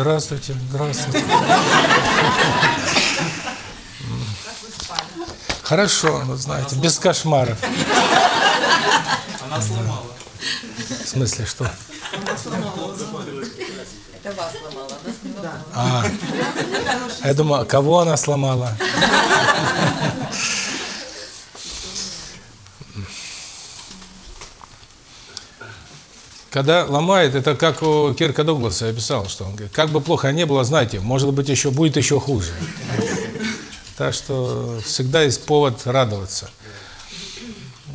Здравствуйте, здравствуйте. Хорошо, вы знаете, без кошмаров. Она сломала. В смысле, что? Это вас сломало, нас не ломало. А, я думаю, кого она сломала? Когда ломает, это как у Кирка Дугласа описал, что он говорит, как бы плохо ни было, знаете, может быть, еще будет еще хуже. Так что всегда есть повод радоваться.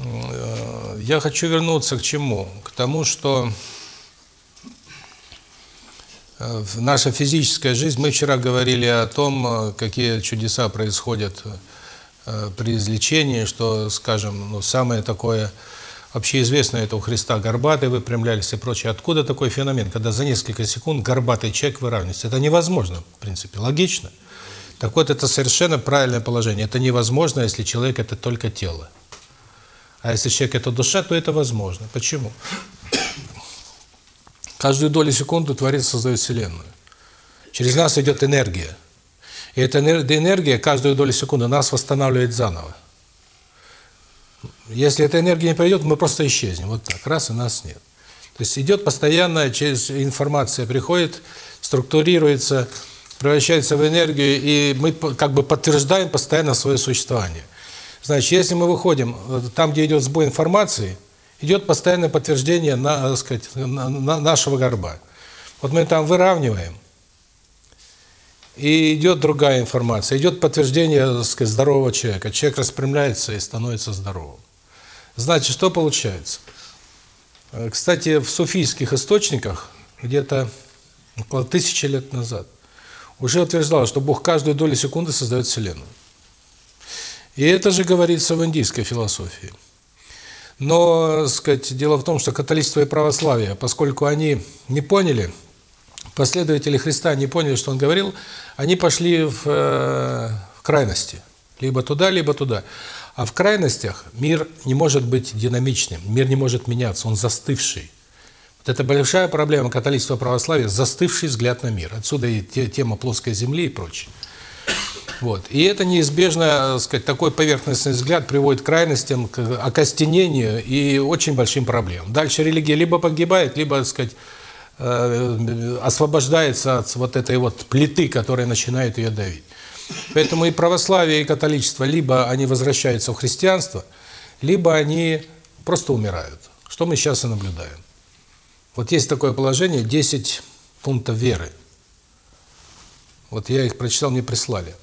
Э, Я хочу вернуться к чему? К тому, что э, наша физическая жизнь, мы вчера говорили о том, э, какие чудеса происходят при излечении, что, скажем, ну, самое такое общеизвестное это у Христа горбатые выпрямлялись и прочее. Откуда такой феномен, когда за несколько секунд горбатый человек выравнивается? Это невозможно, в принципе, логично. Так вот, это совершенно правильное положение. Это невозможно, если человек – это только тело. А если человек – это душа, то это возможно. Почему? Каждую долю секунды Творец создает Вселенную. Через нас идет энергия. И эта энергия каждую долю секунды нас восстанавливает заново. Если эта энергия не пройдет, мы просто исчезнем. Вот так, раз, и нас нет. То есть идет постоянно, через информация приходит, структурируется, превращается в энергию, и мы как бы подтверждаем постоянно свое существование. Значит, если мы выходим там, где идет сбой информации, идет постоянное подтверждение на, так сказать, на, на нашего горба. Вот мы там выравниваем, и идет другая информация, идет подтверждение так сказать, здорового человека. Человек распрямляется и становится здоровым. Значит, что получается? Кстати, в суфийских источниках где-то около тысячи лет назад уже утверждалось, что Бог каждую долю секунды создает Вселенную. И это же говорится в индийской философии. Но, сказать, дело в том, что католичество и православие, поскольку они не поняли, последователи Христа не поняли, что он говорил, они пошли в, э, в крайности. Либо туда, либо туда. А в крайностях мир не может быть динамичным, мир не может меняться, он застывший. Вот это большая проблема католичества православия – застывший взгляд на мир. Отсюда и тема плоской земли и прочее. Вот. И это неизбежно, сказать, такой поверхностный взгляд приводит к крайностям, к окостенению и очень большим проблемам. Дальше религия либо погибает, либо, сказать, э, освобождается от вот этой вот плиты, которая начинает ее давить. Поэтому и православие, и католичество, либо они возвращаются в христианство, либо они просто умирают. Что мы сейчас и наблюдаем. Вот есть такое положение, 10 пунктов веры. Вот я их прочитал, мне прислали.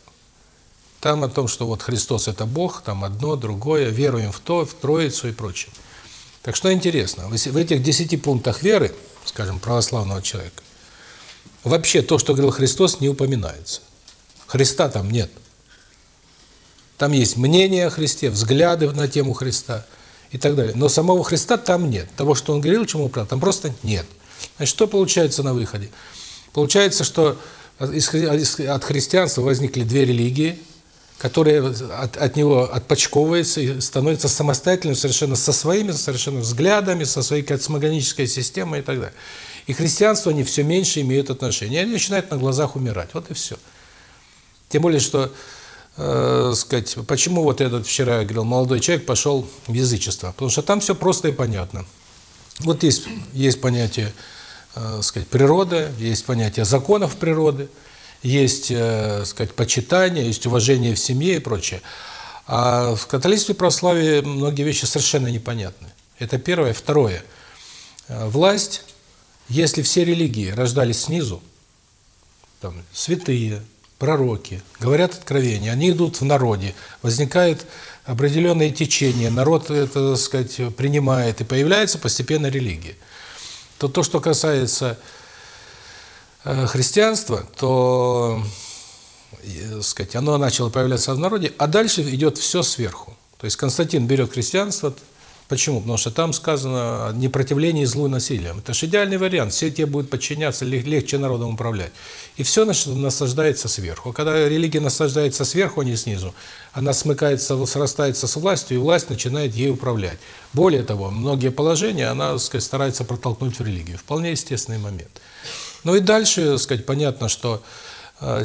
Там о том, что вот Христос – это Бог, там одно, другое, веруем в то, в Троицу и прочее. Так что интересно, в этих 10 пунктах веры, скажем, православного человека, вообще то, что говорил Христос, не упоминается. Христа там нет. Там есть мнение о Христе, взгляды на тему Христа и так далее. Но самого Христа там нет. Того, что Он говорил, чему правда, там просто нет. Значит, что получается на выходе? Получается, что от христианства возникли две религии, которые от, от него отпочковываются и становятся самостоятельными совершенно со своими совершенно взглядами, со своей космогонической системой и так далее. И христианство они все меньше имеют отношения. Они начинают на глазах умирать. Вот и все. Тем более, что, э, сказать, почему вот этот вчера я говорил, молодой человек пошел в язычество? Потому что там все просто и понятно. Вот есть, есть понятие, э, сказать, природы, есть понятие законов природы, есть, э, сказать, почитание, есть уважение в семье и прочее. А в католичестве православии многие вещи совершенно непонятны. Это первое. Второе. Э, власть, если все религии рождались снизу, там, святые, пророки, говорят откровения, они идут в народе, возникает определенное течение, народ это, так сказать, принимает, и появляется постепенно религия. То то, что касается э, христианства, то, э, сказать, оно начало появляться в народе, а дальше идет все сверху. То есть Константин берет христианство, Почему? Потому что там сказано о непротивлении злу насилием. Это же идеальный вариант. Все те будут подчиняться, легче народом управлять. И все наслаждается сверху. Когда религия наслаждается сверху, а не снизу, она смыкается, срастается с властью, и власть начинает ей управлять. Более того, многие положения она сказать, старается протолкнуть в религию. Вполне естественный момент. Ну и дальше, сказать, понятно, что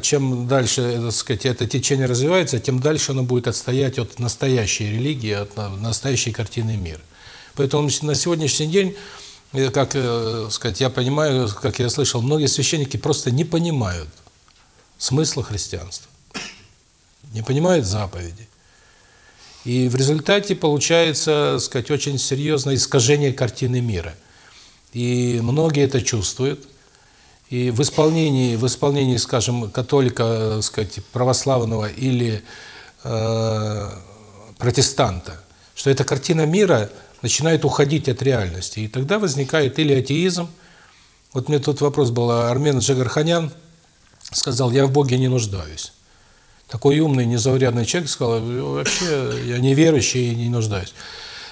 чем дальше, э, так сказать, это течение развивается, тем дальше оно будет отстоять от настоящей религии, от на- настоящей картины мира. Поэтому на сегодняшний день, э, как э, сказать, я понимаю, как я слышал, многие священники просто не понимают смысла христианства, не понимают заповеди. И в результате получается, сказать, очень серьезное искажение картины мира. И многие это чувствуют. И в исполнении, в исполнении, скажем, католика, так сказать, православного или э, протестанта, что эта картина мира начинает уходить от реальности. И тогда возникает или атеизм. Вот мне тут вопрос был, Армен Джагарханян сказал, я в Боге не нуждаюсь. Такой умный, незаурядный человек сказал, вообще я неверующий и не нуждаюсь.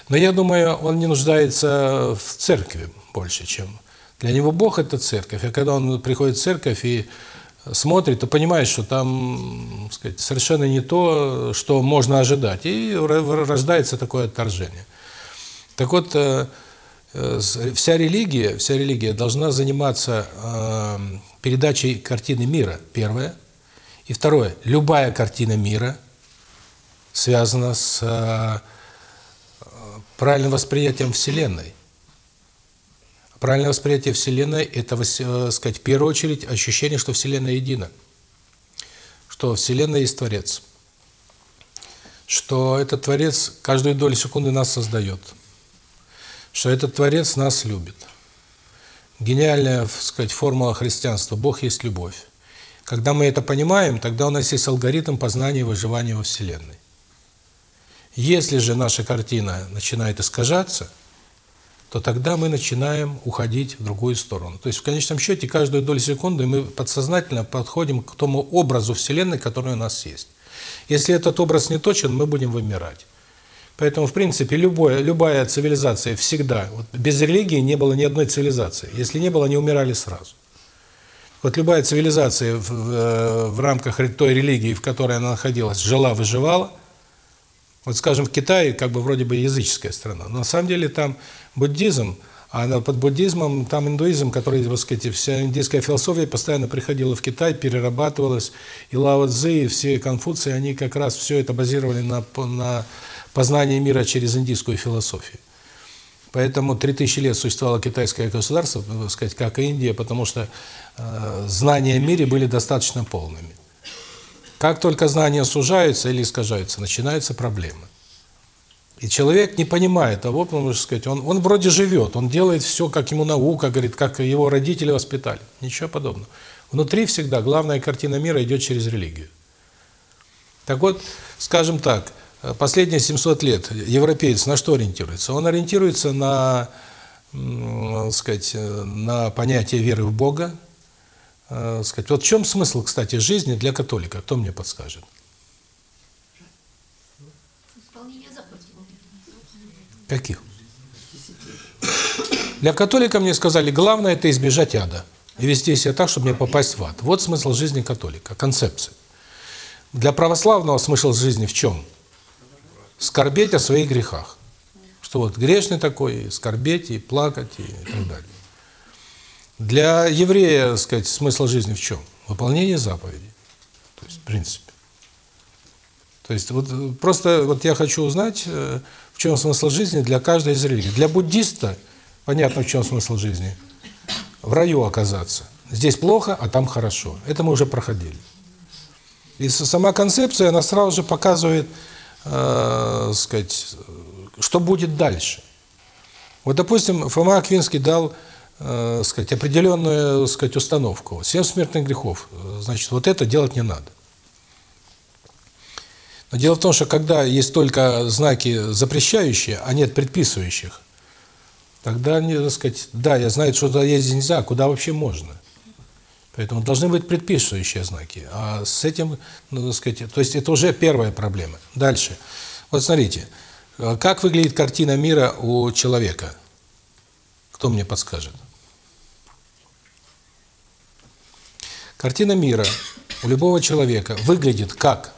Но я думаю, он не нуждается в церкви больше, чем... Для него Бог – это церковь. А когда он приходит в церковь и смотрит, то понимает, что там, сказать, совершенно не то, что можно ожидать. И рождается такое отторжение. Так вот, э, вся религия, вся религия должна заниматься э, передачей картины мира, первое. И второе, любая картина мира связана с э, правильным восприятием Вселенной. Правильное восприятие Вселенной – это, э, сказать, в первую очередь ощущение, что Вселенная едина, что Вселенная есть Творец, что этот Творец каждую долю секунды нас создает, что этот Творец нас любит. Гениальная, сказать, формула христианства – Бог есть любовь. Когда мы это понимаем, тогда у нас есть алгоритм познания и выживания во Вселенной. Если же наша картина начинает искажаться, то тогда мы начинаем уходить в другую сторону. То есть в конечном счете каждую долю секунды мы подсознательно подходим к тому образу Вселенной, который у нас есть. Если этот образ не точен, мы будем вымирать. Поэтому, в принципе, любое, любая цивилизация всегда, вот без религии не было ни одной цивилизации. Если не было, они умирали сразу. Вот любая цивилизация в, в, в рамках той религии, в которой она находилась, жила, выживала. Вот, скажем, в Китае как бы вроде бы языческая страна, но на самом деле там буддизм, а под буддизмом там индуизм, который, так сказать, вся индийская философия постоянно приходила в Китай, перерабатывалась, и Лао Цзы, и все Конфуции, они как раз все это базировали на, на познании мира через индийскую философию. Поэтому 3000 лет существовало китайское государство, так сказать, как и Индия, потому что э, знания о мире были достаточно полными. Как только знания сужаются или искажаются, начинаются проблемы. И человек не понимает того, потому что, сказать, он, он вроде живет, он делает все, как ему наука говорит, как его родители воспитали. Ничего подобного. Внутри всегда главная картина мира идет через религию. Так вот, скажем так, последние 700 лет европеец на что ориентируется? Он ориентируется на, сказать, на понятие веры в Бога. Э, сказать, вот в чем смысл, кстати, жизни для католика? Кто мне подскажет? Исполнение заповедей. Каких? Для католика мне сказали, главное это избежать ада. И вести себя так, чтобы не попасть в ад. Вот смысл жизни католика, концепция. Для православного смысл жизни в чем? Скорбеть о своих грехах. Что вот грешный такой, скорбеть, и плакать, и так далее. Для еврея, так сказать, смысл жизни в чем? Выполнение заповедей. То есть, в принципе. То есть вот э, просто вот я хочу узнать, э, в чем смысл жизни для каждой из религий. Для буддиста понятно, в чем смысл жизни. В раю оказаться. Здесь плохо, а там хорошо. Это мы уже проходили. И сама концепция, она сразу же показывает, э, сказать, что будет дальше. Вот, допустим, Фома Аквинский дал, э, сказать, определенную, сказать, установку. Семь смертных грехов. Значит, вот это делать не надо. Дело в том, что когда есть только знаки запрещающие, а нет предписывающих, тогда, не, так сказать, да, я знаю, что туда ездить нельзя, а куда вообще можно. Поэтому должны быть предписывающие знаки. А с этим, ну, так сказать, то есть это уже первая проблема. Дальше. Вот смотрите, э, как выглядит картина мира у человека? Кто мне подскажет? Картина мира у любого человека выглядит как?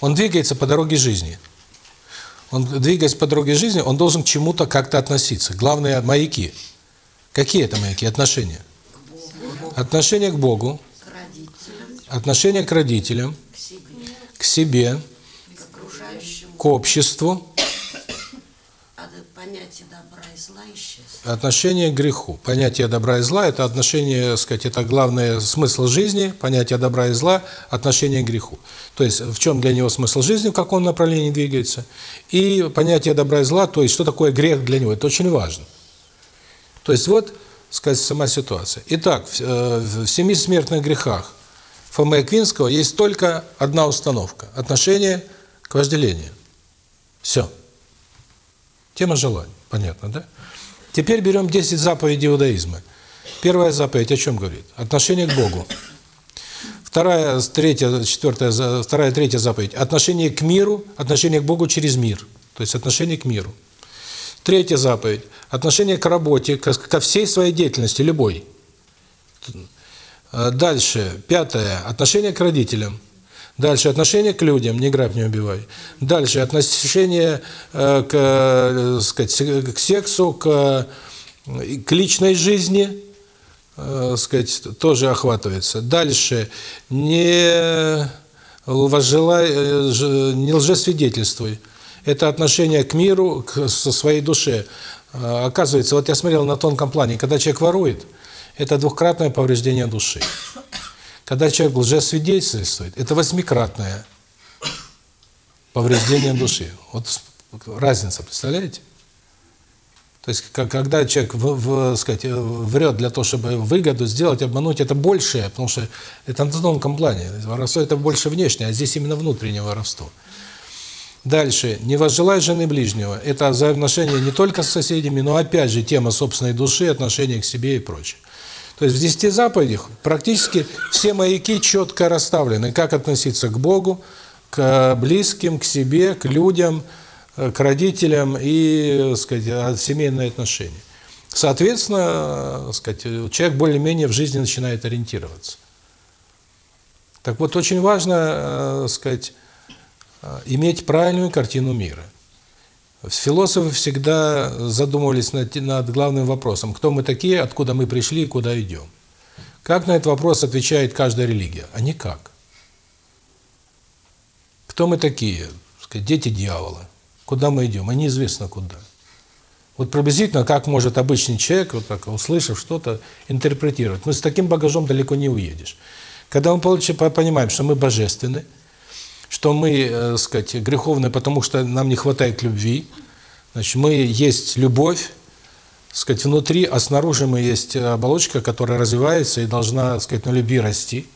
Он двигается по дороге жизни. Он, двигаясь по дороге жизни, он должен к чему-то как-то относиться. Главное – маяки. Какие это маяки? Отношения. отношение к Богу, отношение к родителям, к себе, к себе, к к обществу, понятие добра и зла исчез. отношение к греху. Понятие добра и зла – это отношение, так сказать, это главный смысл жизни, понятие добра и зла – отношение к греху. То есть, в чем для него смысл жизни, в каком направлении двигается, и понятие добра и зла, то есть, что такое грех для него, это очень важно. То есть, вот, сказать, сама ситуация. Итак, в, э, семи смертных грехах Фомы Аквинского есть только одна установка – отношение к вожделению. Все. Тема желаний. Понятно, да? Теперь берем 10 заповедей иудаизма. Первая заповедь о чем говорит? Отношение к Богу. Вторая, третья, четвертая, вторая, третья заповедь. Отношение к миру, отношение к Богу через мир. То есть отношение к миру. Третья заповедь. Отношение к работе, ко, ко всей своей деятельности, любой. Э, Дальше. Пятое. Отношение к родителям. Дальше. Отношение к людям. Не грабь, не убивай. Дальше. Отношение э, к, э, сказать, к сексу, к, э, к личной жизни, э, сказать, тоже охватывается. Дальше. Не возжелай, э, не лжесвидетельствуй. Это отношение к миру, к со своей душе. Э, Оказывается, вот я смотрел на тонком плане, когда человек ворует, это двухкратное повреждение души. Когда человек лжесвидетельствует, это восьмикратное повреждение души. Вот разница, представляете? То есть, когда человек в, в, сказать, врет для того, чтобы выгоду сделать, обмануть, это большее, потому что это на тонком плане. Воровство – это больше внешнее, а здесь именно внутреннее воровство. Дальше. Не возжелай жены ближнего. Это взаимоотношения не только с соседями, но опять же тема собственной души, отношения к себе и прочее. То есть в десяти заповедях практически все маяки четко расставлены, как относиться к Богу, к близким, к себе, к людям, э, к родителям и, так сказать, а, семейные отношения. Соответственно, так сказать, человек более-менее в жизни начинает ориентироваться. Так вот, очень важно, э, так сказать, э, иметь правильную картину мира. Философы всегда задумывались над, над главным вопросом, кто мы такие, откуда мы пришли и куда идем. Как на этот вопрос отвечает каждая религия? А никак. Кто мы такие? Так сказать, Дети дьявола. Куда мы идем? А неизвестно куда. Вот приблизительно, как может обычный человек, вот так услышав что-то, интерпретировать. Но с таким багажом далеко не уедешь. Когда мы понимаем, что мы божественны, что мы, э, сказать, греховны, потому что нам не хватает любви, значит, мы есть любовь, сказать, внутри, а снаружи мы есть оболочка, которая развивается и должна, сказать, на любви расти.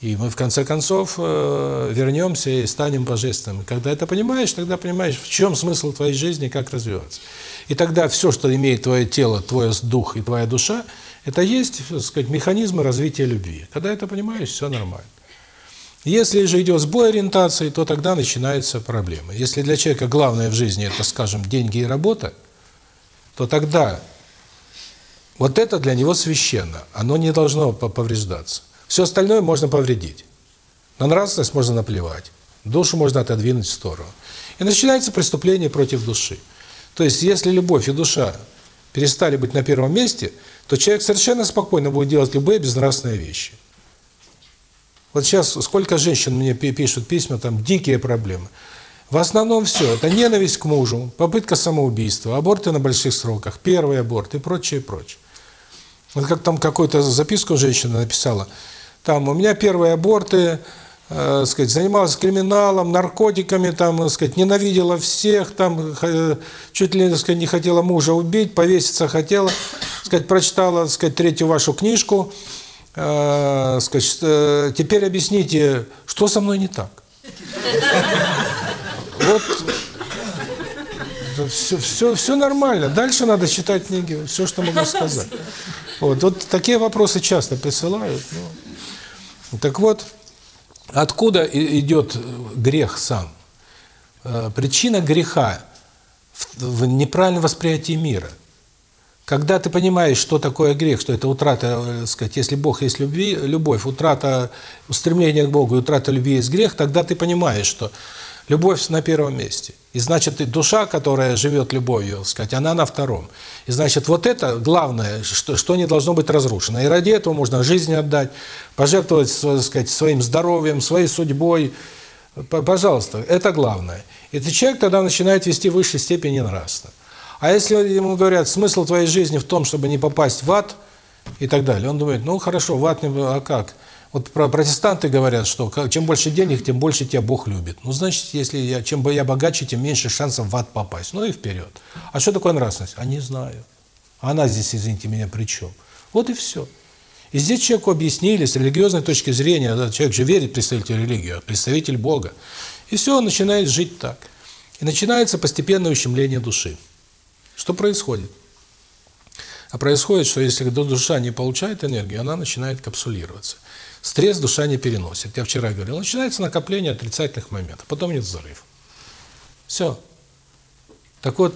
И мы, в конце концов, э, вернемся и станем божественными. Когда это понимаешь, тогда понимаешь, в чем смысл твоей жизни, как развиваться. И тогда все, что имеет твое тело, твой дух и твоя душа, это есть, так сказать, механизмы развития любви. Когда это понимаешь, все нормально. Если же идет сбой ориентации, то тогда начинаются проблемы. Если для человека главное в жизни это, скажем, деньги и работа, то тогда вот это для него священно, оно не должно по- повреждаться. Все остальное можно повредить. На нравственность можно наплевать, душу можно отодвинуть в сторону. И начинается преступление против души. То есть, если любовь и душа перестали быть на первом месте, то человек совершенно спокойно будет делать любые безнравственные вещи. Вот сейчас сколько женщин мне пи- пишут письма, там дикие проблемы. В основном все. Это ненависть к мужу, попытка самоубийства, аборты на больших сроках, первый аборт и прочее, прочее. Вот как там какую-то записку женщина написала. Там, у меня первые аборты, э, сказать, занималась криминалом, наркотиками, там, сказать, ненавидела всех, там, э, чуть ли, сказать, не хотела мужа убить, повеситься хотела, сказать, прочитала, сказать, третью вашу книжку, э, э, теперь объясните, что со мной не так. Вот все, все, все нормально. Дальше надо читать книги, все, что могу сказать. Вот, вот такие вопросы часто присылают. ну. Так вот, откуда идет грех сам? Э, Причина греха в неправильном восприятии мира. Когда ты понимаешь, что такое грех, что это утрата, э, сказать, если Бог есть любви, любовь, утрата устремления к Богу и утрата любви есть грех, тогда ты понимаешь, что Любовь на первом месте. И значит, и душа, которая живет любовью, так сказать, она на втором. И значит, вот это главное, что, что не должно быть разрушено. И ради этого можно жизнь отдать, пожертвовать, так сказать, своим здоровьем, своей судьбой. Пожалуйста, это главное. И этот человек тогда начинает вести в высшей степени нравственно. А если ему говорят, смысл твоей жизни в том, чтобы не попасть в ад и так далее, он думает, ну хорошо, в ад, не- а как? Вот про протестанты говорят, что чем больше денег, тем больше тебя Бог любит. Ну, значит, если я, чем бы я богаче, тем меньше шансов в ад попасть. Ну и вперед. А что такое нравственность? А не знаю. Она здесь, извините меня, при чем? Вот и все. И здесь человеку объяснили с религиозной точки зрения, да, человек же верит в представитель религии, а представитель Бога. И все, он начинает жить так. И начинается постепенное ущемление души. Что происходит? А происходит, что если душа не получает энергию, она начинает капсулироваться. Стресс душа не переносит. Я вчера говорил, начинается накопление отрицательных моментов, потом нет взрыв. Все. Так вот,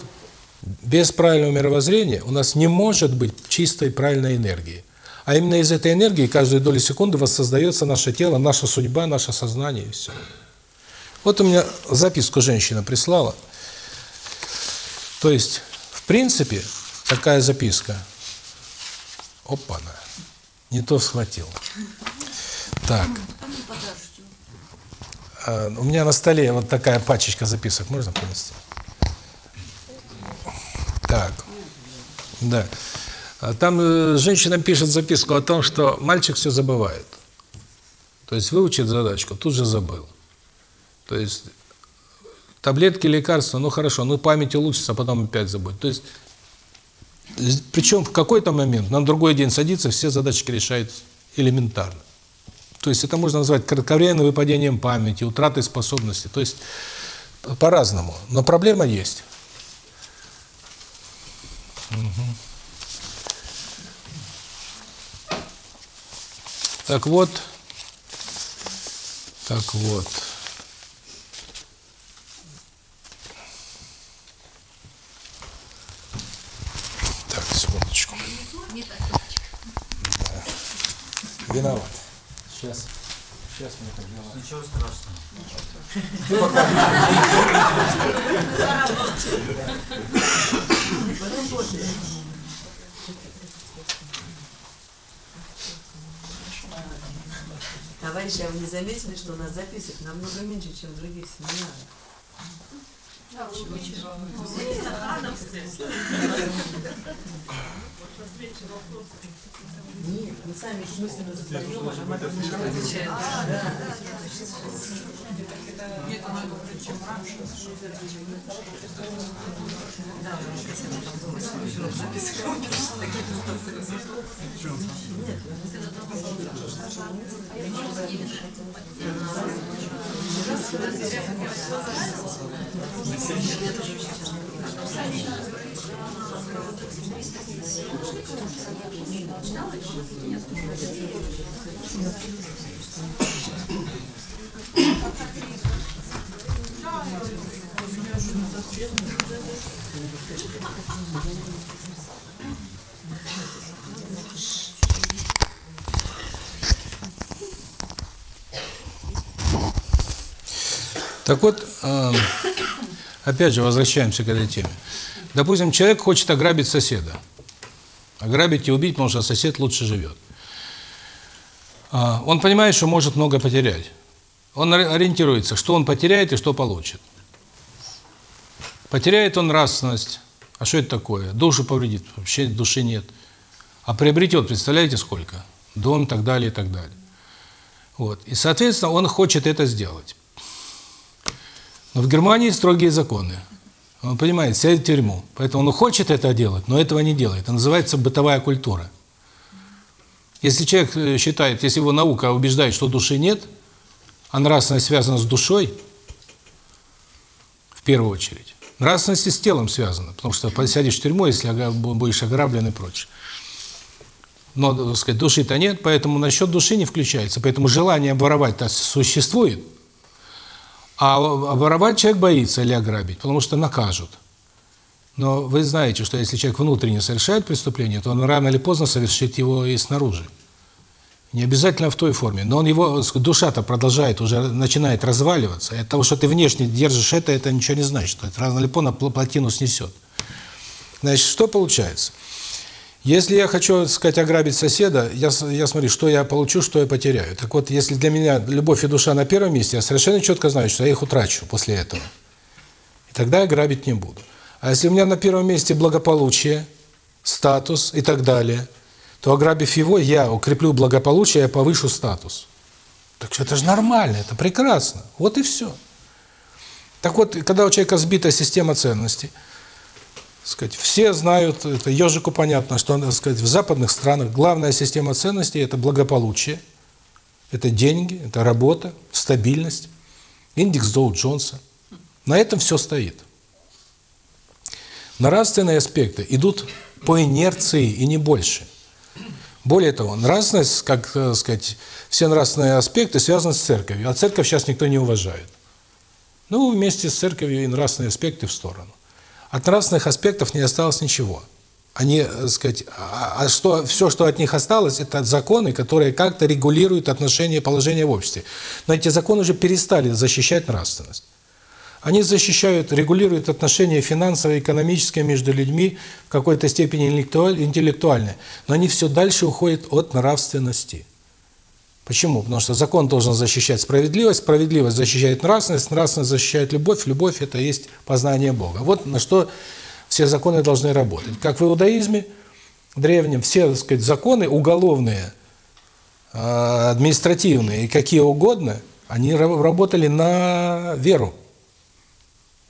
без правильного мировоззрения у нас не может быть чистой правильной энергии. А именно из этой энергии каждую долю секунды воссоздается наше тело, наша судьба, наше сознание и все. Вот у меня записку женщина прислала. То есть, принципе, такая записка. Опа-на. Не то схватил. Так. А У меня на столе вот такая пачечка записок. Можно принести? Так. Да. А Там э, женщина пишет записку о том, что мальчик все забывает. То есть выучит задачку, тут же забыл. То есть таблетки, лекарства, ну хорошо, ну память улучшится, а потом опять забудет. То есть причем в какой-то момент на другой день садится, все задачки решает элементарно. То есть это можно назвать кратковременным выпадением памяти, утратой способности. То есть по-разному. Но проблема есть. Мгм. Так вот, так вот. Так, секундочку. Да. Виноват. Сейчас. Сейчас мне так виноват. Ничего страшного. Товарищи, а вы не заметили, что у нас записок намного меньше, чем в других семинарах? Нет, мы сами их мысленно задаем, а нам это не отвечает. Так вот, э, опять же, возвращаемся к этой теме. Допустим, человек хочет ограбить соседа. Ограбить и убить, потому что сосед лучше живет. А, Он понимает, что может много потерять. Он ори- ориентируется, что он потеряет и что получит. Потеряет он нравственность. А что это такое? Душу повредит. Вообще души нет. А приобретет, представляете, сколько? Дом, так далее, и так далее. Вот. И, соответственно, он хочет это сделать. В Германии строгие законы. Он понимает, сядет в тюрьму. Поэтому он хочет это делать, но этого не делает. Это называется бытовая культура. Если человек э, считает, если его наука убеждает, что души нет, а нравственность связана с душой, в первую очередь. Нравственность и с телом связана, потому что сядешь в тюрьму, если будешь ограблен и прочее. Но, так сказать, души-то нет, поэтому насчет души не включается. Поэтому желание воровать-то существует, а воровать человек боится или ограбить, потому что накажут. Но вы знаете, что если человек внутренне совершает преступление, то он рано или поздно совершит его и снаружи. Не обязательно в той форме, но он его душа-то продолжает уже начинает разваливаться. И от того, что ты внешне держишь это, это ничего не значит. Это рано или поздно пл- плотину снесет. Значит, что получается? Если я хочу, так сказать, ограбить соседа, я, я смотрю, что я получу, что я потеряю. Так вот, если для меня любовь и душа на первом месте, я совершенно четко знаю, что я их утрачу после этого. И тогда я грабить не буду. А если у меня на первом месте благополучие, статус и так далее, то ограбив его, я укреплю благополучие, я повышу статус. Так что это же нормально, это прекрасно. Вот и все. Так вот, когда у человека сбита система ценностей, сказать, все знают, это ежику понятно, что, так сказать, в западных странах главная система ценностей – это благополучие, это деньги, это работа, стабильность, индекс Доу-Джонса. На этом все стоит. Нравственные аспекты идут по инерции и не больше. Более того, нравственность, как э, сказать, все нравственные аспекты связаны с церковью, а церковь сейчас никто не уважает. Ну, вместе с церковью и нравственные аспекты в сторону. От нравственных аспектов не осталось ничего. Они, так сказать, а а что все, что от них осталось, это законы, которые как-то регулируют отношения и положение в обществе. Но эти законы уже перестали защищать нравственность. Они защищают, регулируют отношения финансовые, экономические между людьми, в какой-то степени интеллектуаль- интеллектуальные, но они все дальше уходят от нравственности. Почему? Потому что закон должен защищать справедливость, справедливость защищает нравственность, нравственность защищает любовь, любовь – это есть познание Бога. Вот на что все законы должны работать. Как в иудаизме древнем, все, так сказать, законы уголовные, э, административные какие угодно, они ра- работали на веру,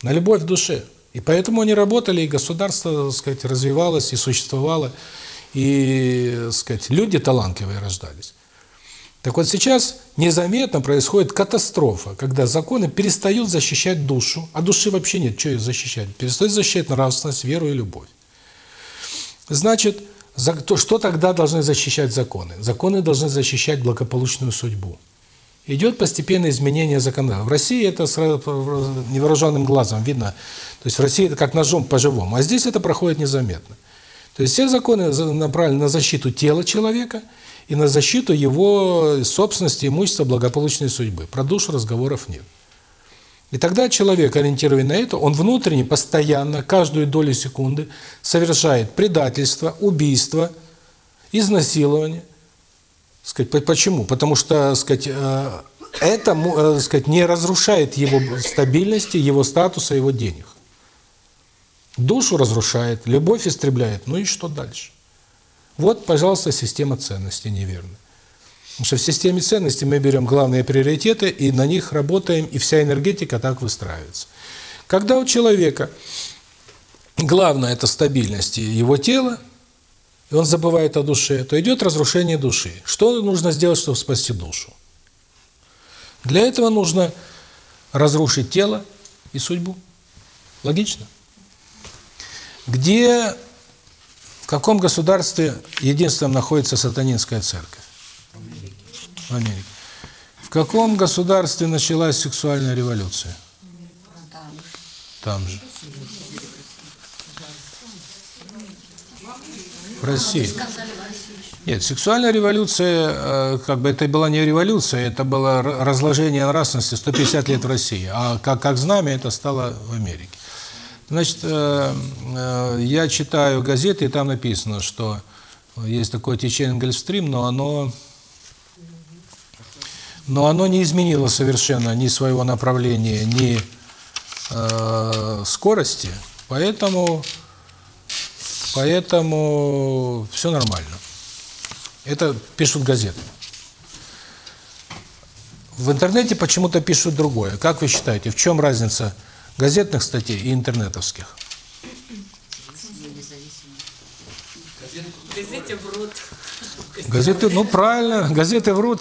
на любовь в душе. И поэтому они работали, и государство, так сказать, развивалось и существовало, и, так сказать, люди талантливые рождались. Так вот сейчас незаметно происходит катастрофа, когда законы перестают защищать душу, а души вообще нет, что ее защищать? Перестают защищать нравственность, веру и любовь. Значит, что тогда должны защищать законы? Законы должны защищать благополучную судьбу. Идет постепенное изменение законодательства. В России это сразу невооруженным глазом видно. То есть в России это как ножом по-живому, а здесь это проходит незаметно. То есть все законы за- направлены на защиту тела человека и на защиту его собственности, имущества, благополучной судьбы. Про душу разговоров нет. И тогда человек, ориентированный на это, он внутренне, постоянно, каждую долю секунды совершает предательство, убийство, изнасилование. Сказать, по- почему? Потому что сказать, э, это э, сказать, не разрушает его стабильности, его статуса, его денег. Душу разрушает, любовь истребляет, ну и что дальше? Вот, пожалуйста, система ценностей неверная. Потому что в системе ценностей мы берем главные приоритеты и на них работаем, и вся энергетика так выстраивается. Когда у человека главное – это стабильность его тела, и он забывает о душе, то идет разрушение души. Что нужно сделать, чтобы спасти душу? Для этого нужно разрушить тело и судьбу. Логично? Где, в каком государстве единственным находится сатанинская церковь? В Америке. В каком государстве началась сексуальная революция? Там же. В России. Нет, сексуальная революция, э, как бы это была не революция, это было разложение нравственности 150 лет в России, а как, как знамя это стало в Америке. Значит, э, э, я читаю газеты, и там написано, что есть такое течение Гольфстрим, но оно но оно не изменило совершенно ни своего направления, ни э, скорости, поэтому поэтому все нормально. Это пишут газеты. В интернете почему-то пишут другое. Как вы считаете, в чем разница газетных статей и интернетовских? Газете врут. Газеты, ну правильно, газеты врут.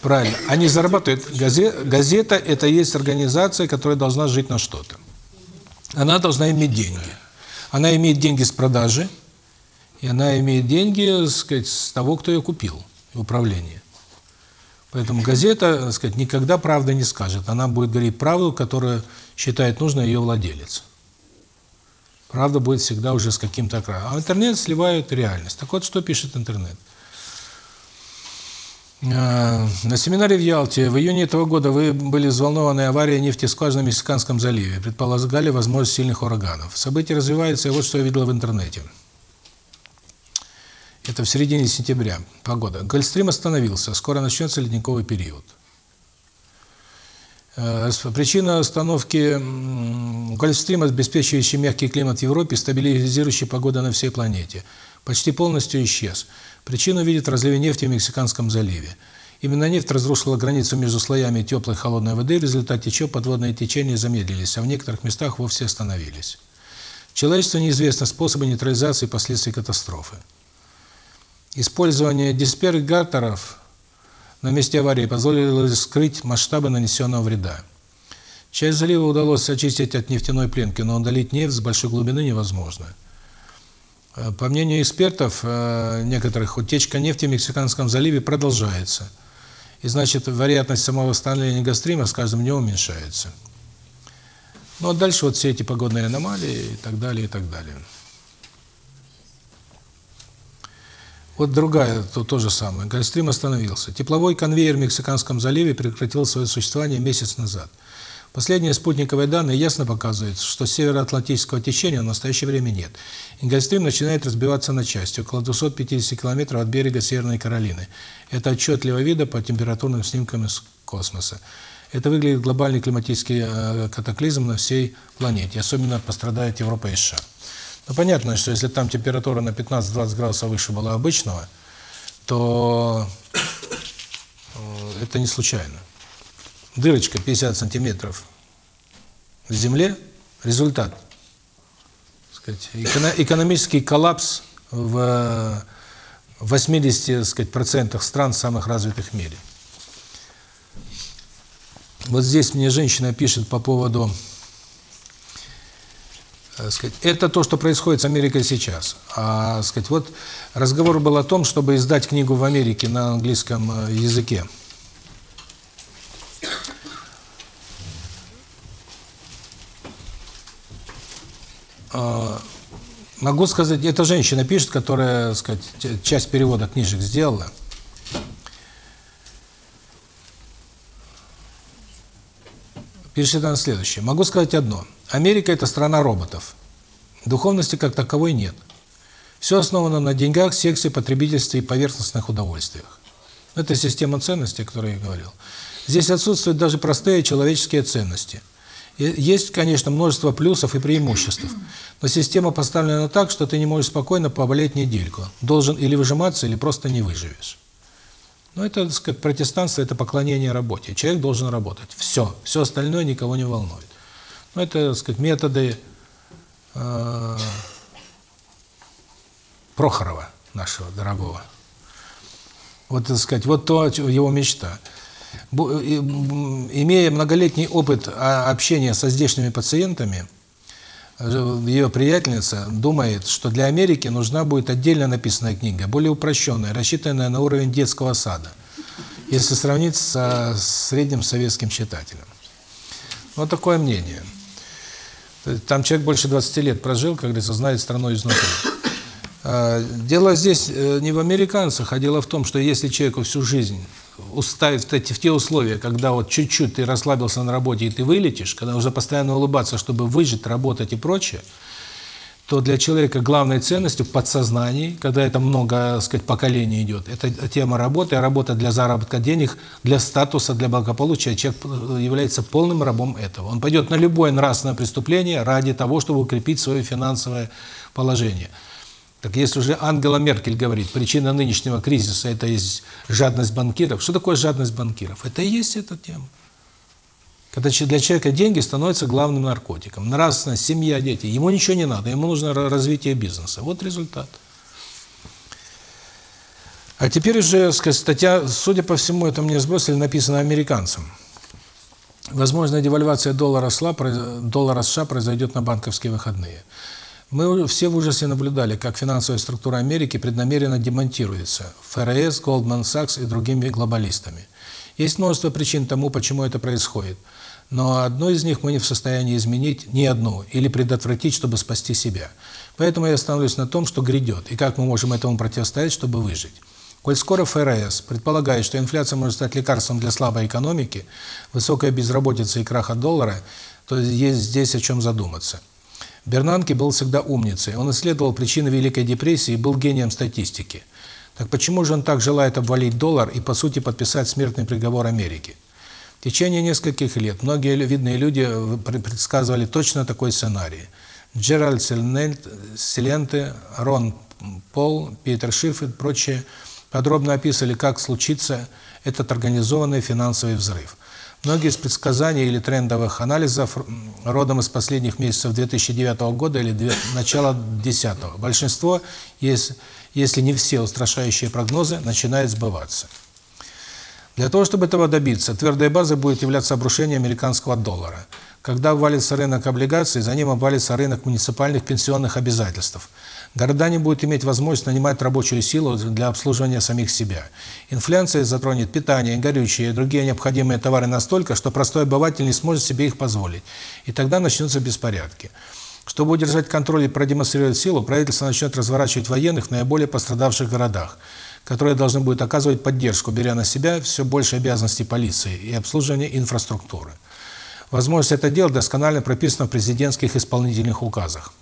Правильно, они зарабатывают. Газе- Газета – это есть организация, которая должна жить на что-то. Она должна иметь деньги. Она имеет деньги с продажи, и она имеет деньги, так сказать, с того, кто ее купил, управление. Поэтому газета, так сказать, никогда правды не скажет. Она будет говорить правду, которую считает нужно ее владелец. Правда будет всегда уже с каким-то окрасом. А интернет сливает реальность. Так вот, что пишет интернет? Э, На семинаре в Ялте в июне этого года вы были взволнованы аварией нефтескважины в Мексиканском заливе. Предполагали возможность сильных ураганов. События развиваются, и вот что я видел в интернете. Это в середине сентября. Погода. Гольфстрим остановился. Скоро начнется ледниковый период. Э, Причина остановки м, Гольфстрим, обеспечивающий мягкий климат в Европе, стабилизирующий погоду на всей планете, почти полностью исчез. Причину видит разливе нефти в Мексиканском заливе. Именно нефть разрушила границу между слоями теплой и холодной воды, в результате чего подводные течения замедлились, а в некоторых местах вовсе остановились. Человечеству неизвестны способы нейтрализации последствий катастрофы. Использование диспергаторов на месте аварии позволило скрыть масштабы нанесенного вреда. Часть залива удалось очистить от нефтяной пленки, но удалить нефть с большой глубины невозможно. Э, По мнению экспертов, э, некоторых, утечка нефти в Мексиканском заливе продолжается. И значит, вероятность самовосстановления гастрима с каждым днем уменьшается. Ну а дальше вот все эти погодные аномалии и так далее, и так далее. Вот другая, то, то же самое. Гольфстрим остановился. Тепловой конвейер в Мексиканском заливе прекратил свое существование месяц назад. Последние спутниковые данные ясно показывают, что североатлантического течения в настоящее время нет. И Гольфстрим начинает разбиваться на части, около 250 километров от берега Северной Каролины. Это отчетливо видно по температурным снимкам из космоса. Это выглядит глобальный климатический э, катаклизм на всей планете. Особенно пострадает Европа и США. Ну, понятно, что если там температура на 15-20 градусов выше была обычного, то э, это не случайно. Дырочка 50 сантиметров в земле – результат. сказать, эко- экономический коллапс в э, 80 так сказать, процентах стран, самых развитых в мире. Вот здесь мне женщина пишет по поводу э, сказать, это то, что происходит с Америкой сейчас. А, сказать, вот разговор был о том, чтобы издать книгу в Америке на английском э, языке. А, Могу сказать, эта женщина пишет, которая, сказать, часть перевода книжек сделала. Пишет она следующее. Могу сказать одно. Америка – это страна роботов. Духовности как таковой нет. Все основано на деньгах, сексе, потребительстве и поверхностных удовольствиях. Это система ценностей, о которой я говорил. Здесь отсутствуют даже простые человеческие ценности. Есть, конечно, множество плюсов и преимуществ, но система поставлена так, что ты не можешь спокойно поболеть недельку. Должен или выжиматься, или просто не выживешь. Но это, так сказать, протестанство – это поклонение работе. Человек должен работать. Все. Все остальное никого не волнует. Но это, так сказать, методы э, Прохорова, нашего дорогого. Вот, так сказать, вот то его мечта. Имея многолетний опыт а, общения со здешними пациентами, ее приятельница думает, что для Америки нужна будет отдельно написанная книга, более упрощенная, рассчитанная на уровень детского сада, если сравнить со средним советским читателем. Вот такое мнение. Там человек больше 20 лет прожил, как говорится, знает страну изнутри. А, Дело здесь э, не в американцах, а дело в том, что если человеку всю жизнь уставить в, те условия, когда вот чуть-чуть ты расслабился на работе и ты вылетишь, когда уже постоянно улыбаться, чтобы выжить, работать и прочее, то для человека главной ценностью в подсознании, когда это много, так сказать, поколений идет, это тема работы, а работа для заработка денег, для статуса, для благополучия. Человек является полным рабом этого. Он пойдет на любое нравственное преступление ради того, чтобы укрепить свое финансовое положение. Так если уже Ангела Меркель говорит, причина нынешнего кризиса – это есть жадность банкиров. Что такое жадность банкиров? Это и есть эта тема. Когда для человека деньги становятся главным наркотиком. Нравственность, семья, дети. Ему ничего не надо, ему нужно ра- развитие бизнеса. Вот результат. А теперь уже, статья, судя по всему, это мне сбросили, написано американцам. Возможно, девальвация доллара США произойдет на банковские выходные. Мы все в ужасе наблюдали, как финансовая структура Америки преднамеренно демонтируется ФРС, Goldman Sachs и другими глобалистами. Есть множество причин тому, почему это происходит. Но одну из них мы не в состоянии изменить, ни одну, или предотвратить, чтобы спасти себя. Поэтому я остановлюсь на том, что грядет, и как мы можем этому противостоять, чтобы выжить. Коль скоро ФРС предполагает, что инфляция может стать лекарством для слабой экономики, высокая безработица и краха доллара, то есть здесь о чем задуматься. Бернанке был всегда умницей. Он исследовал причины Великой депрессии и был гением статистики. Так почему же он так желает обвалить доллар и, по сути, подписать смертный приговор Америке? В течение нескольких лет многие видные люди предсказывали точно такой сценарий. Джеральд Селенте, Рон Пол, Питер Шиф и прочие подробно описывали, как случится этот организованный финансовый взрыв. Многие из предсказаний или трендовых анализов родом из последних месяцев 2009 года или начала 2010. Большинство, если не все устрашающие прогнозы, начинают сбываться. Для того, чтобы этого добиться, твердой базой будет являться обрушение американского доллара. Когда обвалится рынок облигаций, за ним обвалится рынок муниципальных пенсионных обязательств. Города не будут иметь возможность нанимать рабочую силу для обслуживания самих себя. Инфляция затронет питание, горючие и другие необходимые товары настолько, что простой обыватель не сможет себе их позволить. И тогда начнутся беспорядки. Чтобы удержать контроль и продемонстрировать силу, правительство начнет разворачивать военных в наиболее пострадавших городах, которые должны будут оказывать поддержку, беря на себя все больше обязанностей полиции и обслуживания инфраструктуры. Возможность это делать досконально прописана в президентских исполнительных указах.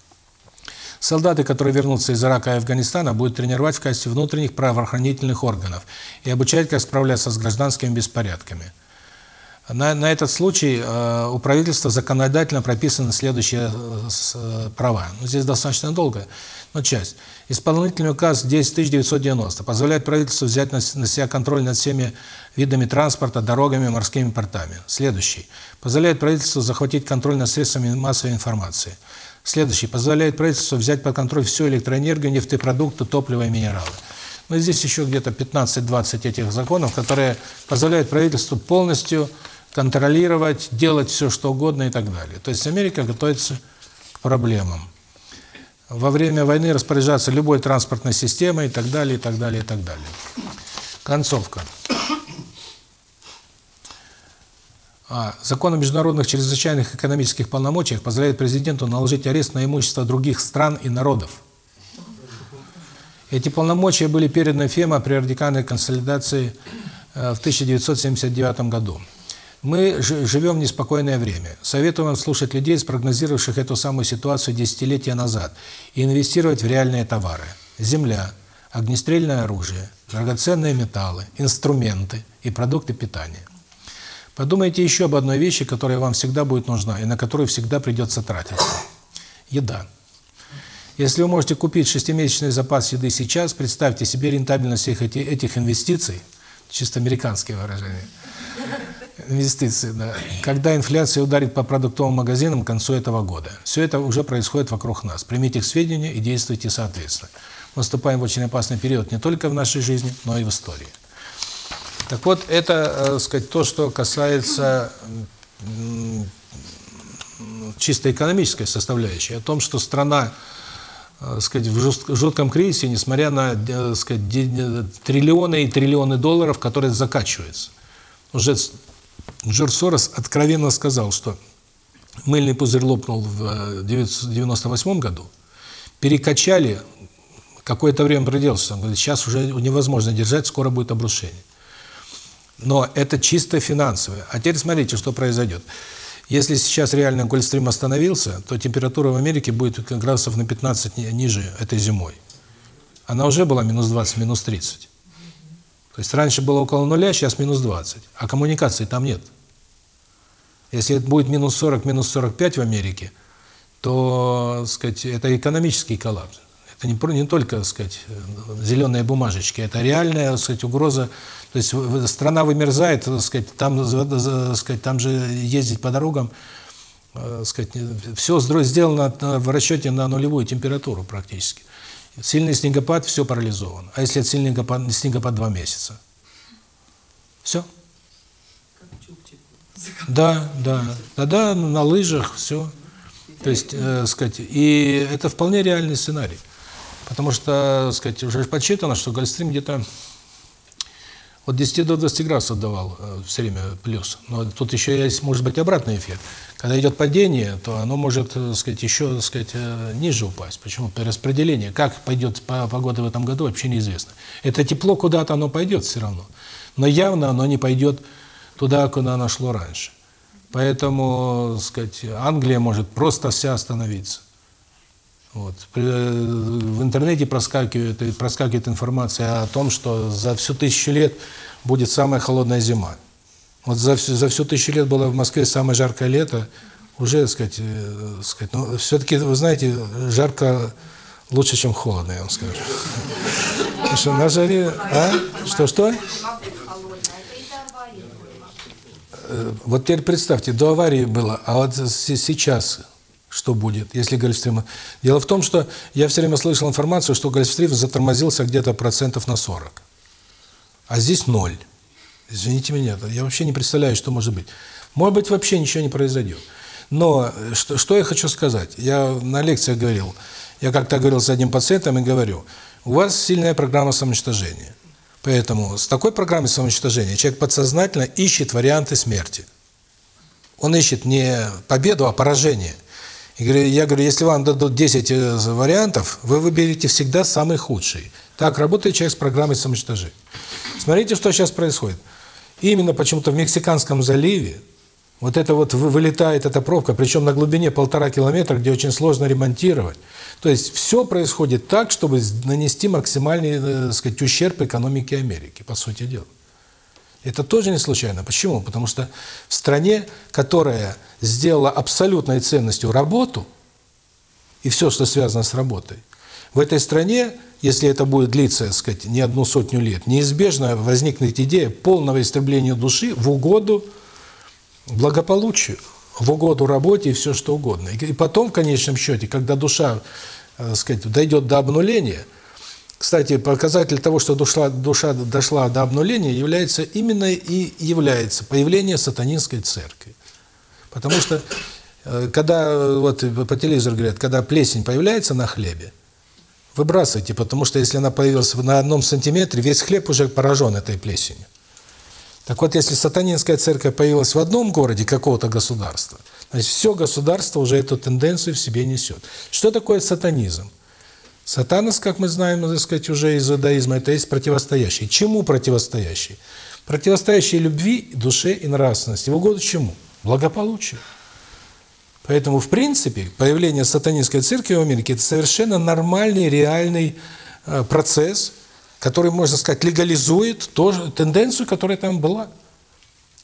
Солдаты, которые вернутся из Ирака и Афганистана, будут тренировать в качестве внутренних правоохранительных органов и обучать, как справляться с гражданскими беспорядками. На, на этот случай э, у правительства законодательно прописаны следующие э, э, права. Ну, здесь достаточно долго, но часть. Исполнительный указ 10 позволяет правительству взять на, на себя контроль над всеми видами транспорта, дорогами, морскими портами. Следующий. Позволяет правительству захватить контроль над средствами массовой информации. Следующий. Позволяет правительству взять под контроль всю электроэнергию, нефтепродукты, топливо и минералы. Но здесь еще где-то 15-20 этих законов, которые позволяют правительству полностью контролировать, делать все, что угодно и так далее. То есть Америка готовится к проблемам. Во время войны распоряжаться любой транспортной системой и так далее, и так далее, и так далее. Концовка. А, закон о международных чрезвычайных экономических полномочиях позволяет президенту наложить арест на имущество других стран и народов. Эти полномочия были переданы ФЕМА при радикальной консолидации э, в 1979 году. Мы живем в неспокойное время. Советую вам слушать людей, спрогнозировавших эту самую ситуацию десятилетия назад, и инвестировать в реальные товары. Земля, огнестрельное оружие, драгоценные металлы, инструменты и продукты питания. Подумайте еще об одной вещи, которая вам всегда будет нужна и на которую всегда придется тратиться. Еда. Если вы можете купить шестимесячный запас еды сейчас, представьте себе рентабельность всех этих инвестиций, чисто американские выражения, инвестиции, да, когда инфляция ударит по продуктовым магазинам к концу этого года. Все это уже происходит вокруг нас. Примите их сведения и действуйте соответственно. Мы вступаем в очень опасный период не только в нашей жизни, но и в истории. Так вот, это, э, сказать, то, что касается чисто экономической составляющей, о том, что страна, э, сказать, в жутком кризисе, несмотря на, э, сказать, триллионы и триллионы долларов, которые закачиваются. Уже Джордж Сорос откровенно сказал, что мыльный пузырь лопнул в 1998 году, перекачали, какое-то время проделался, он говорит, сейчас уже невозможно держать, скоро будет обрушение. Но это чисто финансовое. А теперь смотрите, что произойдет. Если сейчас реально Гольфстрим остановился, то температура в Америке будет градусов на 15 ниже этой зимой. Она уже была минус 20, минус 30. То есть раньше было около нуля, сейчас минус 20. А коммуникации там нет. Если это будет минус 40, минус 45 в Америке, то, сказать, это экономический коллапс. Это не, не только, сказать, зеленые бумажечки, это реальная, сказать, угроза. То есть страна вымерзает, сказать, там, сказать, там же ездить по дорогам, сказать, все сделано в расчете на нулевую температуру практически. Сильный снегопад, все парализовано. А если это сильный снегопад, снегопад два месяца? Все. Да, да, да, да, на лыжах, все. То есть, э, сказать, и это вполне реальный сценарий. Потому что, сказать, уже подсчитано, что Гольфстрим где-то от 10 до 20 градусов давал э, все время плюс. Но тут еще есть, может быть, обратный эффект. Когда идет падение, то оно может, так сказать, еще, так сказать, э, ниже упасть. Почему? Перераспределение. Как пойдет погода в этом году, вообще неизвестно. Это тепло куда-то оно пойдет все равно. Но явно оно не пойдет туда, куда оно шло раньше. Поэтому, так сказать, Англия может просто вся остановиться. Вот. В интернете проскакивает, проскакивает информация о том, что за всю тысячу лет будет самая холодная зима. Вот за всю, за всю тысячу лет было в Москве самое жаркое лето. Уже, так сказать, э, сказать но все-таки, вы знаете, жарко лучше, чем холодно, я вам скажу. Потому что на жаре... А? Что-что? Э, вот теперь представьте, до аварии было, а вот сейчас что будет, если Гольфстрим... Дело в том, что я все время слышал информацию, что Гольфстрим затормозился где-то процентов на 40. А здесь ноль. Извините меня, я вообще не представляю, что может быть. Может быть, вообще ничего не произойдет. Но э, что, что я хочу сказать? Я на лекциях говорил, я как-то говорил с одним пациентом и говорю, у вас сильная программа самоуничтожения. Поэтому с такой программой самоуничтожения человек подсознательно ищет варианты смерти. Он ищет не победу, а поражение – я говорю, если вам дадут 10 э, вариантов, вы выберете всегда самый худший. Так работает человек с программой самоуничтожения. Смотрите, что сейчас происходит. Именно почему-то в Мексиканском заливе вот это вот вылетает эта пробка, причем на глубине полтора километра, где очень сложно ремонтировать. То есть все происходит так, чтобы нанести максимальный, э, так сказать, ущерб экономике Америки, по сути дела. Это тоже не случайно. Почему? Потому что в стране, которая сделала абсолютной ценностью работу и все, что связано с работой, в этой стране, если это будет длиться, так сказать, не одну сотню лет, неизбежно возникнет идея полного истребления души в угоду благополучию, в угоду работе и все что угодно. И потом, в конечном счете, когда душа, так сказать, дойдет до обнуления – кстати, показатель того, что душа, душа дошла до обнуления, является именно и является появление сатанинской церкви. Потому что, э, когда, вот по телевизору говорят, когда плесень появляется на хлебе, выбрасывайте, потому что если она появилась на одном сантиметре, весь хлеб уже поражен этой плесенью. Так вот, если сатанинская церковь появилась в одном городе какого-то государства, значит, все государство уже эту тенденцию в себе несет. Что такое сатанизм? Сатанас, как мы знаем, так сказать, уже из иудаизма, это есть противостоящий. Чему противостоящий? Противостоящий любви, душе и нравственности. В угоду чему? Благополучию. Поэтому, в принципе, появление сатанинской церкви в Америке – это совершенно нормальный, реальный э, процесс, который, можно сказать, легализует ту тенденцию, которая там была.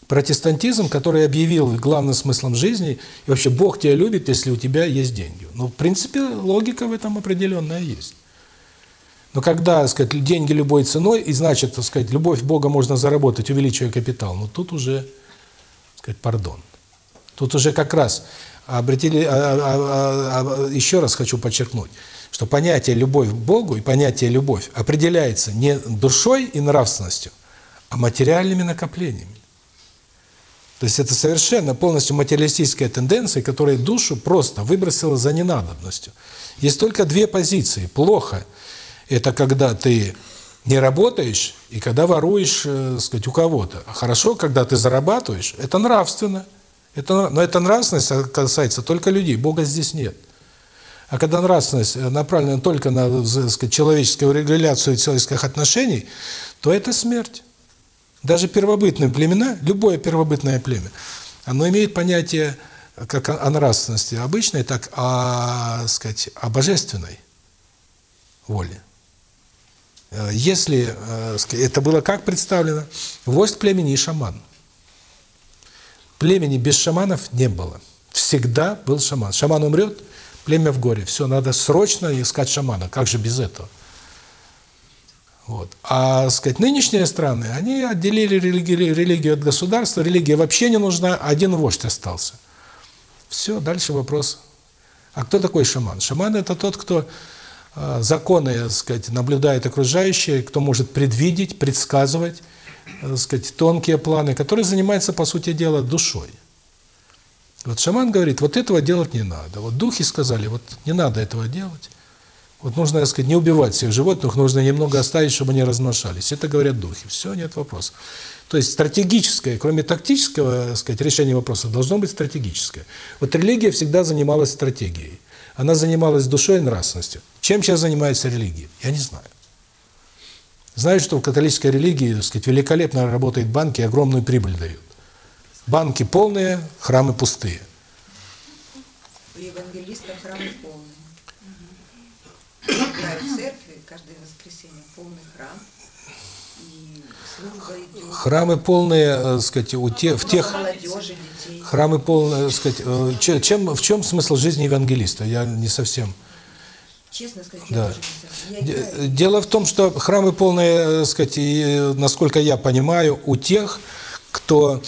Протестантизм, который объявил главным смыслом жизни, и вообще Бог тебя любит, если у тебя есть деньги. Ну, в принципе, логика в этом определенная есть. Но когда, так сказать, деньги любой ценой, и значит, так сказать, любовь Бога можно заработать, увеличивая капитал, ну тут уже, так сказать, пардон. Тут уже как раз обратили, а, а, а, еще раз хочу подчеркнуть, что понятие любовь к Богу и понятие любовь определяется не душой и нравственностью, а материальными накоплениями. То есть это совершенно полностью материалистическая тенденция, которая душу просто выбросила за ненадобностью. Есть только две позиции. Плохо – это когда ты не работаешь и когда воруешь, э, сказать, у кого-то. А хорошо, когда ты зарабатываешь, это нравственно. Это, но эта нравственность касается только людей, Бога здесь нет. А когда нравственность э, направлена только на сказать, человеческую регуляцию человеческих отношений, то это смерть. Даже первобытные племена, любое первобытное племя, оно имеет понятие как о нравственности обычной, так о, сказать, о божественной воле. Э, если э, это было как представлено? Вождь племени и шаман. Племени без шаманов не было. Всегда был шаман. Шаман умрет, племя в горе. Все, надо срочно искать шамана. Как же без этого? Вот. А, сказать, нынешние страны, они отделили религию, религию от государства, религия вообще не нужна, один вождь остался. Все, дальше вопрос. А кто такой шаман? Шаман – это тот, кто э, законы, так сказать, наблюдает окружающие, кто может предвидеть, предсказывать, так сказать, тонкие планы, который занимается, по сути дела, душой. Вот шаман говорит, вот этого делать не надо. Вот духи сказали, вот не надо этого делать. Вот нужно, так сказать, не убивать всех животных, нужно немного оставить, чтобы они размножались. Это говорят духи. Все, нет вопросов. То есть стратегическое, кроме тактического, так сказать, решения вопроса, должно быть стратегическое. Вот религия всегда занималась стратегией. Она занималась душой и нравственностью. Чем сейчас занимается религия? Я не знаю. Знаю, что в католической религии, так сказать, великолепно работают банки, огромную прибыль дают. Банки полные, храмы пустые. У евангелистов храмы полные. Играют в церкви каждое воскресенье полный храм. Храмы полные, э, так сказать, у те, в тех храмы полные, так сказать, э, че- чем в чем смысл жизни евангелиста? Я не совсем. Честно сказать, Да. я не. Дело в том, что храмы полные, э, так сказать, и, э, насколько я понимаю, у тех, кто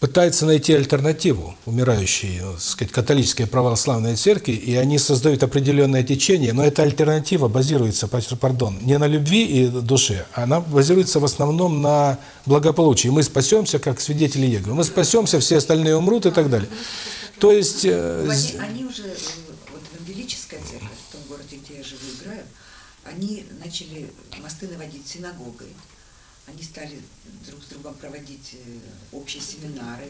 пытается найти альтернативу умирающей, э, так сказать, католической православной церкви, и они создают определенное течение, но эта альтернатива базируется, пардон, не на любви и душе, она базируется в основном на благополучии. Мы спасемся, как свидетели Еговы. Мы спасемся, все остальные умрут и так далее. То есть... э, Они, они уже, э, вот евангелическая церковь, в том городе, где я живу, играю, они начали мосты наводить синагогой. Они стали друг с другом проводить э, общие семинары,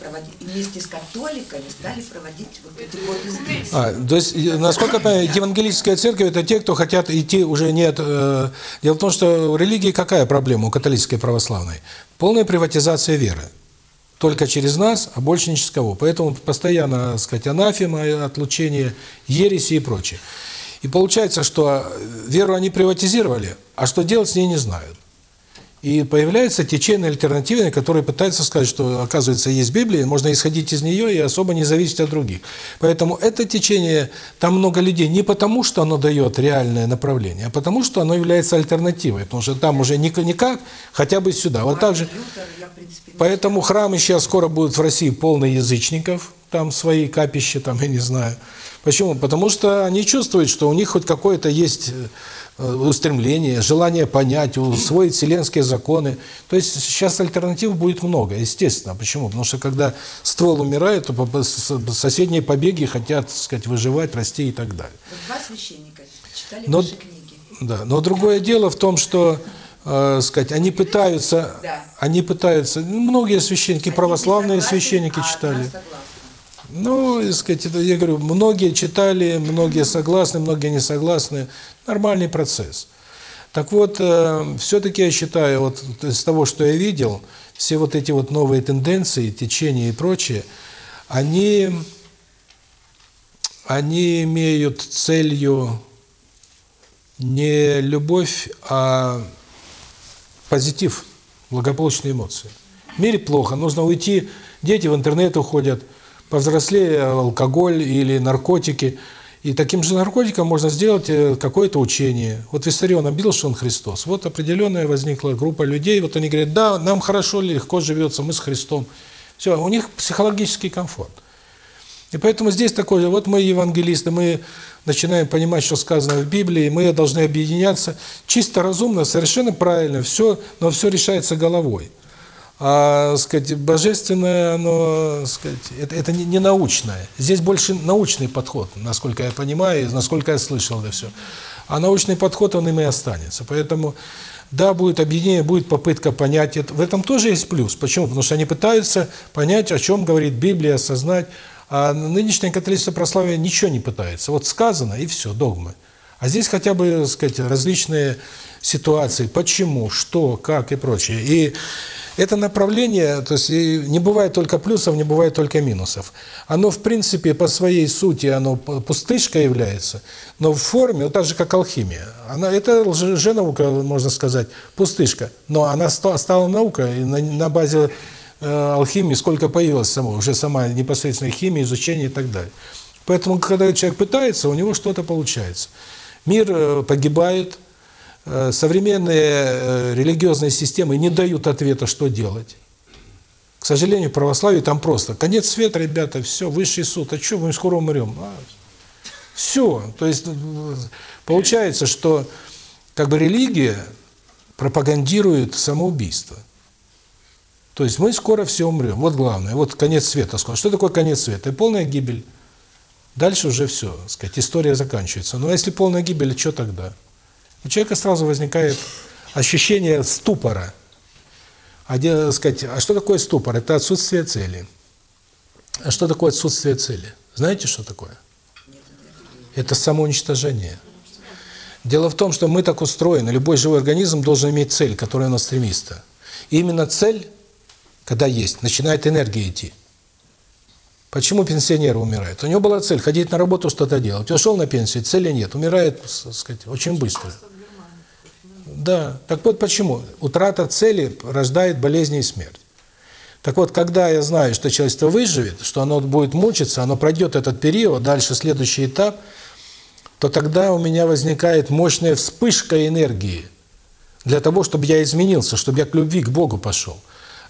проводить, вместе с католиками стали проводить вот эти годы здесь. А, то есть, э, насколько я понимаю, евангелическая церковь – это те, кто хотят идти уже нет. э, Дело в том, что у религии какая проблема у католической православной? Полная приватизация веры. Только через нас, а больше ни через кого. Поэтому постоянно, так сказать, анафема, отлучение, ереси и прочее. И получается, что веру они приватизировали, а что делать с ней не знают. И появляется течение альтернативное, которое пытается сказать, что, оказывается, есть Библия, можно исходить из нее и особо не зависеть от других. Поэтому это течение, там много людей не потому, что оно дает реальное направление, а потому, что оно является альтернативой. Потому что там уже ник- никак, хотя бы сюда. Вот так же. Поэтому храмы сейчас скоро будут в России полные язычников, там свои капища, там, я не знаю. Почему? Потому что они чувствуют, что у них хоть какое-то есть э, устремление, желание понять, усвоить вселенские законы. То есть сейчас альтернатив будет много, естественно. Почему? Потому что когда ствол умирает, то соседние побеги хотят, так сказать, выживать, расти и так далее. Два священника читали Но- ваши книги. Да, но другое дело в том, что, э, сказать, они пытаются, Да. они пытаются, ну, многие священники, православные священники а читали. согласна. Ну, сказать, это, я говорю, многие читали, многие согласны, многие не согласны. Нормальный процесс. Так вот, все-таки я считаю, вот из того, что я видел, все вот эти вот новые тенденции, течения и прочее, они, они имеют целью не любовь, а позитив, благополучные эмоции. В мире плохо, нужно уйти, дети в интернет уходят, повзрослее алкоголь или наркотики. И таким же наркотиком можно сделать э, какое-то учение. Вот Виссарион объявил, что он Христос. Вот определенная возникла группа людей, вот они говорят, да, нам хорошо, легко живется, мы с Христом. Все, у них психологический комфорт. И поэтому здесь такое вот мы евангелисты, мы начинаем понимать, что сказано в Библии, мы должны объединяться чисто разумно, совершенно правильно, все, но все решается головой. А, сказать, божественное, оно, сказать, это, это не, не научное. Здесь больше научный подход, насколько я понимаю, насколько я слышал это все. А научный подход, он им и останется. Поэтому, да, будет объединение, будет попытка понять это. В этом тоже есть плюс. Почему? Потому что они пытаются понять, о чем говорит Библия, осознать. А нынешнее католичество православие ничего не пытается. Вот сказано, и все, догмы. А здесь хотя бы, так сказать, различные ситуации, почему, что, как и прочее. И это направление, то есть не бывает только плюсов, не бывает только минусов. Оно, в принципе, по своей сути, оно пустышка является, но в форме, вот так же, как алхимия. Она, это лженаука, можно сказать, пустышка, но она ста- стала наукой, на, на базе э, алхимии сколько появилось само, уже сама непосредственная химия, изучение и так далее. Поэтому, когда человек пытается, у него что-то получается. Мир э, погибает, современные э, религиозные системы не дают ответа, что делать. К сожалению, в православии там просто. Конец света, ребята, все, высший суд. А что, мы скоро умрем? А, все. То есть э, получается, что как бы религия пропагандирует самоубийство. То есть мы скоро все умрем. Вот главное. Вот конец света скоро. Что такое конец света? И полная гибель. Дальше уже все, сказать, история заканчивается. Но если полная гибель, что тогда? У человека сразу возникает ощущение ступора. А, где, сказать, а что такое ступор? Это отсутствие цели. А что такое отсутствие цели? Знаете, что такое? Это самоуничтожение. Дело в том, что мы так устроены, любой живой организм должен иметь цель, к которой он стремится. И именно цель, когда есть, начинает энергия идти. Почему пенсионеры умирают? У него была цель ходить на работу, что-то делать. Ушел на пенсию, цели нет, умирает, так сказать, очень быстро. Да, так вот почему. Утрата цели рождает болезни и смерть. Так вот, когда я знаю, что человечество выживет, что оно будет мучиться, оно пройдет этот период, дальше следующий этап, то тогда у меня возникает мощная вспышка энергии для того, чтобы я изменился, чтобы я к любви, к Богу пошел.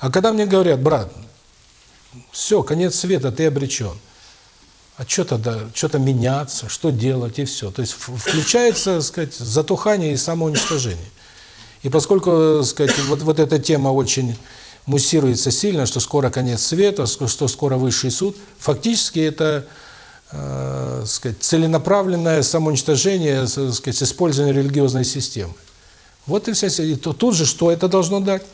А когда мне говорят, брат, все, конец света, ты обречен. А что тогда, что-то меняться, что делать и все. То есть включается, сказать, затухание и самоуничтожение. И поскольку, сказать, вот, вот эта тема очень муссируется сильно, что скоро конец света, что скоро высший суд, фактически это э, сказать, целенаправленное самоуничтожение сказать, с религиозной системы. Вот и вся... И тут же что это должно дать?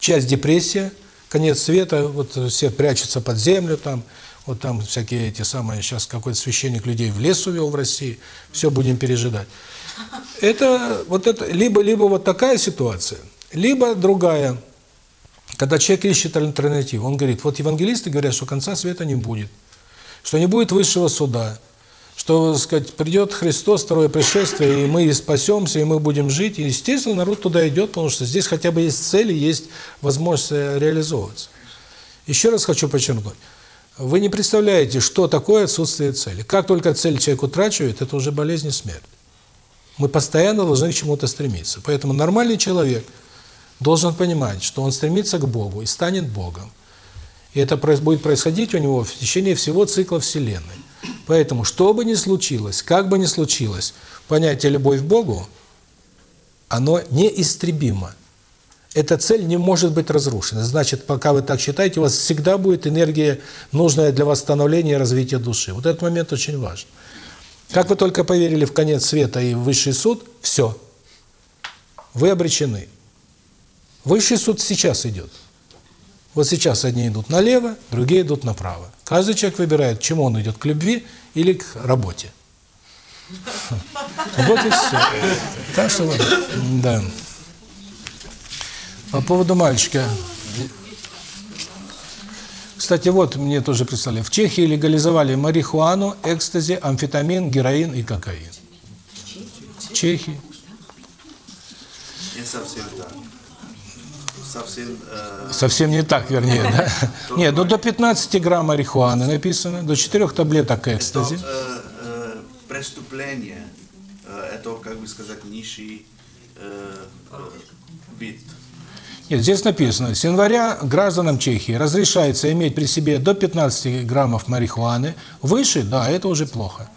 Часть депрессия, конец света, вот все прячутся под землю там, вот там всякие эти самые, сейчас какой-то священник людей в лес увел в России, все будем пережидать. Это вот это либо либо вот такая ситуация, либо другая, когда человек ищет альтернативу. Он говорит, вот евангелисты говорят, что конца света не будет, что не будет высшего суда, что, сказать, придет Христос, второе пришествие, и мы спасемся, и мы будем жить. И, естественно, народ туда идет, потому что здесь хотя бы есть цели, есть возможность реализовываться. Еще раз хочу подчеркнуть. Вы не представляете, что такое отсутствие цели. Как только цель человек утрачивает, это уже болезнь и смерть. Мы постоянно должны к чему-то стремиться. Поэтому нормальный человек должен понимать, что он стремится к Богу и станет Богом. И это будет происходить у него в течение всего цикла Вселенной. Поэтому, что бы ни случилось, как бы ни случилось, понятие «любовь к Богу», оно неистребимо. Эта цель не может быть разрушена. Значит, пока вы так считаете, у вас всегда будет энергия, нужная для восстановления и развития души. Вот этот момент очень важен. Как вы только поверили в конец света и в высший суд, все. Вы обречены. Высший суд сейчас идет. Вот сейчас одни идут налево, другие идут направо. Каждый человек выбирает, чему он идет, к любви или к работе. Вот и все. Так что да. По поводу мальчика. Кстати, вот мне тоже прислали. В Чехии легализовали марихуану, экстази, амфетамин, героин и кокаин. Чехии. Не совсем так. Совсем... Э, Совсем не так, вернее, да? Нет, ну до 15 грамм марихуаны написано, до 4 таблеток экстази. это э, преступление, э, это, как бы сказать, низший э, э, вид. Нет, здесь написано, с января гражданам Чехии разрешается иметь при себе до 15 граммов марихуаны. Выше, да, это уже плохо.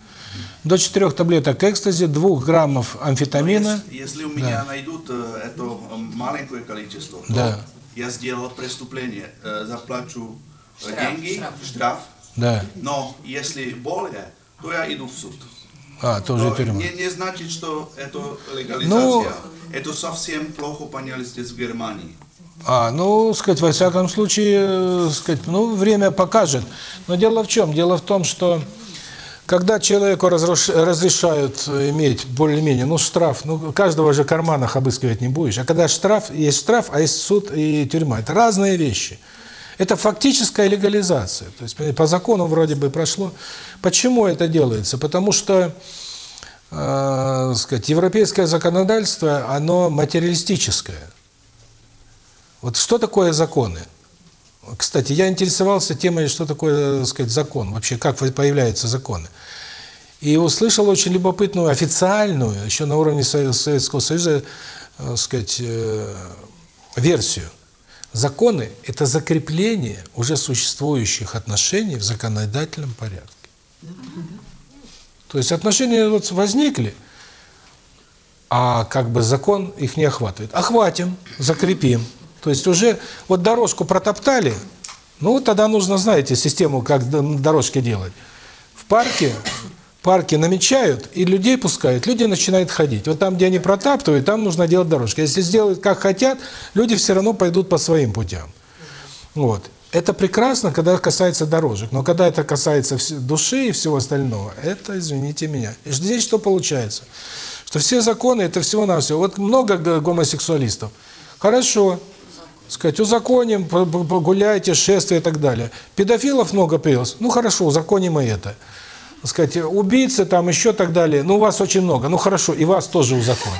До 4 таблеток экстази, 2 граммов амфетамина. Если, если у меня найдут э, это э, маленькое количество, то Да. я сделал преступление, э, заплачу Штраф, деньги, штраф. штраф. Да. Но если более, то я иду в суд. А, тоже Но тюрьма. не, не значит, что это легализация. Ну- это совсем плохо поняли здесь в Германии. А, ну, сказать, во всяком случае, э, сказать, ну, время покажет. Но дело в чем? Дело в том, что когда человеку разруш- разрешают иметь более-менее, ну, штраф, ну, каждого же карманах обыскивать не будешь. А когда штраф, есть штраф, а есть суд и тюрьма. Это разные вещи. Это фактическая легализация. То есть по закону вроде бы прошло. Почему это делается? Потому что э, сказать, европейское законодательство, оно материалистическое. Вот что такое законы? Кстати, я интересовался темой, что такое, так сказать, закон, вообще, как появляются законы. И услышал очень любопытную, официальную, еще на уровне Сове- Советского Союза, э, так сказать, э, версию. Законы – это закрепление уже существующих отношений в законодательном порядке. То есть отношения вот возникли, а как бы закон их не охватывает. Охватим, закрепим. То есть уже вот дорожку протоптали, ну вот тогда нужно, знаете, систему, как дорожки делать. В парке, парки намечают и людей пускают, люди начинают ходить. Вот там, где они протаптывают, там нужно делать дорожки. Если сделают как хотят, люди все равно пойдут по своим путям. Вот. Это прекрасно, когда касается дорожек, но когда это касается души и всего остального, это, извините меня. И здесь что получается? Что все законы – это всего-навсего. Вот много гомосексуалистов. Хорошо, сказать, узаконим, погуляйте, шествия и так далее. Педофилов много появилось. Ну хорошо, узаконим и это. Сказать, убийцы там еще так далее. Ну, у вас очень много. Ну хорошо, и вас тоже узаконим.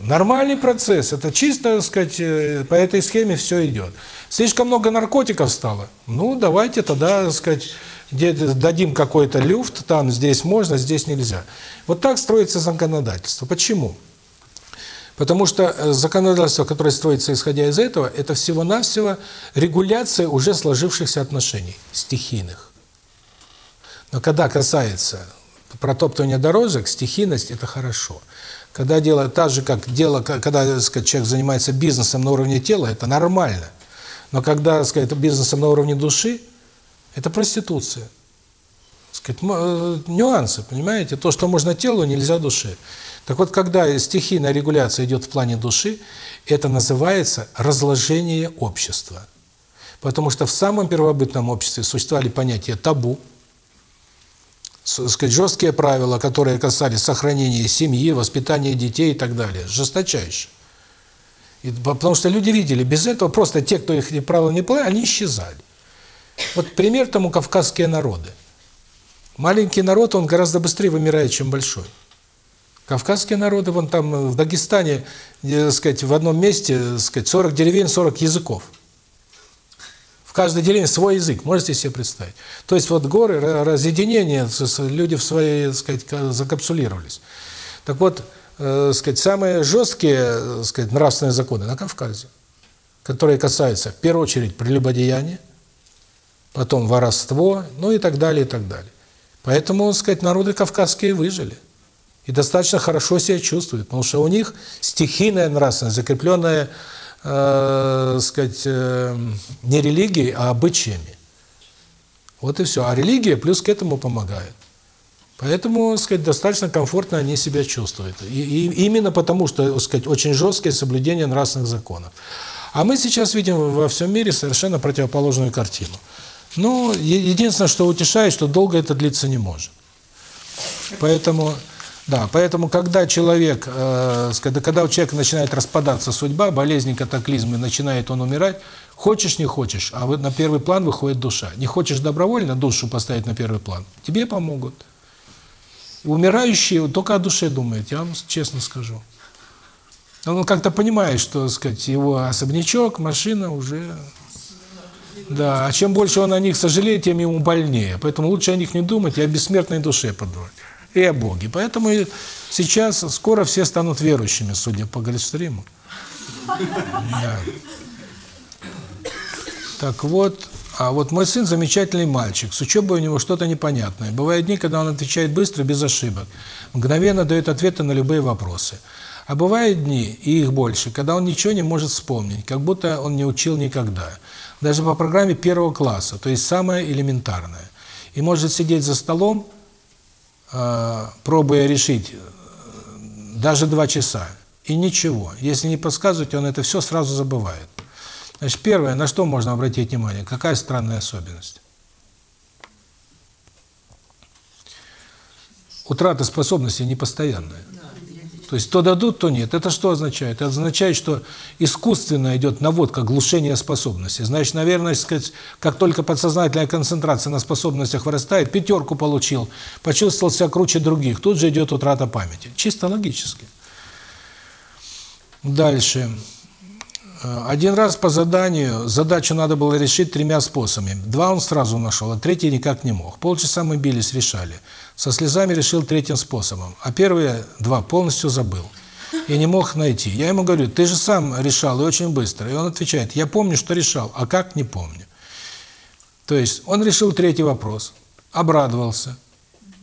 Нормальный процесс. Это чисто, так сказать, э, по этой схеме все идет. Слишком много наркотиков стало. Ну, давайте тогда, так сказать, дадим какой-то люфт, там здесь можно, здесь нельзя. Вот так строится законодательство. Почему? Потому что э, законодательство, которое строится исходя из этого, это всего-навсего регуляция уже сложившихся отношений, стихийных. Но когда касается протоптывания дорожек, стихийность – это хорошо. Когда дело так же, как дело, когда так сказать, человек занимается бизнесом на уровне тела, это нормально. Но когда так сказать, бизнесом на уровне души, это проституция. Так сказать, э, нюансы, понимаете? То, что можно телу, нельзя душе. Так вот, когда стихийная регуляция идет в плане души, это называется разложение общества. Потому что в самом первобытном обществе существовали понятия табу, сказать, жесткие правила, которые касались сохранения семьи, воспитания детей и так далее, жесточайшие. И по- потому что люди видели, без этого просто те, кто их правила не поняли, они исчезали. Вот пример тому кавказские народы. Маленький народ, он гораздо быстрее вымирает, чем большой. Кавказские народы, вон там э, в Дагестане, э, сказать, в одном месте, э, сказать, 40 деревень, 40 языков. В каждой деревне свой язык, можете себе представить. То есть вот горы, ра- разъединение, люди в так сказать, ка- закапсулировались. Так вот, сказать, самые жесткие, сказать, нравственные законы на Кавказе, которые касаются, в первую очередь, прелюбодеяния, потом воровство, ну и так далее, и так далее. Поэтому, сказать, народы кавказские выжили. И достаточно хорошо себя чувствуют, потому что у них стихийная нравственность, закрепленная, э, сказать, э, не религией, а обычаями. Вот и все. А религия плюс к этому помогает. Поэтому, сказать, достаточно комфортно они себя чувствуют. И, и именно потому, что, сказать, очень жесткое соблюдение нравственных законов. А мы сейчас видим во всем мире совершенно противоположную картину. Ну, единственное, что утешает, что долго это длиться не может. Поэтому, да, поэтому, когда человек, э, когда, у человека начинает распадаться судьба, болезни, катаклизмы, начинает он умирать, хочешь, не хочешь, а на первый план выходит душа. Не хочешь добровольно душу поставить на первый план, тебе помогут. Умирающий только о душе думает, я вам честно скажу. Он как-то понимает, что, так сказать, его особнячок, машина уже... Да, а чем больше он о них сожалеет, тем ему больнее. Поэтому лучше о них не думать и о бессмертной душе подумать. И о Боге. Поэтому сейчас скоро все станут верующими, судя по Гольфстриму. Да. Так вот, а вот мой сын замечательный мальчик, с учебой у него что-то непонятное. Бывают дни, когда он отвечает быстро, без ошибок, мгновенно дает ответы на любые вопросы. А бывают дни, и их больше, когда он ничего не может вспомнить, как будто он не учил никогда. Даже по программе первого класса, то есть самое элементарное. И может сидеть за столом, пробуя решить э, даже два часа, и ничего. Если не подсказывать, он это все сразу забывает. Значит, первое, на что можно обратить внимание, какая странная особенность? Утрата способностей непостоянная. То есть то дадут, то нет. Это что означает? Это означает, что искусственно идет наводка, глушение способностей. Значит, наверное, сказать, как только подсознательная концентрация на способностях вырастает, пятерку получил, почувствовал себя круче других, тут же идет утрата памяти. Чисто логически. Дальше. Один раз по заданию задачу надо было решить тремя способами. Два он сразу нашел, а третий никак не мог. Полчаса мы бились, решали. Со слезами решил третьим способом, а первые два полностью забыл. И не мог найти. Я ему говорю, ты же сам решал, и очень быстро. И он отвечает, я помню, что решал, а как, не помню. То есть он решил третий вопрос, обрадовался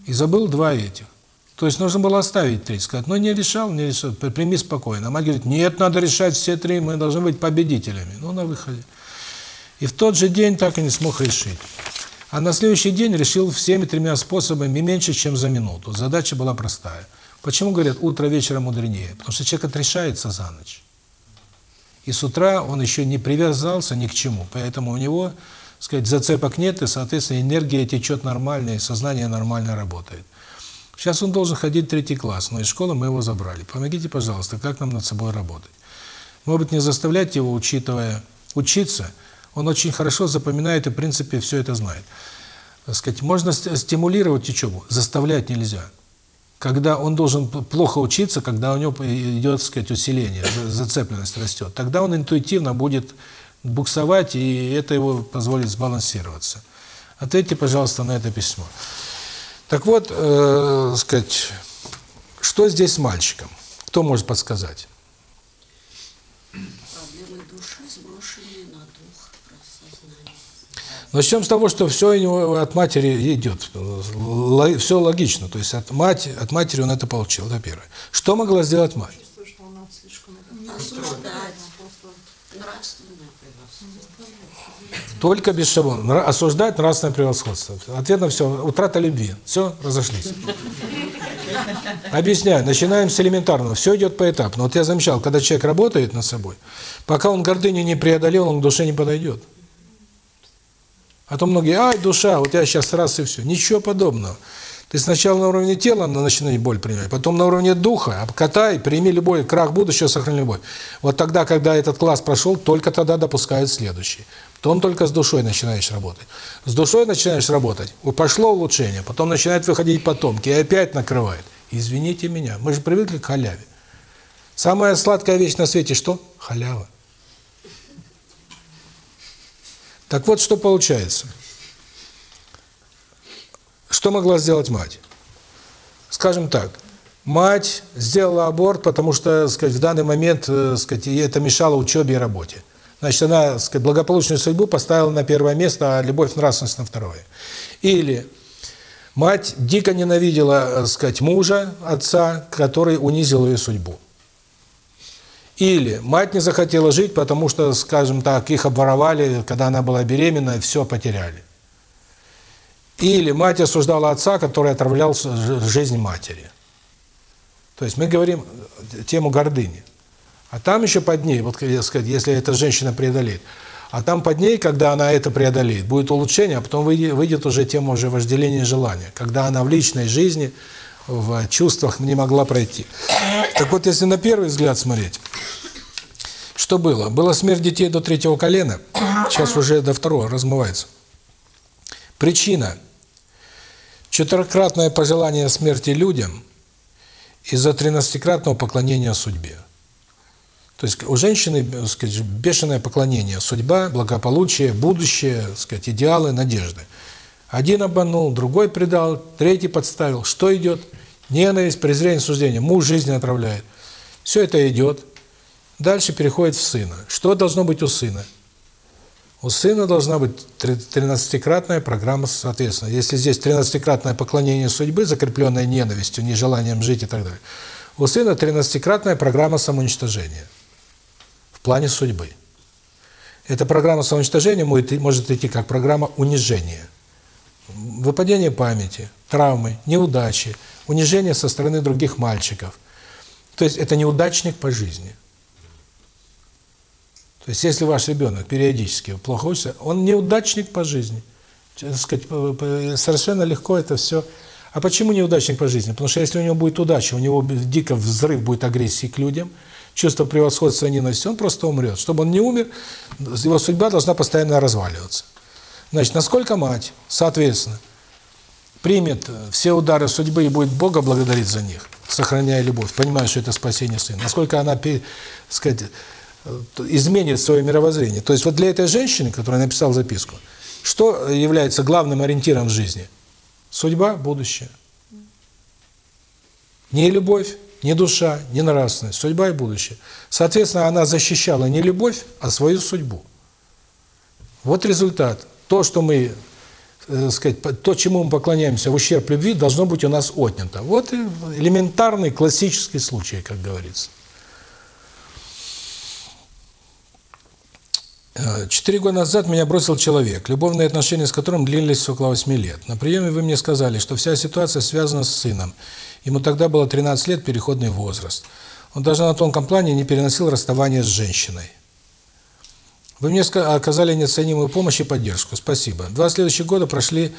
и забыл два этих. То есть нужно было оставить третий, сказать, ну не решал, не решал, прими спокойно. А мать говорит, нет, надо решать все три, мы должны быть победителями. Ну, на выходе. И в тот же день так и не смог решить. А на следующий день решил всеми тремя способами меньше, чем за минуту. Задача была простая. Почему говорят, утро вечера мудренее? Потому что человек отрешается за ночь. И с утра он еще не привязался ни к чему, поэтому у него, сказать, зацепок нет, и, соответственно, энергия течет нормально, и сознание нормально работает. Сейчас он должен ходить в третий класс, но из школы мы его забрали. Помогите, пожалуйста, как нам над собой работать? Может быть, не заставлять его, учитывая, учиться, он очень хорошо запоминает и, в принципе, все это знает. Так сказать, можно стимулировать учебу, заставлять нельзя. Когда он должен плохо учиться, когда у него идет, так сказать, усиление, зацепленность растет, тогда он интуитивно будет буксовать, и это его позволит сбалансироваться. Ответьте, пожалуйста, на это письмо. Так вот, э, сказать, что здесь с мальчиком? Кто может подсказать? Проблемы души сброшенные на дух, сознание. Начнем с того, что все у него от матери идет. Все логично. То есть от, мать, от матери он это получил. Это первое. Что могла сделать мать? Осуждать. Нравственное. Только без шаблона. Осуждать нравственное превосходство. Ответ на все. Утрата любви. Все, разошлись. Объясняю. Начинаем с элементарного. Все идет поэтапно. Вот я замечал, когда человек работает над собой, пока он гордыню не преодолел, он к душе не подойдет. А то многие, ай, душа, вот я сейчас раз и все. Ничего подобного. Ты сначала на уровне тела начинай боль принимать, потом на уровне духа, обкатай, прими любой крах будущего, сохрани любовь. Вот тогда, когда этот класс прошел, только тогда допускают следующий. Потом только с душой начинаешь работать. С душой начинаешь работать, пошло улучшение, потом начинают выходить потомки, и опять накрывает. Извините меня, мы же привыкли к халяве. Самая сладкая вещь на свете что? Халява. Так вот, что получается. Что могла сделать мать? Скажем так, мать сделала аборт, потому что, сказать, в данный момент, э, сказать, ей это мешало учебе и работе. Значит, она, сказать, благополучную судьбу поставила на первое место, а любовь нравственность на второе. Или мать дико ненавидела, так сказать, мужа, отца, который унизил ее судьбу. Или мать не захотела жить, потому что, скажем так, их обворовали, когда она была беременна, все потеряли. Или мать осуждала отца, который отравлял жизнь матери. То есть мы говорим э, тему гордыни. А там еще под ней, вот сказать, если эта женщина преодолеет, а там под ней, когда она это преодолеет, будет улучшение, а потом выйдет, выйдет уже тема уже вожделения желания, когда она в личной жизни, в чувствах не могла пройти. Так вот, если на первый взгляд смотреть, что было? Была смерть детей до третьего колена, сейчас уже до второго размывается. Причина – четырехкратное пожелание смерти людям из-за тринадцатикратного поклонения судьбе. То есть у женщины, так сказать, бешеное поклонение. Судьба, благополучие, будущее, сказать, идеалы, надежды. Один обманул, другой предал, третий подставил. Что идет? Ненависть, презрение, суждение. Муж жизнь отравляет. Все это идет. Дальше переходит в сына. Что должно быть у сына? У сына должна быть тринадцатикратная программа соответственно. Если здесь тринадцатикратное поклонение судьбы, закрепленное ненавистью, нежеланием жить и так далее, у сына тринадцатикратная программа самоуничтожения в плане судьбы. Эта программа самоуничтожения может может идти как программа унижения. Выпадение памяти, травмы, неудачи, унижение со стороны других мальчиков. То есть это неудачник по жизни. То есть если ваш ребенок периодически плохо учится, он неудачник по жизни. Сказать, совершенно легко это все. А почему неудачник по жизни? Потому что если у него будет удача, у него дико взрыв будет агрессии к людям, чувство превосходства и ненависти, он просто умрет. Чтобы он не умер, его судьба должна постоянно разваливаться. Значит, насколько мать, соответственно, примет все удары судьбы и будет Бога благодарить за них, сохраняя любовь, понимая, что это спасение сына, насколько она, так сказать, изменит свое мировоззрение. То есть вот для этой женщины, которая написала записку, что является главным ориентиром в жизни? Судьба, будущее. Не любовь, не душа, не нравственность, судьба и будущее. Соответственно, она защищала не любовь, а свою судьбу. Вот результат. То, что мы, э, сказать, то, чему мы поклоняемся в ущерб любви, должно быть у нас отнято. Вот элементарный классический случай, как говорится. Э, Четыре года назад меня бросил человек, любовные отношения с которым длились около восьми лет. На приеме вы мне сказали, что вся ситуация связана с сыном. Ему тогда было 13 лет, переходный возраст. Он даже на тонком плане не переносил расставание с женщиной. Вы мне оказали неоценимую помощь и поддержку. Спасибо. Два следующих года прошли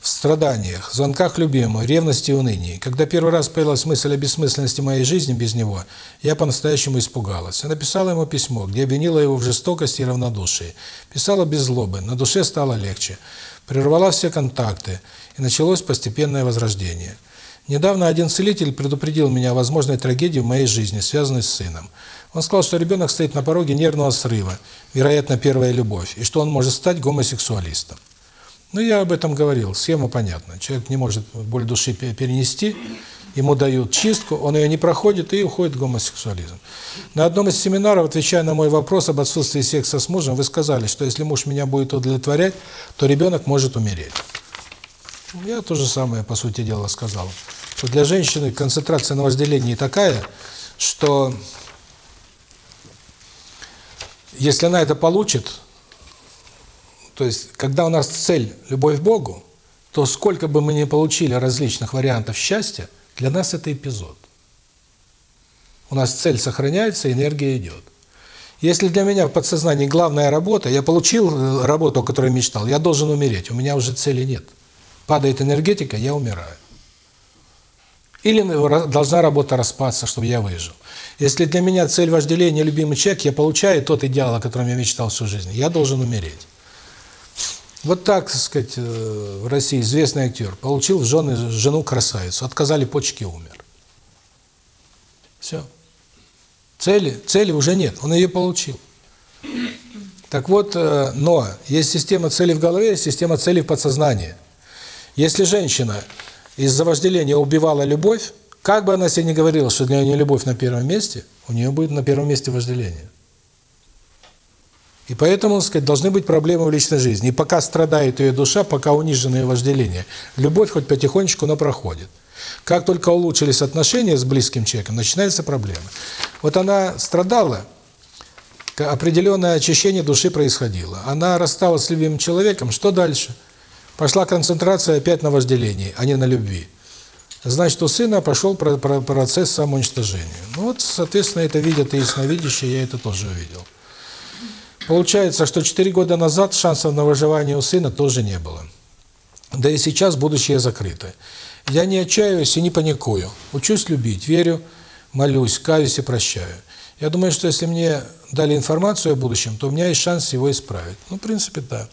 в страданиях, звонках любимому, ревности и унынии. Когда первый раз появилась мысль о бессмысленности моей жизни без него, я по-настоящему испугалась. Я написала ему письмо, где обвинила его в жестокости и равнодушии. Писала без злобы, на душе стало легче. Прервала все контакты, и началось постепенное возрождение. Недавно один целитель предупредил меня о возможной трагедии в моей жизни, связанной с сыном. Он сказал, что ребенок стоит на пороге нервного срыва, вероятно, первая любовь, и что он может стать гомосексуалистом. Ну, я об этом говорил, схема понятна. Человек не может боль души пе- перенести, ему дают чистку, он ее не проходит и уходит в гомосексуализм. На одном из семинаров, отвечая на мой вопрос об отсутствии секса с мужем, вы сказали, что если муж меня будет удовлетворять, то ребенок может умереть. Я то же самое, по сути дела, сказал. Что для женщины концентрация на вожделении такая, что если она это получит, то есть, когда у нас цель – любовь к Богу, то сколько бы мы ни получили различных вариантов счастья, для нас это эпизод. У нас цель сохраняется, энергия идет. Если для меня в подсознании главная работа, я получил э, работу, о которой мечтал, я должен умереть, у меня уже цели нет. Падает энергетика, я умираю. Или должна работа распаться, чтобы я выжил. Если для меня цель вожделения любимый человек, я получаю тот идеал, о котором я мечтал всю жизнь, я должен умереть. Вот так, так сказать, э, в России известный актер получил в жены жену красавицу, отказали почки, умер. Все. Цели, цели уже нет, он ее получил. Так вот, э, но есть система целей в голове, есть система целей в подсознании. Если женщина из-за вожделения убивала любовь, как бы она себе не говорила, что для нее любовь на первом месте, у нее будет на первом месте вожделение. И поэтому, так сказать, должны быть проблемы в личной жизни. И пока страдает ее душа, пока унижено ее вожделение, любовь хоть потихонечку, но проходит. Как только улучшились отношения с близким человеком, начинается проблема. Вот она страдала, определенное очищение души происходило. Она рассталась с любимым человеком, что дальше? Пошла концентрация опять на вожделении, а не на любви. Значит, у сына пошел про- про- процесс самоуничтожения. Ну вот, соответственно, это видят и ясновидящие, я это тоже увидел. Получается, что 4 года назад шансов на выживание у сына тоже не было. Да и сейчас будущее закрыто. Я не отчаиваюсь и не паникую. Учусь любить, верю, молюсь, каюсь и прощаю. Я думаю, что если мне дали информацию о будущем, то у меня есть шанс его исправить. Ну, в принципе, да.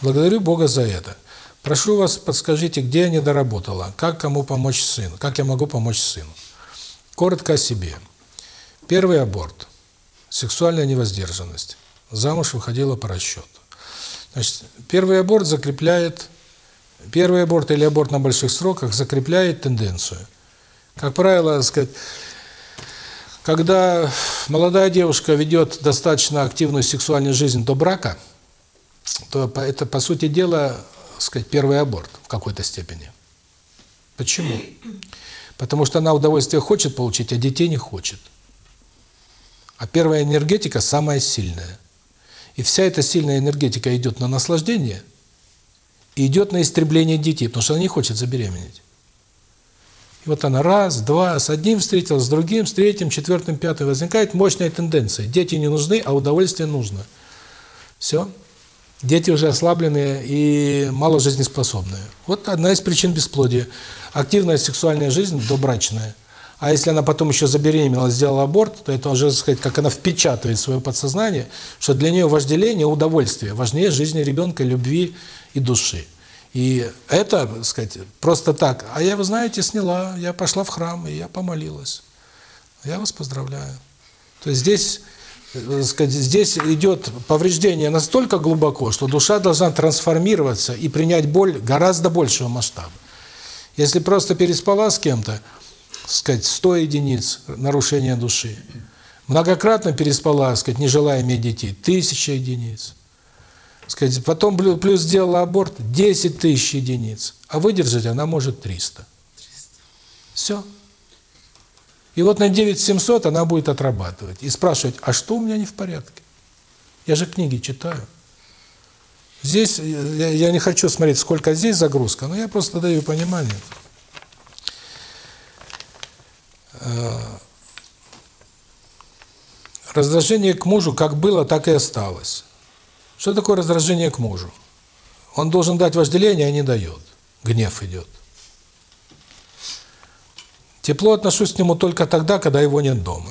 Благодарю Бога за это. Прошу вас, подскажите, где я не доработала, как кому помочь сыну, как я могу помочь сыну. Коротко о себе. Первый аборт. Сексуальная невоздержанность. Замуж выходила по расчету. Значит, первый аборт закрепляет, первый аборт или аборт на больших сроках закрепляет тенденцию. Как правило, сказать, когда молодая девушка ведет достаточно активную сексуальную жизнь до брака, то это, по сути дела, так сказать, первый аборт в какой-то степени. Почему? Потому что она удовольствие хочет получить, а детей не хочет. А первая энергетика самая сильная. И вся эта сильная энергетика идет на наслаждение и идет на истребление детей, потому что она не хочет забеременеть. И вот она раз, два, с одним встретилась, с другим, с третьим, четвертым, пятым. Возникает мощная тенденция. Дети не нужны, а удовольствие нужно. Все. Дети уже ослабленные и мало жизнеспособные. Вот одна из причин бесплодия. Активная сексуальная жизнь добрачная. А если она потом еще забеременела, сделала аборт, то это уже, так сказать, как она впечатывает в свое подсознание, что для нее вожделение, удовольствие важнее жизни ребенка, любви и души. И это, так сказать, просто так. А я, вы знаете, сняла, я пошла в храм, и я помолилась. Я вас поздравляю. То есть здесь, сказать, здесь идет повреждение настолько глубоко, что душа должна трансформироваться и принять боль гораздо большего масштаба. Если просто переспала с кем-то, сказать, 100 единиц нарушения души. Многократно переспала, сказать, не желая иметь детей, тысяча единиц. Сказать, потом плюс сделала аборт 10 тысяч единиц, а выдержать она может 300. Все. И вот на 9700 она будет отрабатывать и спрашивать, а что у меня не в порядке? Я же книги читаю. Здесь э, я, я не хочу смотреть, сколько здесь загрузка, но я просто даю понимание. Э, Раздражение к мужу как было, так и осталось. Что такое раздражение к мужу? Он должен дать вожделение, а не дает. Гнев идет. Тепло отношусь к нему только тогда, когда его нет дома.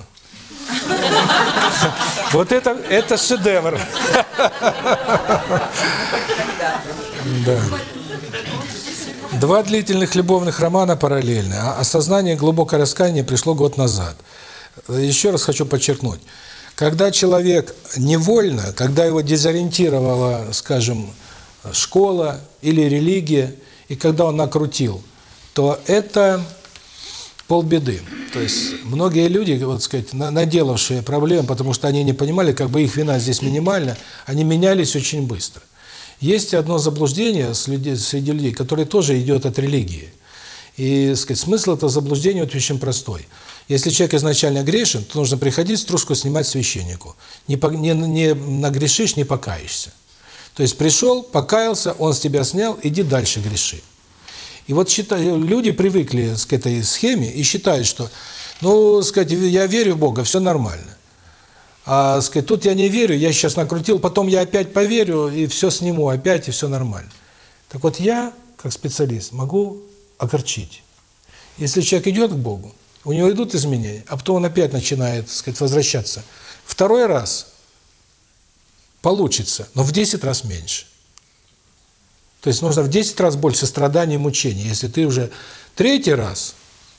Вот это, это шедевр. Да. Два длительных любовных романа параллельно. А осознание глубокое раскаяние пришло год назад. Еще раз хочу подчеркнуть. Когда человек невольно, когда его дезориентировала, скажем, школа или религия, и когда он накрутил, то это полбеды. То есть многие люди, вот сказать, наделавшие проблем, потому что они не понимали, как бы их вина здесь минимальна, они менялись очень быстро. Есть одно заблуждение среди людей, которое тоже идет от религии. И, сказать, смысл этого заблуждения очень простой. Если человек изначально грешен, то нужно приходить стружку снимать священнику. Не, не, не нагрешишь, не покаешься. То есть пришел, покаялся, он с тебя снял, иди дальше греши. И вот считаю, люди привыкли к этой схеме и считают, что, ну, сказать, я верю в Бога, все нормально. А, сказать, тут я не верю, я сейчас накрутил, потом я опять поверю, и все сниму опять, и все нормально. Так вот я, как специалист, могу огорчить. Если человек идет к Богу, у него идут изменения, а потом он опять начинает, сказать, возвращаться. Второй раз получится, но в 10 раз меньше. То есть нужно в 10 раз больше страданий и мучений. Если ты уже третий раз,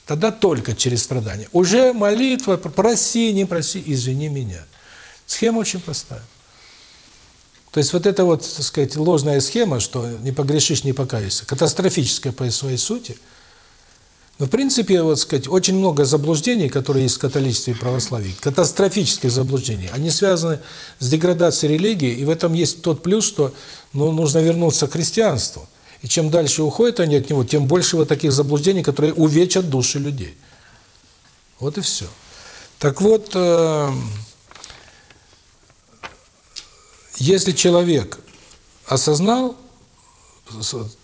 тогда только через страдания. Уже молитва, проси, не проси, извини меня. Схема очень простая. То есть вот эта вот, так сказать, ложная схема, что не погрешишь, не покаешься, катастрофическая по своей сути – в принципе, вот сказать, очень много заблуждений, которые есть в католичестве и православии, катастрофических заблуждений, они связаны с деградацией религии, и в этом есть тот плюс, что ну, нужно вернуться к христианству. И чем дальше уходят они от него, тем больше вот таких заблуждений, которые увечат души людей. Вот и все. Так вот, э, если человек осознал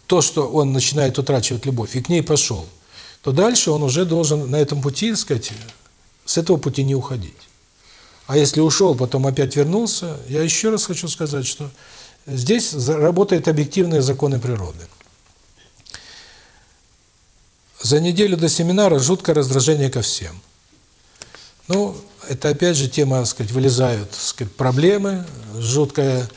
то, что он начинает утрачивать любовь, и к ней пошел, то дальше он уже должен на этом пути, так сказать, с этого пути не уходить. А если ушел, потом опять вернулся, я еще раз хочу сказать, что здесь работают объективные законы природы. За неделю до семинара жуткое раздражение ко всем. Ну, это опять же тема, так сказать, вылезают, так сказать, проблемы, жуткое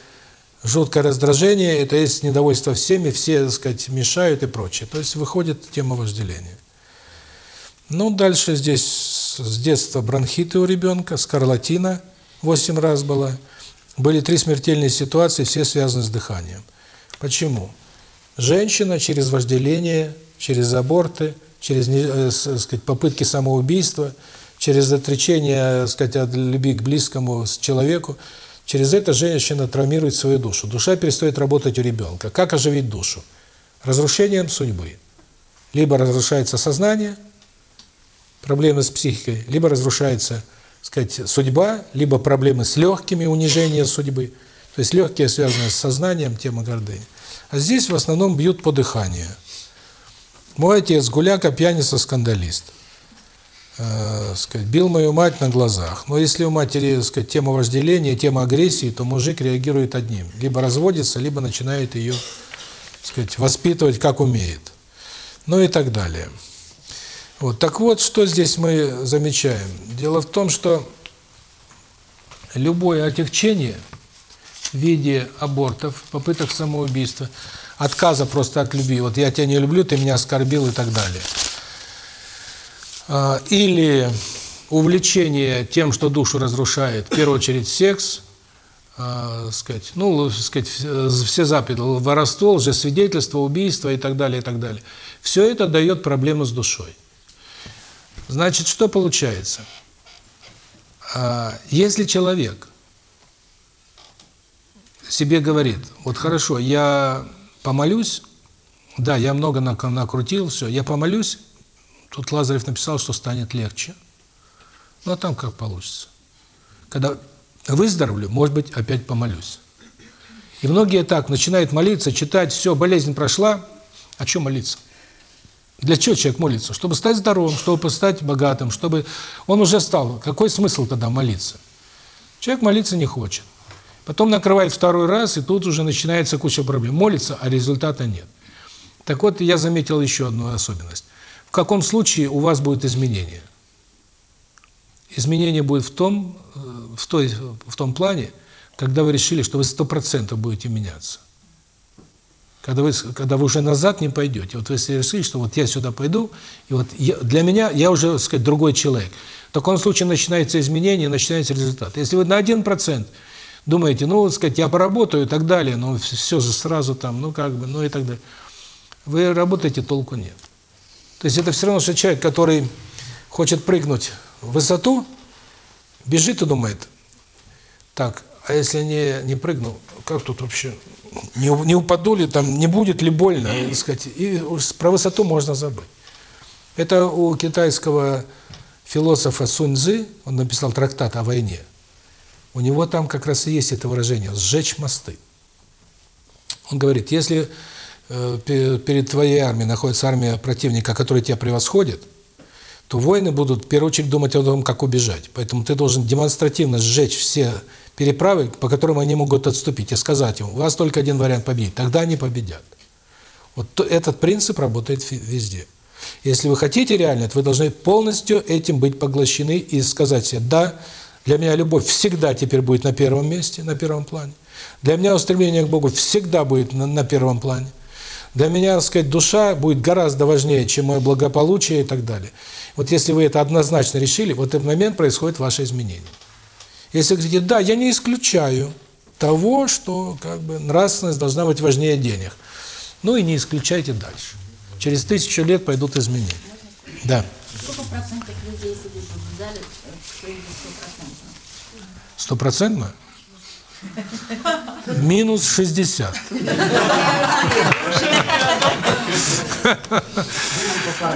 жуткое раздражение, это есть недовольство всеми, все, так сказать, мешают и прочее. То есть выходит тема вожделения. Ну, дальше здесь с детства бронхиты у ребенка, скарлатина 8 раз была. Были три смертельные ситуации, все связаны с дыханием. Почему? Женщина через вожделение, через аборты, через э, сказать, попытки самоубийства, через отречение сказать, от любви к близкому человеку, через это женщина травмирует свою душу. Душа перестает работать у ребенка. Как оживить душу? Разрушением судьбы. Либо разрушается сознание – проблемы с психикой, либо разрушается, сказать, судьба, либо проблемы с легкими, унижение судьбы. То есть легкие связаны с сознанием, тема гордыни. А здесь в основном бьют по дыханию. Мой отец гуляка, пьяница, скандалист. Э, сказать, бил мою мать на глазах. Но если у матери, сказать, тема вожделения, тема агрессии, то мужик реагирует одним. Либо разводится, либо начинает ее, сказать, воспитывать как умеет. Ну и так далее. Вот. Так вот, что здесь мы замечаем? Дело в том, что любое отягчение в виде абортов, попыток самоубийства, отказа просто от любви, вот я тебя не люблю, ты меня оскорбил и так далее, а, или увлечение тем, что душу разрушает, в первую очередь секс, э, сказать, ну, сказать, все заповеди, воровство, лжесвидетельство, убийство и так далее, и так далее. Все это дает проблему с душой. Значит, что получается? А, если человек себе говорит, вот хорошо, я помолюсь, да, я много накрутил, все, я помолюсь, тут Лазарев написал, что станет легче. Ну, а там как получится. Когда Выздоровлю, может быть, опять помолюсь. И многие так начинают молиться, читать, все, болезнь прошла, а что молиться? Для чего человек молится? Чтобы стать здоровым, чтобы стать богатым, чтобы он уже стал. Какой смысл тогда молиться? Человек молиться не хочет. Потом накрывает второй раз, и тут уже начинается куча проблем. Молится, а результата нет. Так вот, я заметил еще одну особенность. В каком случае у вас будет изменение? Изменение будет в том, э, в той, в том плане, когда вы решили, что вы сто процентов будете меняться. Когда вы, когда вы уже назад не пойдете. Вот если решили, что вот я сюда пойду, и вот я, для меня я уже, так сказать, другой человек. В таком случае начинается изменение, начинается результат. Если вы на один процент думаете, ну, вот сказать, я поработаю и так далее, но все же сразу там, ну, как бы, ну и так далее. Вы работаете, толку нет. То есть это все равно, что человек, который хочет прыгнуть в высоту, бежит и думает, так, а если не, не прыгну, как тут вообще, не, не упаду ли, там, не будет ли больно, и, сказать, и про высоту можно забыть. Это у китайского философа Сунь Цзы, он написал трактат о войне, у него там как раз и есть это выражение «сжечь мосты». Он говорит, если э, перед твоей армией находится армия противника, который тебя превосходит, то воины будут в первую очередь думать о том, как убежать. Поэтому ты должен демонстративно сжечь все переправы, по которым они могут отступить, и сказать им, у вас только один вариант победить, тогда они победят. Вот этот принцип работает везде. Если вы хотите реально, то вы должны полностью этим быть поглощены и сказать себе, да, для меня любовь всегда теперь будет на первом месте, на первом плане. Для меня устремление к Богу всегда будет на, на первом плане. Для меня, так сказать, душа будет гораздо важнее, чем мое благополучие и так далее. Вот если вы это однозначно решили, вот этот момент происходит ваше изменение. Если вы говорите, да, я не исключаю того, что как бы нравственность должна быть важнее денег. Ну и не исключайте дальше. Через тысячу лет пойдут изменения. Да. Сколько процентов людей сидит в зале, что им Стопроцентно? Минус 60.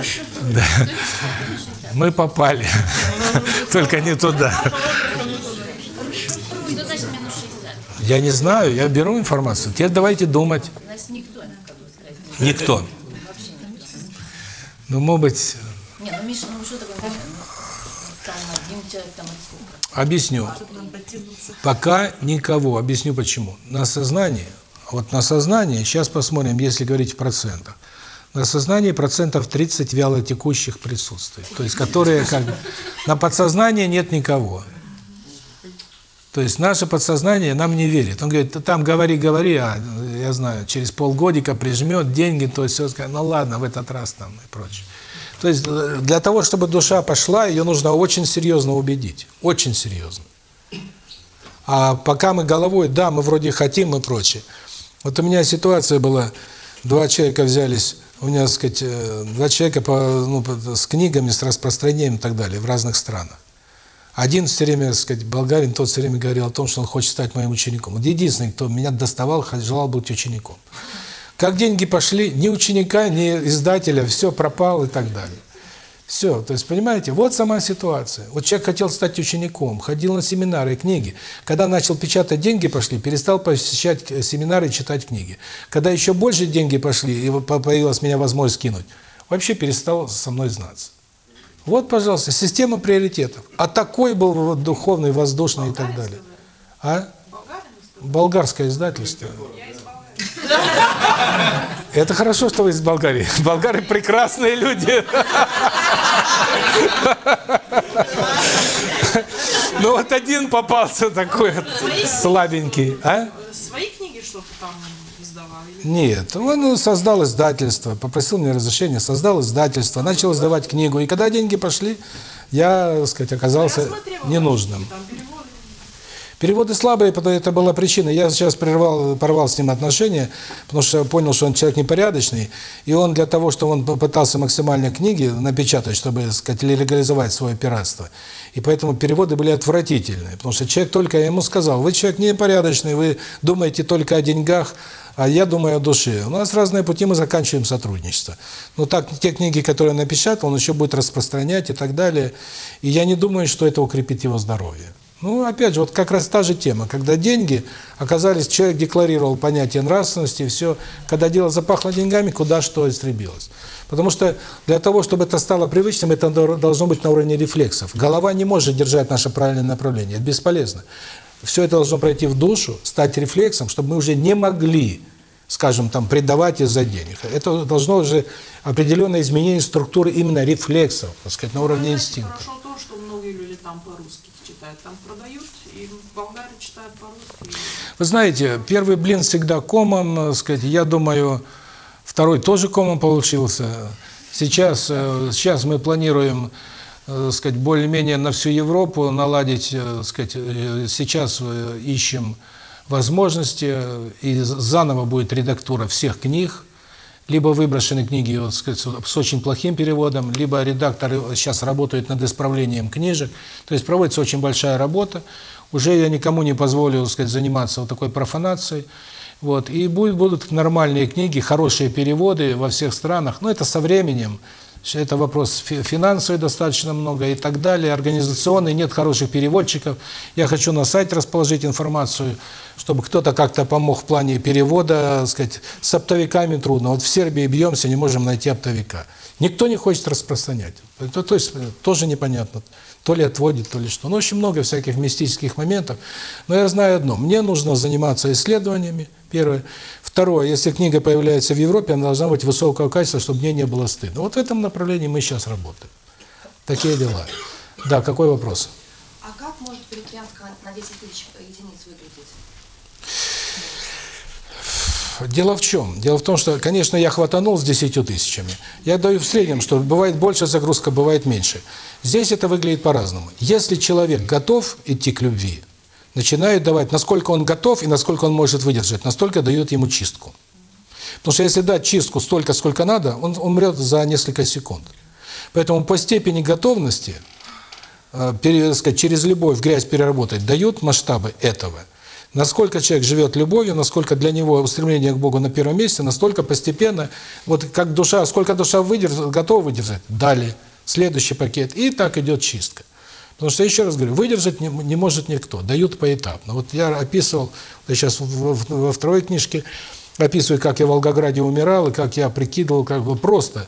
Да. Мы попали. Только не туда. Я не знаю, я беру информацию. Теперь давайте думать. Значит, никто. Никто. Ну, может быть, Не, ну Миша, ну что такое? Ну, там один человек, там сколько? объясню. Пока никого. Объясню почему. На сознание, вот на сознание, сейчас посмотрим, если говорить в процентах. На сознании процентов 30 вяло текущих присутствует. То есть, которые как бы... На подсознании нет никого. То есть наше подсознание нам не верит. Он говорит, там говори, говори, а я знаю, через полгодика прижмет деньги, то есть все скажет, ну ладно, в этот раз там и прочее. То есть э, для того, чтобы душа пошла, ее нужно очень серьезно убедить. Очень серьезно. А пока мы головой, да, мы вроде хотим и прочее. Вот у меня ситуация была, два человека взялись, у меня, так сказать, э, два человека по, ну, с книгами, с распространением и так далее в разных странах. Один все время, так сказать, болгарин, тот все время говорил о том, что он хочет стать моим учеником. Вот единственный, кто меня доставал, желал быть учеником. Как деньги пошли, ни ученика, ни издателя, все пропало и так далее. Все, то есть, понимаете, вот сама ситуация. Вот человек хотел стать учеником, ходил на семинары, книги. Когда начал печатать, деньги пошли, перестал посещать семинары и читать книги. Когда еще больше деньги пошли, и появилась меня возможность кинуть, вообще перестал со мной знаться. Вот, пожалуйста, система приоритетов. А такой был вот духовный, воздушный и так далее. А? Болгарское издательство. Это хорошо, что вы из Болгарии. Болгары прекрасные люди. Ну вот один попался такой слабенький. А? Свои книги что-то там издавали? Нет, он создал издательство, попросил мне разрешения, создал издательство, начал издавать книгу. И когда деньги пошли, я, так сказать, оказался ненужным. Там переводы. Слабые, потому это была причина. Я сейчас прервал, порвал с ним отношения, потому что понял, что он человек непорядочный, и он для того, чтобы он попытался максимально книги напечатать, чтобы, сказать, легализовать свое пиратство. И поэтому переводы были отвратительные, потому что человек только, ему сказал, вы человек непорядочный, вы думаете только о деньгах, а я думаю о душе. У нас разные пути, мы заканчиваем сотрудничество. Но так, те книги, которые он напечатал, он еще будет распространять и так далее. И я не думаю, что это укрепит его здоровье. Ну, опять же, вот как раз та же тема, когда деньги оказались, человек декларировал понятие нравственности, и все, когда дело запахло деньгами, куда что истребилось. Потому что для того, чтобы это стало привычным, это должно быть на уровне рефлексов. Голова не может держать наше правильное направление, это бесполезно. Все это должно пройти в душу, стать рефлексом, чтобы мы уже не могли, скажем, там, предавать из-за денег. Это должно уже определенное изменение структуры именно рефлексов, так сказать, на уровне Знаете, инстинкта. Хорошо то, что многие люди там по-русски читают, там продают, и в Болгарии читают по-русски. Вы знаете, первый блин всегда комом, так сказать, я думаю, второй тоже комом получился. Сейчас, э, сейчас мы планируем, э, сказать, более-менее на всю Европу наладить, э, сказать, э, сейчас э, ищем возможности, э, и заново будет редактура всех книг, либо выброшены книги вот, сказать, с очень плохим переводом, либо редакторы сейчас работают над исправлением книжек. То есть проводится очень большая работа. Уже я никому не позволю сказать, заниматься вот такой профанацией. Вот. И будут нормальные книги, хорошие переводы во всех странах. Но это со временем. Это вопрос фи- финансовый достаточно много и так далее, организационный, нет хороших переводчиков. Я хочу на сайте расположить информацию, чтобы кто-то как-то помог в плане перевода, сказать, с оптовиками трудно. Вот в Сербии бьемся, не можем найти оптовика. Никто не хочет распространять. Это, то есть э, тоже непонятно. То ли отводит, то ли что. Ну, очень много всяких мистических моментов. Но я знаю одно. Мне нужно заниматься исследованиями, первое. Второе, если книга появляется в Европе, она должна быть высокого качества, чтобы мне не было стыдно. Вот в этом направлении мы сейчас работаем. Такие дела. Да, какой вопрос? А как может Прикрянска на 10 тысяч единиц выглядеть? Дело в чем? Дело в том, что, конечно, я хватанул с 10 тысячами. Я даю в среднем, что бывает больше загрузка, бывает меньше. Здесь это выглядит по-разному. Если человек готов идти к любви, начинают давать, насколько он готов и насколько он может выдержать, настолько дают ему чистку. Потому что если дать чистку столько, сколько надо, он умрет за несколько секунд. Поэтому по степени готовности, э, сказать, через любовь грязь переработать, дают масштабы этого. Насколько человек живет любовью, насколько для него устремление к Богу на первом месте, настолько постепенно, вот как душа, сколько душа выдержит, готова выдержать, дали следующий пакет, и так идет чистка. Потому что, еще раз говорю, выдержать не, не может никто, дают поэтапно. Вот я описывал, я сейчас во, во второй книжке описываю, как я в Волгограде умирал, и как я прикидывал, как бы просто,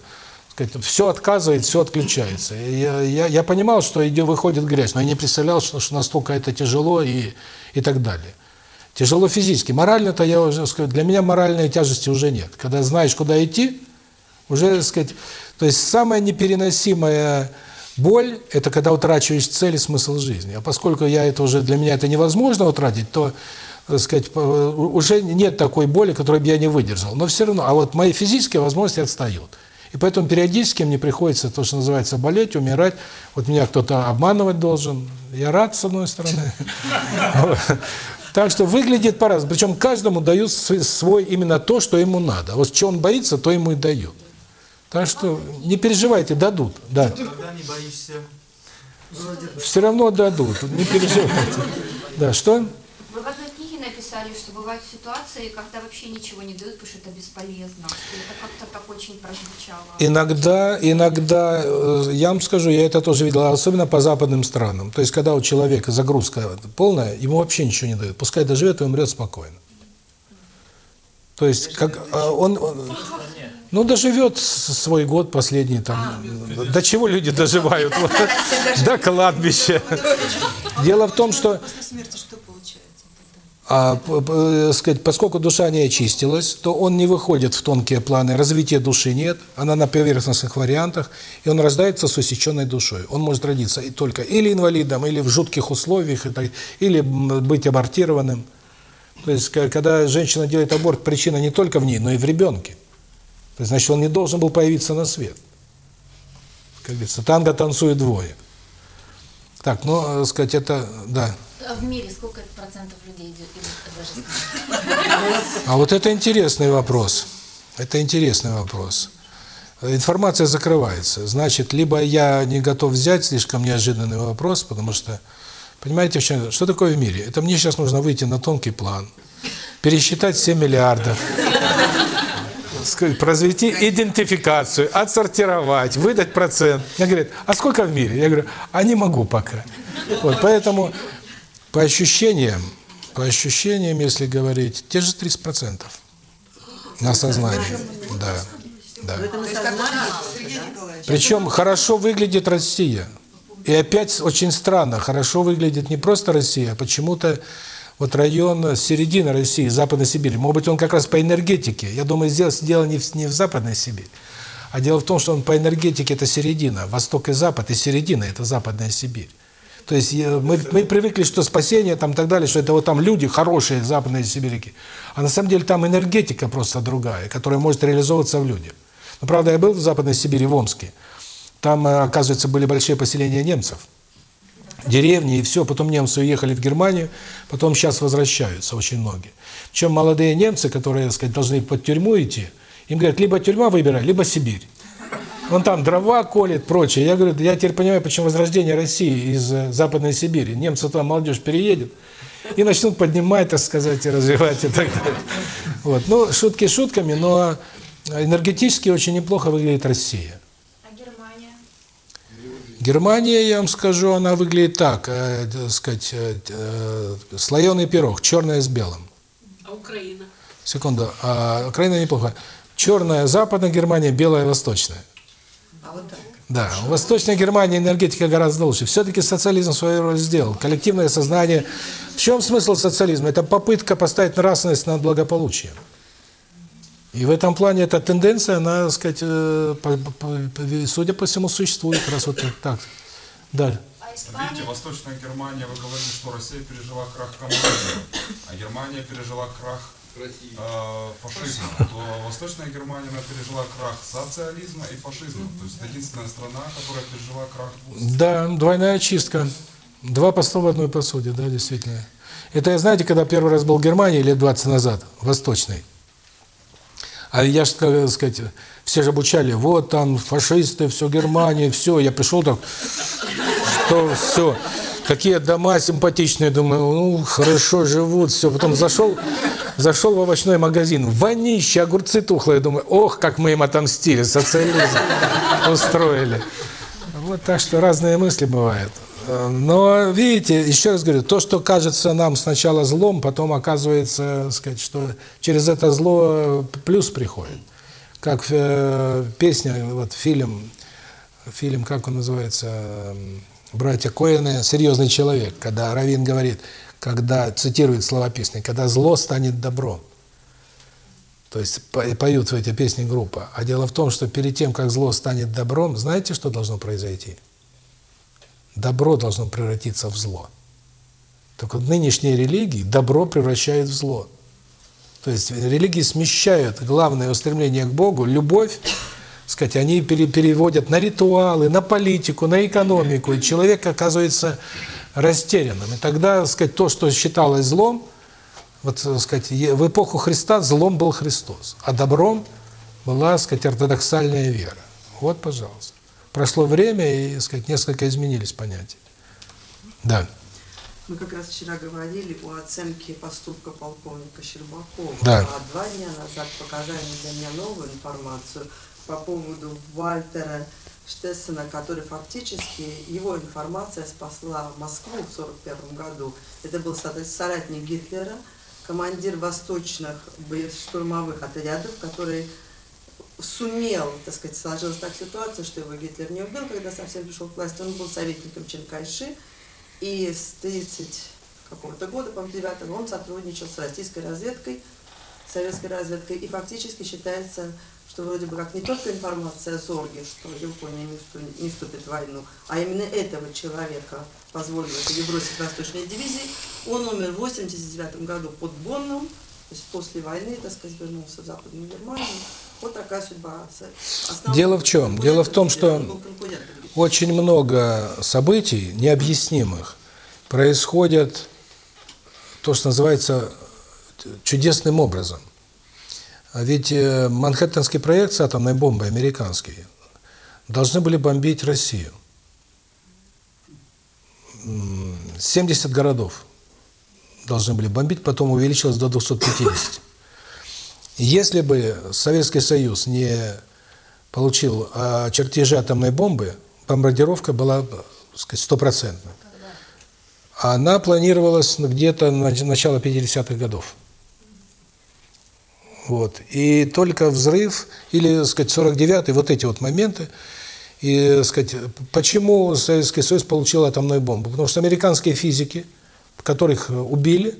сказать, все отказывает, все отключается. Я, я, я понимал, что идет, выходит грязь, но я не представлял, что, что настолько это тяжело и, и так далее. Тяжело физически. Морально-то я уже, сказать, для меня моральной тяжести уже нет. Когда знаешь, куда идти, уже, так сказать, то есть самая непереносимая боль – это когда утрачиваешь цель и смысл жизни. А поскольку я это уже, для меня это невозможно утратить, то, так сказать, уже нет такой боли, которую бы я не выдержал. Но все равно, а вот мои физические возможности отстают. И поэтому периодически мне приходится то, что называется, болеть, умирать. Вот меня кто-то обманывать должен. Я рад, с одной стороны. Так что выглядит по-разному. Причем каждому дают свой, именно то, что ему надо. Вот чего он боится, то ему и дают. Так что не переживайте, дадут. Да. Когда не боишься, Все равно дадут, не переживайте. Да, что? Вы написали, что бывают ситуации, когда вообще ничего не дают, потому что это бесполезно. И это как-то так очень прозвучало. Иногда, иногда, э, я вам скажу, я это тоже видел, особенно по западным странам. То есть, когда у человека загрузка полная, ему вообще ничего не дают. Пускай доживет и умрет спокойно. То есть, как а, он, он- ну, доживет свой год последний там. До чего люди доживают? До кладбища. Дело в том, что После смерти что получается? А, э, сказать, поскольку душа не очистилась, то он не выходит в тонкие планы, развития души нет, она на поверхностных вариантах, и он рождается с усеченной душой. Он может родиться и только или инвалидом, или в жутких условиях, или быть абортированным. То есть, когда женщина делает аборт, причина не только в ней, но и в ребенке. То есть, значит, он не должен был появиться на свет. Как говорится, танго танцует двое. Так, ну, э, сказать, это, да. А В мире сколько процентов людей идет божественности? А вот это интересный вопрос. Это интересный вопрос. Информация закрывается. Значит, либо я не готов взять слишком неожиданный вопрос, потому что, понимаете, в что такое в мире? Это мне сейчас нужно выйти на тонкий план, пересчитать 7 миллиардов, произвести идентификацию, отсортировать, выдать процент. Мне говорят, а сколько в мире? Я говорю, а не могу пока. Вот, поэтому По ощущениям, по ощущениям, если говорить, те же 30% на сознание. Да, да. Причем хорошо выглядит Россия. И опять очень странно, хорошо выглядит не просто Россия, а почему-то вот район середины России, Западной Сибири. Может быть, он как раз по энергетике. Я думаю, здесь дело не в, не в Западной Сибири, а дело в том, что он по энергетике – это середина. Восток и Запад, и середина – это Западная Сибирь. То есть мы, мы привыкли, что спасение там и так далее, что это вот там люди хорошие, западные сибиряки. А на самом деле там энергетика просто другая, которая может реализовываться в людях. Но, правда, я был в Западной Сибири, в Омске. Там, э, оказывается, были большие поселения немцев. Деревни и все. Потом немцы уехали в Германию, потом сейчас возвращаются очень многие. Причем молодые немцы, которые, так сказать, должны под тюрьму идти, им говорят, либо тюрьма выбирай, либо Сибирь. Он там дрова колет, прочее. Я говорю, я теперь понимаю, почему возрождение России из э, Западной Сибири. Немцы туда молодежь переедет и начнут поднимать, так сказать, и развивать и так далее. Вот. Ну, шутки шутками, но энергетически очень неплохо выглядит Россия. А Германия? Германия, я вам скажу, она выглядит так, э, так сказать, э, э, слоеный пирог, черное с белым. А Украина? Секунду, а Украина неплохо. Черная западная Германия, белая восточная. А вот так. Да, в Восточной Германии энергетика гораздо лучше. Все-таки социализм свою роль сделал. Коллективное сознание. В чем смысл социализма? Это попытка поставить нравственность над благополучием. И в этом плане эта тенденция, она, так сказать, э, по- по- по- судя по всему, существует. Раз вот так. Да. А Испания? Видите, Восточная Германия, вы говорили, что Россия пережила крах коммунизма, а Германия пережила крах э, фашизма. То Восточная Германия она пережила крах социализма и фашизма. То есть это единственная страна, которая пережила крах двух Да, двойная чистка. Два поста в одной посуде, да, действительно. Это я, знаете, когда первый раз был в Германии лет 20 назад, восточной. А я же, как сказать, все же обучали, вот там фашисты, все Германия, все. Я пришел так, что все, какие дома симпатичные, думаю, ну, хорошо живут, все. Потом зашел, зашел в овощной магазин, вонище, огурцы тухлые, думаю, ох, как мы им отомстили, социализм устроили. Вот так что разные мысли бывают. Но, видите, еще раз говорю, то, что кажется нам сначала злом, потом оказывается, сказать, что через это зло плюс приходит. Как э, песня, вот фильм, фильм, как он называется, «Братья Коэны. Серьезный человек», когда Равин говорит, когда, цитирует слова песни, когда зло станет добром. То есть по- поют в эти песни группа. А дело в том, что перед тем, как зло станет добром, знаете, что должно произойти? Добро должно превратиться в зло. Так вот, нынешние религии добро превращают в зло. То есть религии смещают главное устремление к Богу, любовь, сказать, они пере- переводят на ритуалы, на политику, на экономику, и человек оказывается растерянным. И тогда, сказать, то, что считалось злом, вот, так сказать, в эпоху Христа злом был Христос, а добром была, так сказать, ортодоксальная вера. Вот, пожалуйста. Прошло время, и, так сказать, несколько изменились понятия. Да. Мы как раз вчера говорили о оценке поступка полковника Щербакова. Да. А два дня назад показали для меня новую информацию по поводу Вальтера Штессена, который фактически, его информация спасла Москву в 1941 году. Это был со- соратник Гитлера, командир восточных штурмовых отрядов, который сумел, так сказать, сложилась так ситуация, что его Гитлер не убил, когда совсем пришел к власти. Он был советником Ченкайши, и с 30 какого-то года, по-моему, 9 он сотрудничал с российской разведкой, советской разведкой, и фактически считается, что вроде бы как не только информация о Зорге, что Япония не всту- не вступит в войну, а именно этого человека позволило перебросить восточные дивизии. Он умер в 89 году под Бонном, то есть после войны, так сказать, вернулся в Западную Германию. Вот такая судьба. Основной Дело в чем? Дело в том, что-. Очень много событий необъяснимых происходят то, что называется чудесным образом. А ведь э, Манхэттенский проект с атомной бомбой, американский, должны были бомбить Россию. М, 70 городов должны были бомбить, потом увеличилось до 250. Если бы Советский Союз не получил а, чертежи атомной бомбы, бомбардировка была, сказать, стопроцентной. она планировалась где-то на начало 50-х годов. Вот. И только взрыв, или, так сказать, 49-й, вот эти вот моменты, и, так сказать, почему Советский Союз получил атомную бомбу? Потому что американские физики, которых убили,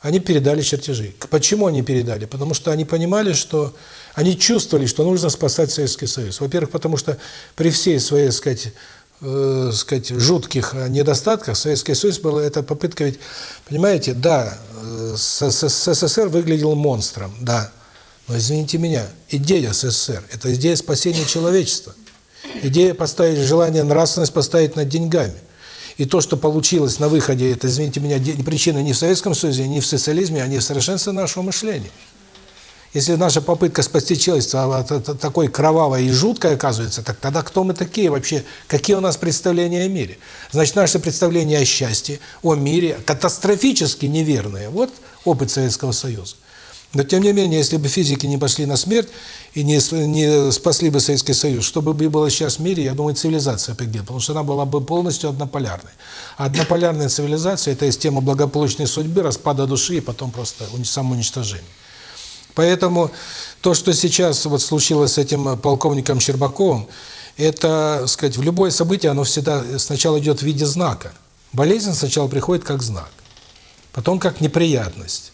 они передали чертежи. Почему они передали? Потому что они понимали, что они чувствовали, что нужно спасать Советский Союз. Во-первых, потому что при всей своей, так сказать, э, сказать, жутких недостатках Советский Союз был это попытка ведь, понимаете, да, э, СССР выглядел монстром, да, но извините меня, идея СССР – это идея спасения человечества, идея поставить желание нравственность поставить над деньгами. И то, что получилось на выходе, это, извините меня, причина не в Советском Союзе, не в социализме, а не в совершенстве нашего мышления. Если наша попытка спасти человечество а, т- т- такой кровавой и жуткой оказывается, так тогда кто мы такие вообще? Какие у нас представления о мире? Значит, наши представления о счастье, о мире катастрофически неверные. Вот опыт Советского Союза. Но тем не менее, если бы физики не пошли на смерть и не, не спасли бы Советский Союз, что бы было сейчас в мире, я думаю, цивилизация погибла, потому что она была бы полностью однополярной. А однополярная цивилизация – это из темы благополучной судьбы, распада души и потом просто уни- самоуничтожения. Поэтому то, что сейчас вот случилось с этим э, полковником Щербаковым, это, сказать, в любое событие, оно всегда сначала идет в виде знака. Болезнь сначала приходит как знак, потом как неприятность,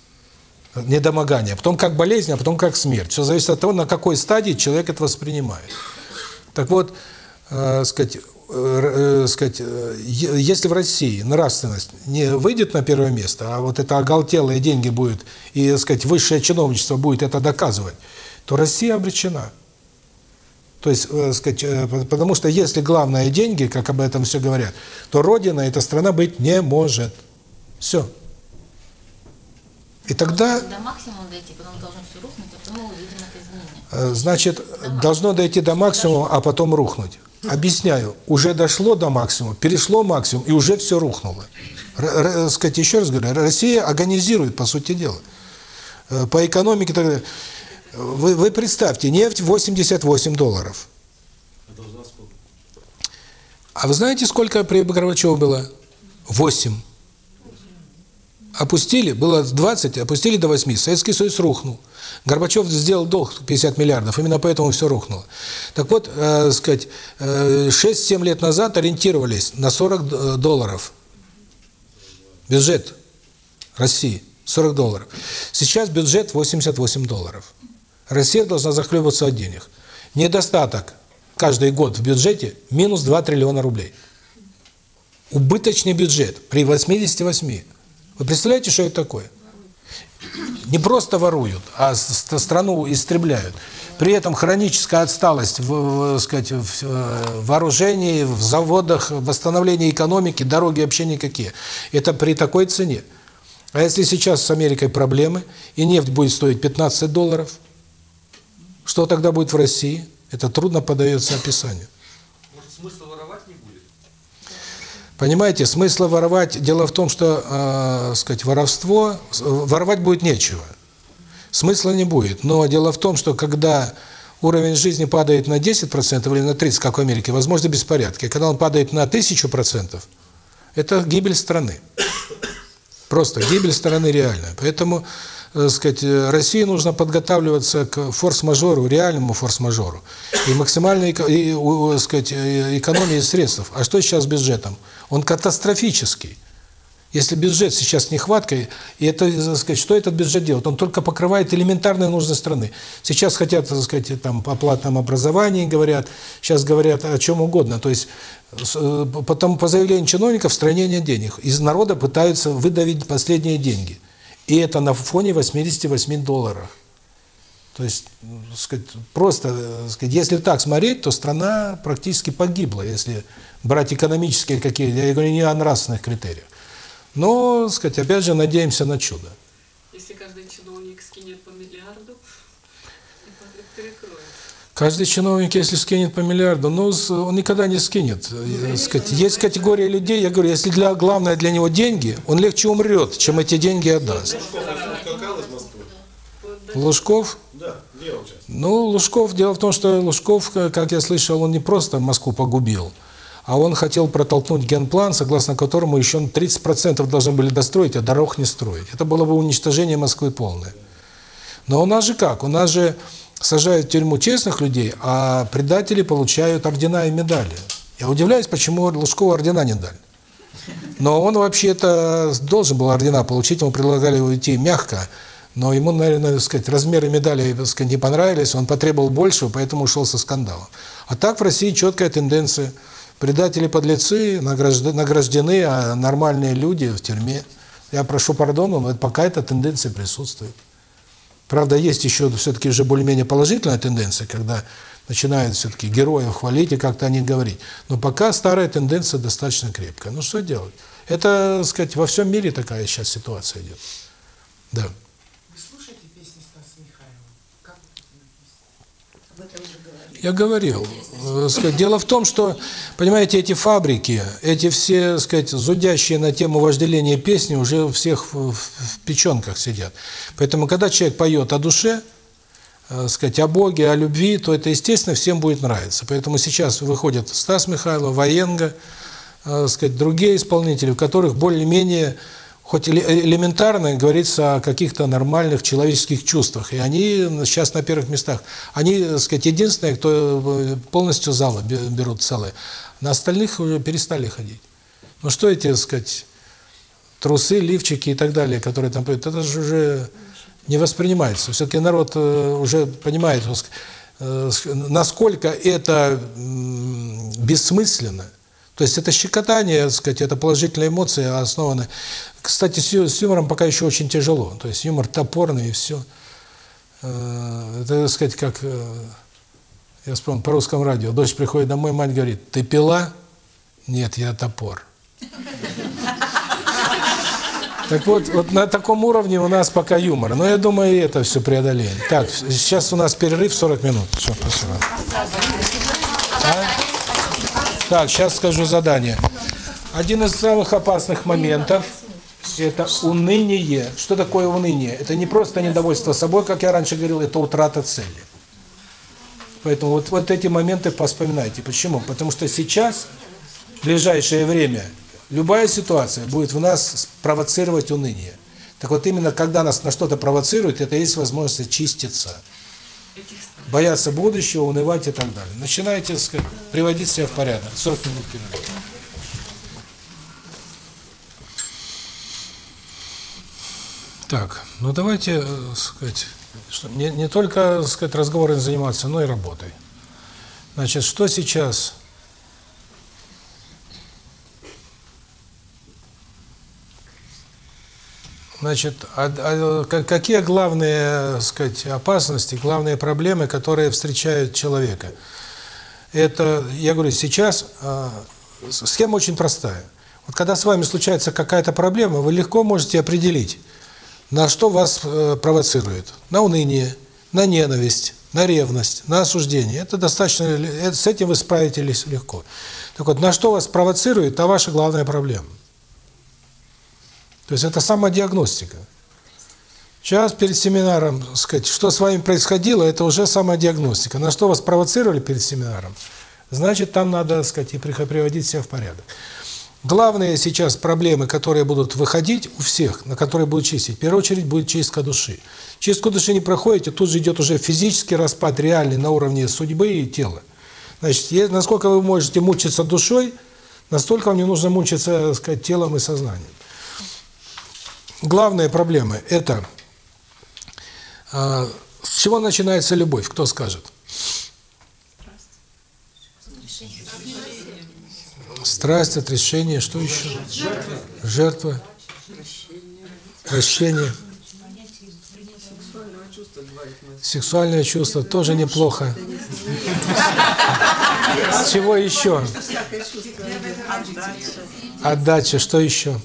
недомогание, потом как болезнь, а потом как смерть. Все зависит от того, на какой стадии человек это воспринимает. Так вот, э, сказать, э, э, сказать, э, если в России нравственность не выйдет на первое место, а вот это оголтелые деньги будет, и, сказать, высшее чиновничество будет это доказывать, то Россия обречена. То есть, э, сказать, э, по- потому что если главное деньги, как об этом все говорят, то Родина, эта страна быть не может. Все. И тогда До максимума дойти, потом должно все рухнуть, а потом мы увидим это изменение. Э, Значит, должно дойти до максимума, а потом рухнуть. Объясняю, уже дошло до максимума, перешло максимум, и уже все рухнуло. Р- р- сказать, еще раз говорю, Россия агонизирует, по сути дела. Э, По экономике, и так далее. Вы, вы представьте, нефть 88 долларов. А вы знаете, сколько при Горбачеве было? 8. Опустили, было 20, опустили до 8. Советский Союз рухнул. Горбачев сделал долг 50 миллиардов, именно поэтому все рухнуло. Так вот, э, сказать, э, 6-7 лет назад ориентировались на 40 д- долларов. Бюджет России 40 долларов. Сейчас бюджет 88 долларов. Россия должна захлебываться от денег. Недостаток каждый год в бюджете минус 2 триллиона рублей. Убыточный бюджет при 88. Вы представляете, что это такое? Не просто воруют, а страну истребляют. При этом хроническая отсталость в, в, сказать, в вооружении, в заводах, в восстановлении экономики, дороги вообще никакие. Это при такой цене. А если сейчас с Америкой проблемы, и нефть будет стоить 15 долларов, что тогда будет в России? Это трудно подается описанию. Может, будет? Понимаете, смысла воровать, дело в том, что, э, сказать, воровство, с- воровать будет нечего. Смысла не будет. Но дело в том, что когда уровень жизни падает на 10% или на 30%, как в Америке, возможно беспорядки. Когда он падает на 1000%, это гибель страны. Просто гибель страны реальная. Поэтому, э, сказать, э, России нужно подготавливаться к форс-мажору, реальному форс-мажору. И максимальной и, у, сказать, э, экономии средств. А что сейчас с бюджетом? Он катастрофический. Если бюджет сейчас нехваткой, и это, так сказать, что этот бюджет делает? Он только покрывает элементарные нужды страны. Сейчас хотят, так сказать, там о платном образовании говорят, сейчас говорят о чем угодно. То есть э, потом по заявлению чиновников в стране нет денег. Из народа пытаются выдавить последние деньги. И это на фоне 88 долларов. То есть, ну, сказать, просто, э, сказать, если так смотреть, то страна практически погибла, если брать экономические какие я говорю не о нравственных критериях. Но, сказать, опять же, надеемся на чудо. Если каждый чиновник скинет по миллиарду, перекроет. Каждый чиновник, если скинет по миллиарду, ну, он никогда не скинет. Э, сказать, есть категория людей, я говорю, если для, главное для него деньги, он легче умрет, чем эти деньги отдаст. Лужков? Да? Ну, Лужков, дело в том, что Лужков, как я слышал, он не просто Москву погубил, а он хотел протолкнуть генплан, согласно которому еще 30% должны были достроить, а дорог не строить. Это было бы уничтожение Москвы полное. Но у нас же как? У нас же сажают в тюрьму честных людей, а предатели получают ордена и медали. Я удивляюсь, почему Лужкову ордена не дали. Но он вообще-то должен был ордена получить, ему предлагали уйти мягко, но ему, наверное, сказать, размеры медали так сказать, не понравились, он потребовал большего, поэтому ушел со скандалом. А так в России четкая тенденция. Предатели-подлецы награждены, а нормальные люди в тюрьме. Я прошу пардона, но пока эта тенденция присутствует. Правда, есть еще все-таки уже более-менее положительная тенденция, когда начинают все-таки героев хвалить и как-то о них говорить. Но пока старая тенденция достаточно крепкая. Ну что делать? Это, так сказать, во всем мире такая сейчас ситуация идет. Да. Вы слушаете песни Стаса Михайлова? Как Я говорил. Э, Дело в том, что, понимаете, эти фабрики, эти все, сказать, зудящие на тему вожделения песни уже у всех в, печенках сидят. Поэтому, когда человек поет о душе, э, сказать, о Боге, о любви, то это, естественно, всем будет нравиться. Поэтому сейчас выходят Стас Михайлов, Военга, э, сказать, другие исполнители, в которых более-менее, хоть эле- элементарно говорится о каких-то нормальных человеческих чувствах. И они сейчас на первых местах. Они, так сказать, единственные, кто э, полностью залы бе- берут целые. На остальных уже перестали ходить. Ну что эти, так сказать, трусы, лифчики и так далее, которые там это же уже не воспринимается. Все-таки народ э, уже понимает, э, насколько это бессмысленно. То есть это щекотание, так сказать, это положительные эмоции, основаны. Кстати, с, юмором пока еще очень тяжело. То есть юмор топорный и все. Это, так сказать, как... э, Я вспомнил, по русскому радио. Дочь приходит домой, мать говорит, ты пила? Нет, я топор. Так вот, вот на таком уровне у нас пока юмор. Но я думаю, это все преодолеем. Так, сейчас у нас перерыв 40 минут. Все, спасибо. Так, сейчас скажу задание. Один из самых опасных моментов – это уныние. Что такое уныние? Это не просто недовольство собой, как я раньше говорил, это утрата цели. Поэтому вот, вот эти моменты поспоминайте. Почему? Потому что сейчас, в ближайшее время, любая ситуация будет в нас провоцировать уныние. Так вот именно когда нас на что-то провоцирует, это есть возможность очиститься. Бояться будущего, унывать и так далее. Начинайте, сказать, приводить себя в порядок. 40 минут перерыва. Так, ну давайте, э, сказать, что не, не только, сказать, разговорами заниматься, но и работой. Значит, что сейчас Значит, а, а ка- какие главные, так сказать, опасности, главные проблемы, которые встречают человека? Это, я говорю, сейчас с- схема очень простая. Вот когда с вами случается какая-то проблема, вы легко можете определить, на что вас э, провоцирует. На уныние, на ненависть, на ревность, на осуждение. Это достаточно, ле- э, с этим вы справитесь легко. Так вот, на что вас провоцирует, та ваша главная проблема. То есть это самодиагностика. Сейчас перед семинаром, сказать, что с вами происходило, это уже самодиагностика. На что вас провоцировали перед семинаром, значит, там надо, сказать, и приводить себя в порядок. Главные сейчас проблемы, которые будут выходить у всех, на которые будут чистить, в первую очередь будет чистка души. Чистку души не проходите, тут же идет уже физический распад реальный на уровне судьбы и тела. Значит, насколько вы можете мучиться душой, настолько вам не нужно мучиться, сказать, телом и сознанием. Главные проблемы – это а, с чего начинается любовь, кто скажет? Страсть, отрешение, что еще? Жертва. Прощение. Говорит мой Сексуальное чувство тоже неплохо. С чего еще? Отдача, что еще?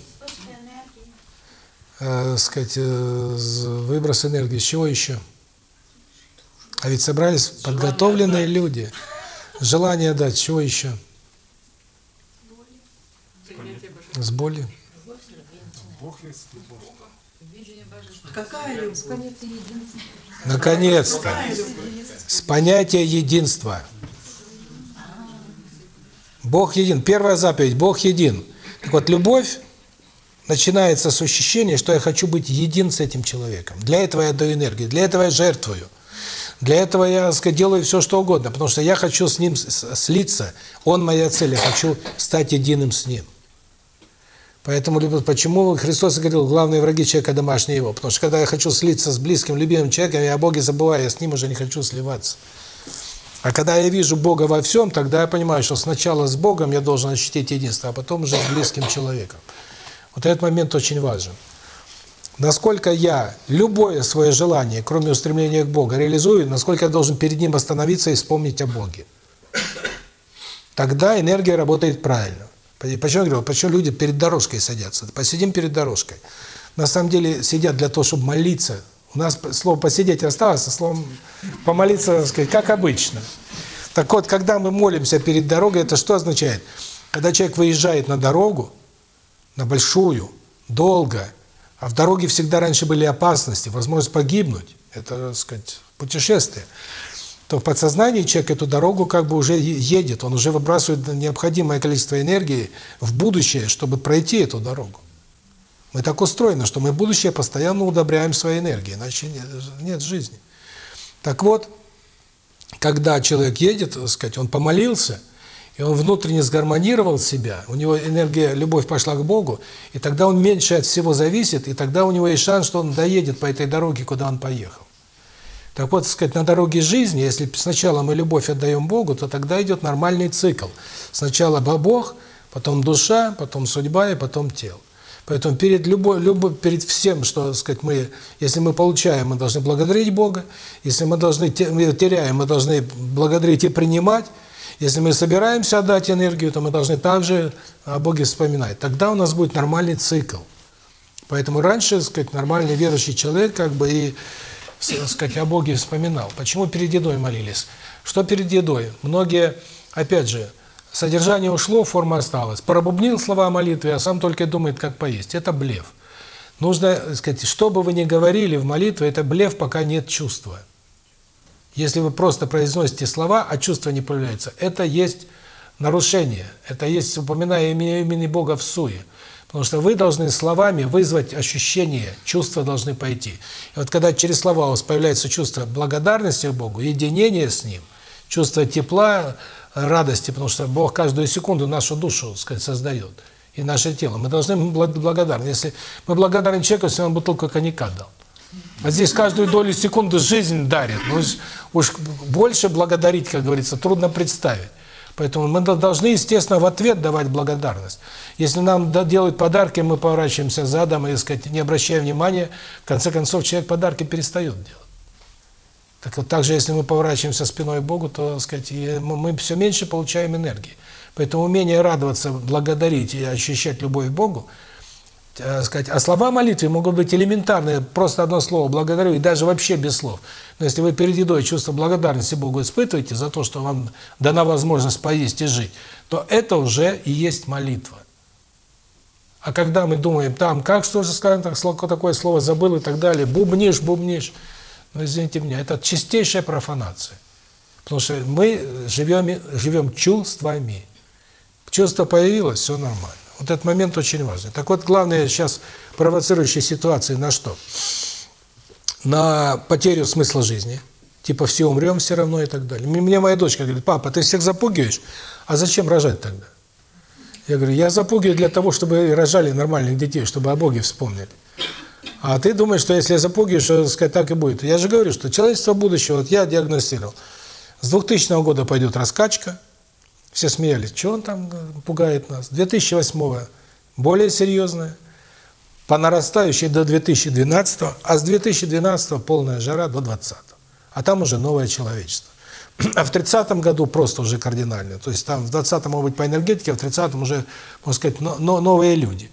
Э, сказать, э, выброс энергии, с чего еще? А ведь собрались подготовленные люди. Желание дать, чего еще? С боли. Какая любовь? Наконец-то. С понятия единства. Бог един. Первая заповедь – Бог един. Так вот, любовь начинается с ощущения, что я хочу быть един с этим человеком. Для этого я даю энергию, для этого я жертвую. Для этого я, сказать, делаю все, что угодно, потому что я хочу с ним слиться. Он моя цель, я хочу стать единым с ним. Поэтому почему Христос говорил, главные враги человека домашние его? Потому что когда я хочу слиться с близким, любимым человеком, я о Боге забываю, я с ним уже не хочу сливаться. А когда я вижу Бога во всем, тогда я понимаю, что сначала с Богом я должен ощутить единство, а потом уже с близким человеком. Вот этот момент очень важен. Насколько я любое свое желание, кроме устремления к Богу, реализую, насколько я должен перед Ним остановиться и вспомнить о Боге. Тогда энергия работает правильно. Почему я говорю, почему люди перед дорожкой садятся? Посидим перед дорожкой. На самом деле сидят для того, чтобы молиться. У нас слово «посидеть» осталось, а словом «помолиться», сказать, как обычно. Так вот, когда мы молимся перед дорогой, это что означает? Когда человек выезжает на дорогу, на большую, долго, а в дороге всегда раньше были опасности, возможность погибнуть, это, так сказать, путешествие, то в подсознании человек эту дорогу как бы уже едет, он уже выбрасывает необходимое количество энергии в будущее, чтобы пройти эту дорогу. Мы так устроены, что мы будущее постоянно удобряем своей энергией, иначе нет, нет жизни. Так вот, когда человек едет, так сказать, он помолился, и он внутренне сгармонировал себя, у него энергия, любовь пошла к Богу, и тогда он меньше от всего зависит, и тогда у него есть шанс, что он доедет по этой дороге, куда он поехал. Так вот, так сказать, на дороге жизни, если сначала мы любовь отдаем Богу, то тогда идет нормальный цикл. Сначала Бог, потом душа, потом судьба и потом тело. Поэтому перед любой, любой, перед всем, что, сказать, мы, если мы получаем, мы должны благодарить Бога. Если мы должны теряем, мы должны благодарить и принимать. Если мы собираемся отдать энергию, то мы должны также о Боге вспоминать. Тогда у нас будет нормальный цикл. Поэтому раньше, сказать, нормальный верующий человек как бы и, сказать, о Боге вспоминал. Почему перед едой молились? Что перед едой? Многие, опять же, содержание ушло, форма осталась. Пробубнил слова молитвы, а сам только думает, как поесть. Это блеф. Нужно, сказать, что бы вы ни говорили в молитве, это блеф, пока нет чувства. Если вы просто произносите слова, а чувства не появляются, это есть нарушение, это есть упоминая имя- имени Бога в суе. Потому что вы должны словами вызвать ощущение, чувства должны пойти. И вот когда через слова у вас появляется чувство благодарности Богу, единения с Ним, чувство тепла, радости, потому что Бог каждую секунду нашу душу, так сказать, создает, и наше тело. Мы должны быть благодарны. Если мы благодарны человеку, если он бутылку коньяка дал. А здесь каждую долю секунды жизнь дарит. Ну, уж, больше благодарить, как говорится, трудно представить. Поэтому мы должны, естественно, в ответ давать благодарность. Если нам делают подарки, мы поворачиваемся задом и, сказать, не обращая внимания, в конце концов, человек подарки перестает делать. Так вот, также, если мы поворачиваемся спиной Богу, то, сказать, мы все меньше получаем энергии. Поэтому умение радоваться, благодарить и ощущать любовь к Богу, э, сказать, а слова молитвы могут быть элементарные, просто одно слово «благодарю» и даже вообще без слов. Но если вы перед едой чувство благодарности Богу испытываете за то, что вам дана возможность поесть и жить, то это уже и есть молитва. А когда мы думаем, там, как что же скажем, так, такое слово забыл и так далее, бубнишь, бубнишь, ну, извините меня, это чистейшая профанация. Потому что мы живем, живем чувствами. Чувство появилось, все нормально. Вот этот момент очень важный. Так вот, главное сейчас провоцирующие ситуации на что? На потерю смысла жизни. Типа все умрем все равно и так далее. Мне моя дочка говорит, папа, ты всех запугиваешь, а зачем рожать тогда? Я говорю, я запугиваю для того, чтобы рожали нормальных детей, чтобы о Боге вспомнили. А ты думаешь, что если я запугиваю, что сказать, так и будет. Я же говорю, что человечество будущего, вот я диагностировал. С 2000 года пойдет раскачка. Все смеялись, что он там э, пугает нас. 2008 более серьезная. По нарастающей до 2012, а с 2012 полная жара до 20. А там уже новое человечество. А в 30 году просто уже кардинально. То есть там в 20 может быть по энергетике, а в 30 уже, можно сказать, но, но, новые люди.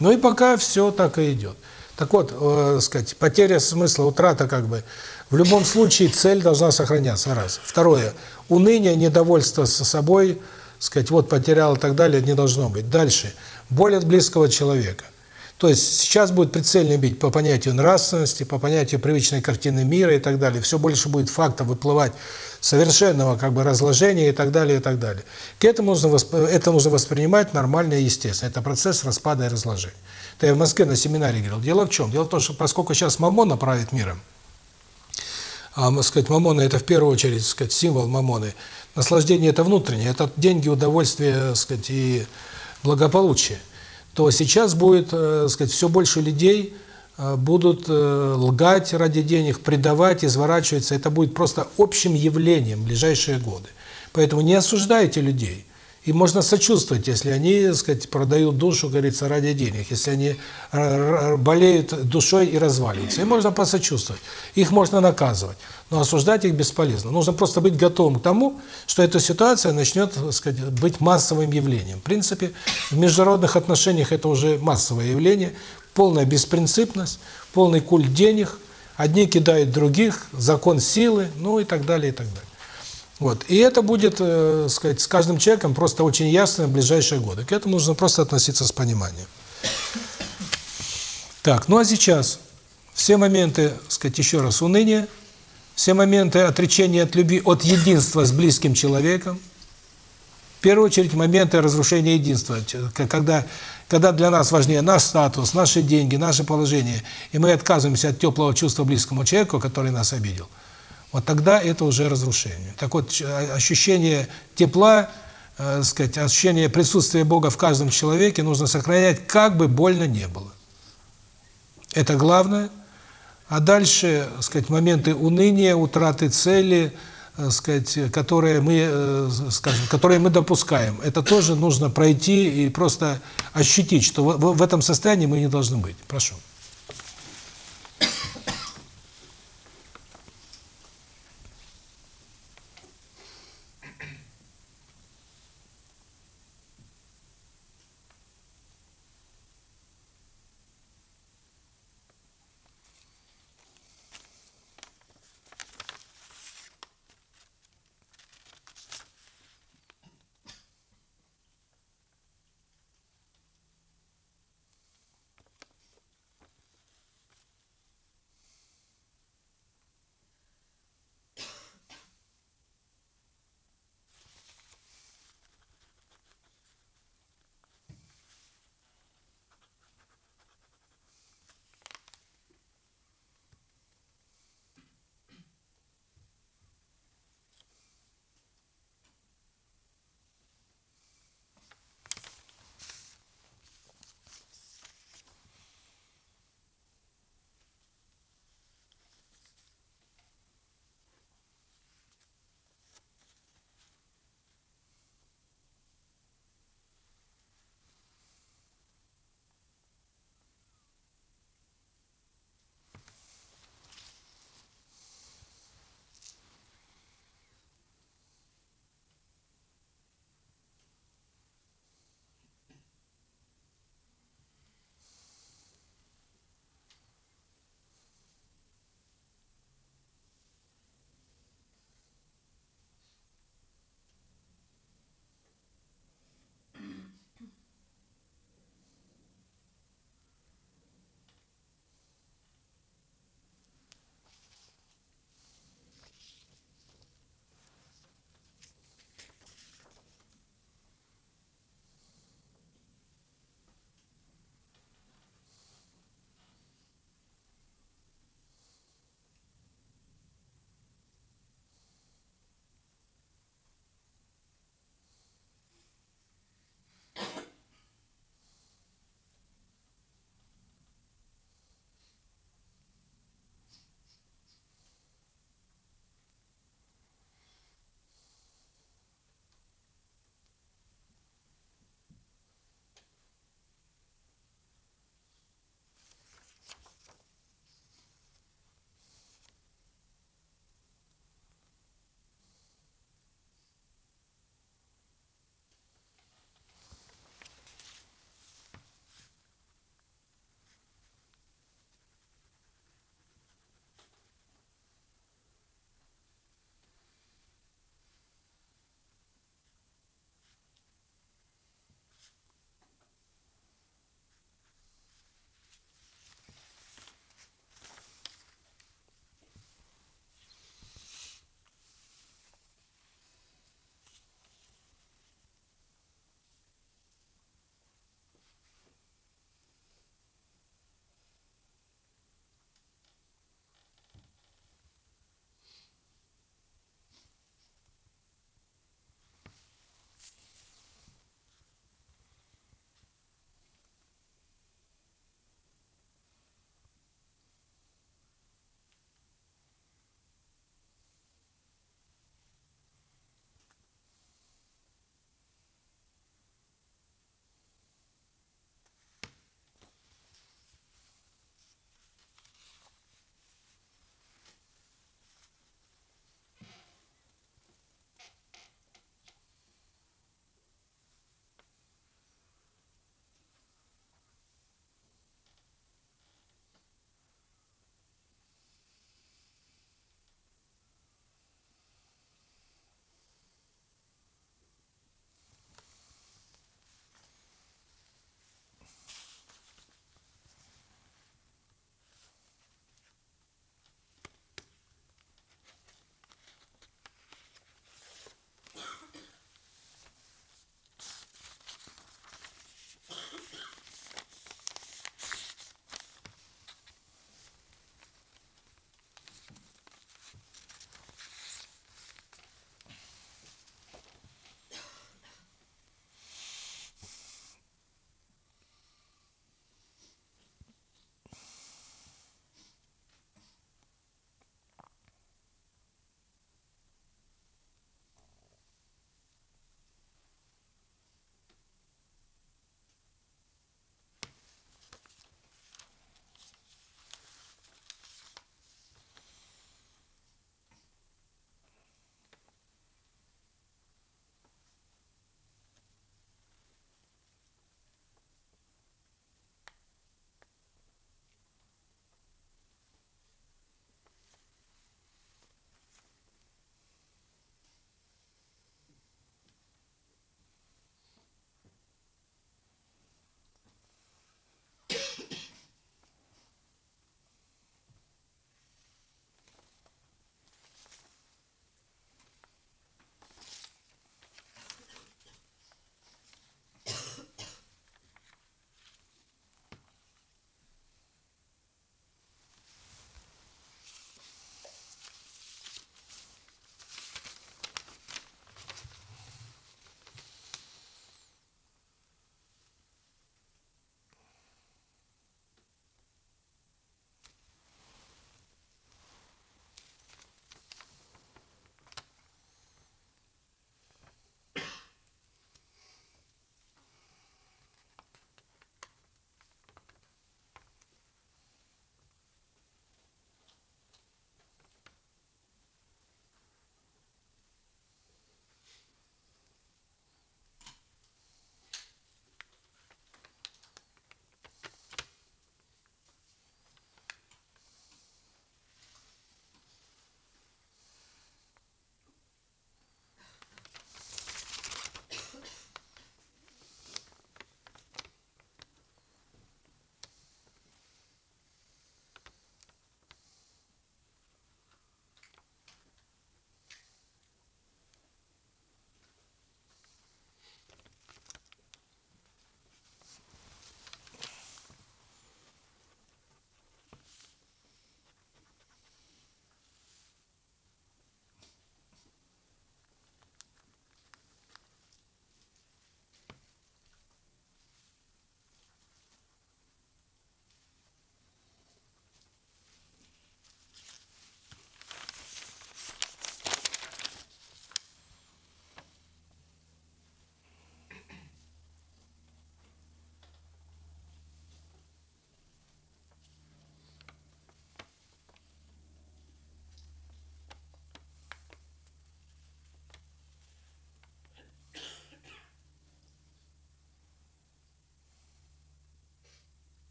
Ну и пока все так и идет. Так вот, э, сказать, потеря смысла, утрата как бы. В любом случае цель должна сохраняться, раз. Второе, уныние, недовольство со собой, сказать, вот потерял и так далее, не должно быть. Дальше, боль от близкого человека. То есть сейчас будет прицельно бить по понятию нравственности, по понятию привычной картины мира и так далее. Все больше будет фактов выплывать совершенного как бы разложения и так далее, и так далее. К этому нужно, восп- это нужно воспринимать нормально и естественно. Это процесс распада и разложения. Это я в Москве на семинаре говорил. Дело в чем? Дело в том, что поскольку сейчас Мамона правит миром, а, сказать, мамона – это в первую очередь, сказать, символ мамоны. Наслаждение – это внутреннее, это деньги, удовольствие, так сказать, и благополучие. То сейчас будет, э, сказать, все больше людей э, будут э, лгать ради денег, предавать, изворачиваться. Это будет просто общим явлением в ближайшие годы. Поэтому не осуждайте людей. И можно сочувствовать, если они, так сказать, продают душу, говорится, ради денег, если они р- р- болеют душой и разваливаются. И можно посочувствовать. Их можно наказывать, но осуждать их бесполезно. Нужно просто быть готовым к тому, что эта ситуация начнет, так сказать, быть массовым явлением. В принципе, в международных отношениях это уже массовое явление, полная беспринципность, полный культ денег, одни кидают других, закон силы, ну и так далее, и так далее. Вот. И это будет, э, сказать, с каждым человеком просто очень ясно в ближайшие годы. К этому нужно просто относиться с пониманием. Так, ну а сейчас все моменты, сказать, еще раз, уныния, все моменты отречения от любви, от единства с близким человеком, в первую очередь моменты разрушения единства, когда, когда для нас важнее наш статус, наши деньги, наше положение, и мы отказываемся от теплого чувства близкому человеку, который нас обидел, вот тогда это уже разрушение. Так вот, а- ощущение тепла, э, сказать, ощущение присутствия Бога в каждом человеке нужно сохранять, как бы больно не было. Это главное. А дальше, сказать, моменты уныния, утраты цели, так сказать, которые мы, э, скажем, которые мы допускаем, это тоже нужно пройти и просто ощутить, что в этом состоянии мы не должны быть. Прошу.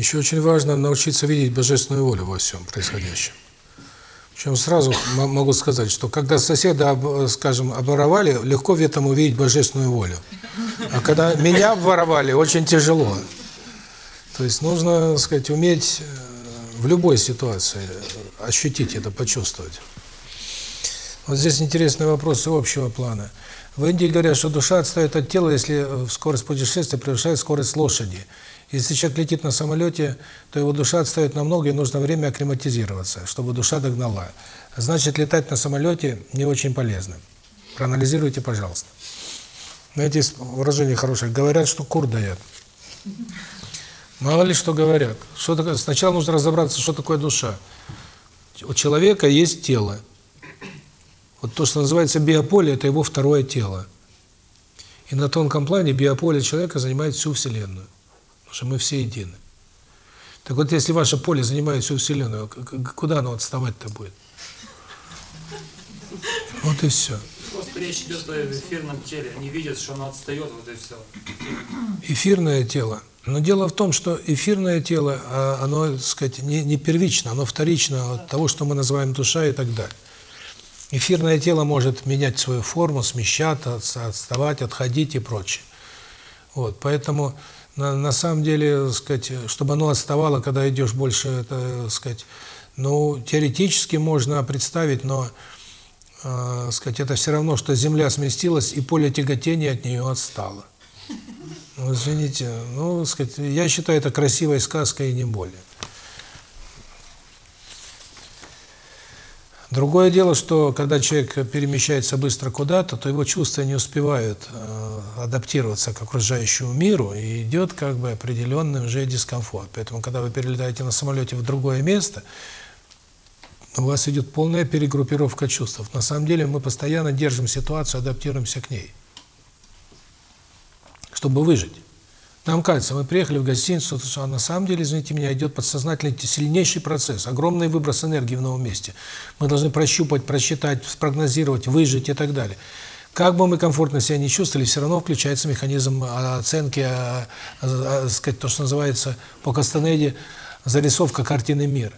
Еще очень важно научиться видеть божественную волю во всем происходящем. Причем сразу могу сказать, что когда соседа, скажем, обворовали, легко в этом увидеть божественную волю. А когда меня обворовали, очень тяжело. То есть нужно, так сказать, уметь э, в любой ситуации ощутить это, почувствовать. Вот здесь интересный вопрос и общего плана. В Индии говорят, что душа отстает от тела, если скорость путешествия превышает скорость лошади. Если человек летит на самолете, то его душа отстает намного, и нужно время акклиматизироваться, чтобы душа догнала. Значит, летать на самолете не очень полезно. Проанализируйте, пожалуйста. Знаете, выражение хорошее. Говорят, что кур дает. Мало ли что говорят. Что такое? Сначала нужно разобраться, что такое душа. У человека есть тело. Вот то, что называется биополе, это его второе тело. И на тонком плане биополе человека занимает всю Вселенную. Потому что мы все едины. Так вот, если ваше поле занимает всю Вселенную, куда оно отставать-то будет? Вот и все. Просто речь идет о эфирном теле. Они видят, что оно отстает, вот и все. Эфирное тело. Но дело в том, что эфирное тело, а, оно, так сказать, не, не первично, оно вторично от того, что мы называем душа и так далее. Эфирное тело может менять свою форму, смещаться, отставать, отходить и прочее. Вот, поэтому на, на самом деле, сказать, чтобы оно отставало, когда идешь больше, это, сказать, ну, теоретически можно представить, но, э, сказать, это все равно, что Земля сместилась, и поле тяготения от нее отстало. Ну, извините, ну, сказать, я считаю это красивой сказкой и не более. Другое дело, что когда человек перемещается быстро куда-то, то его чувства не успевают э, адаптироваться к окружающему миру, и идет как бы определенный уже дискомфорт. Поэтому, когда вы перелетаете на самолете в другое место, у вас идет полная перегруппировка чувств. На самом деле мы постоянно держим ситуацию, адаптируемся к ней, чтобы выжить. Нам кажется, мы приехали в гостиницу, а на самом деле, извините меня, идет подсознательный сильнейший процесс, огромный выброс энергии в новом месте. Мы должны прощупать, просчитать, спрогнозировать, выжить и так далее. Как бы мы комфортно себя не чувствовали, все равно включается механизм оценки, а, а, а, сказать, то, что называется по Кастанеде зарисовка картины мира.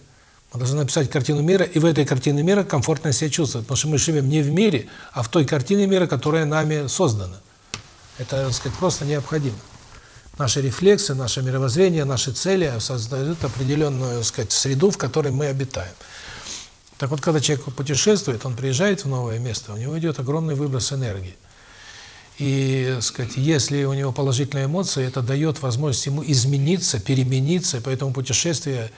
Мы должны написать картину мира, и в этой картине мира комфортно себя чувствовать, потому что мы живем не в мире, а в той картине мира, которая нами создана. Это, так сказать, просто необходимо. Наши рефлексы, наше мировоззрение, наши цели создают определенную, так сказать, среду, в которой мы обитаем. Так вот, когда человек путешествует, он приезжает в новое место, у него идет огромный выброс энергии. И, сказать, если у него положительные эмоции, это дает возможность ему измениться, перемениться, поэтому путешествие,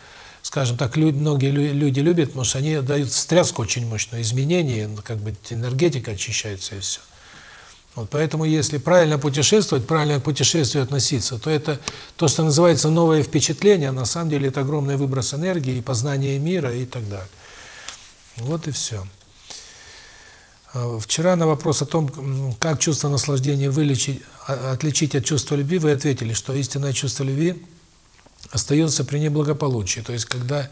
скажем так, лю многие лю люди любят, потому что они дают встряску очень мощную, изменение, как бы энергетика очищается и все. Вот поэтому, если правильно путешествовать, правильно к путешествию относиться, то это то, что называется новое впечатление, а на самом деле это огромный выброс энергии, познание мира и так далее. Вот и все. Вчера на вопрос о том, как чувство наслаждения вылечить, отличить от чувства любви, вы ответили, что истинное чувство любви остается при неблагополучии, то есть когда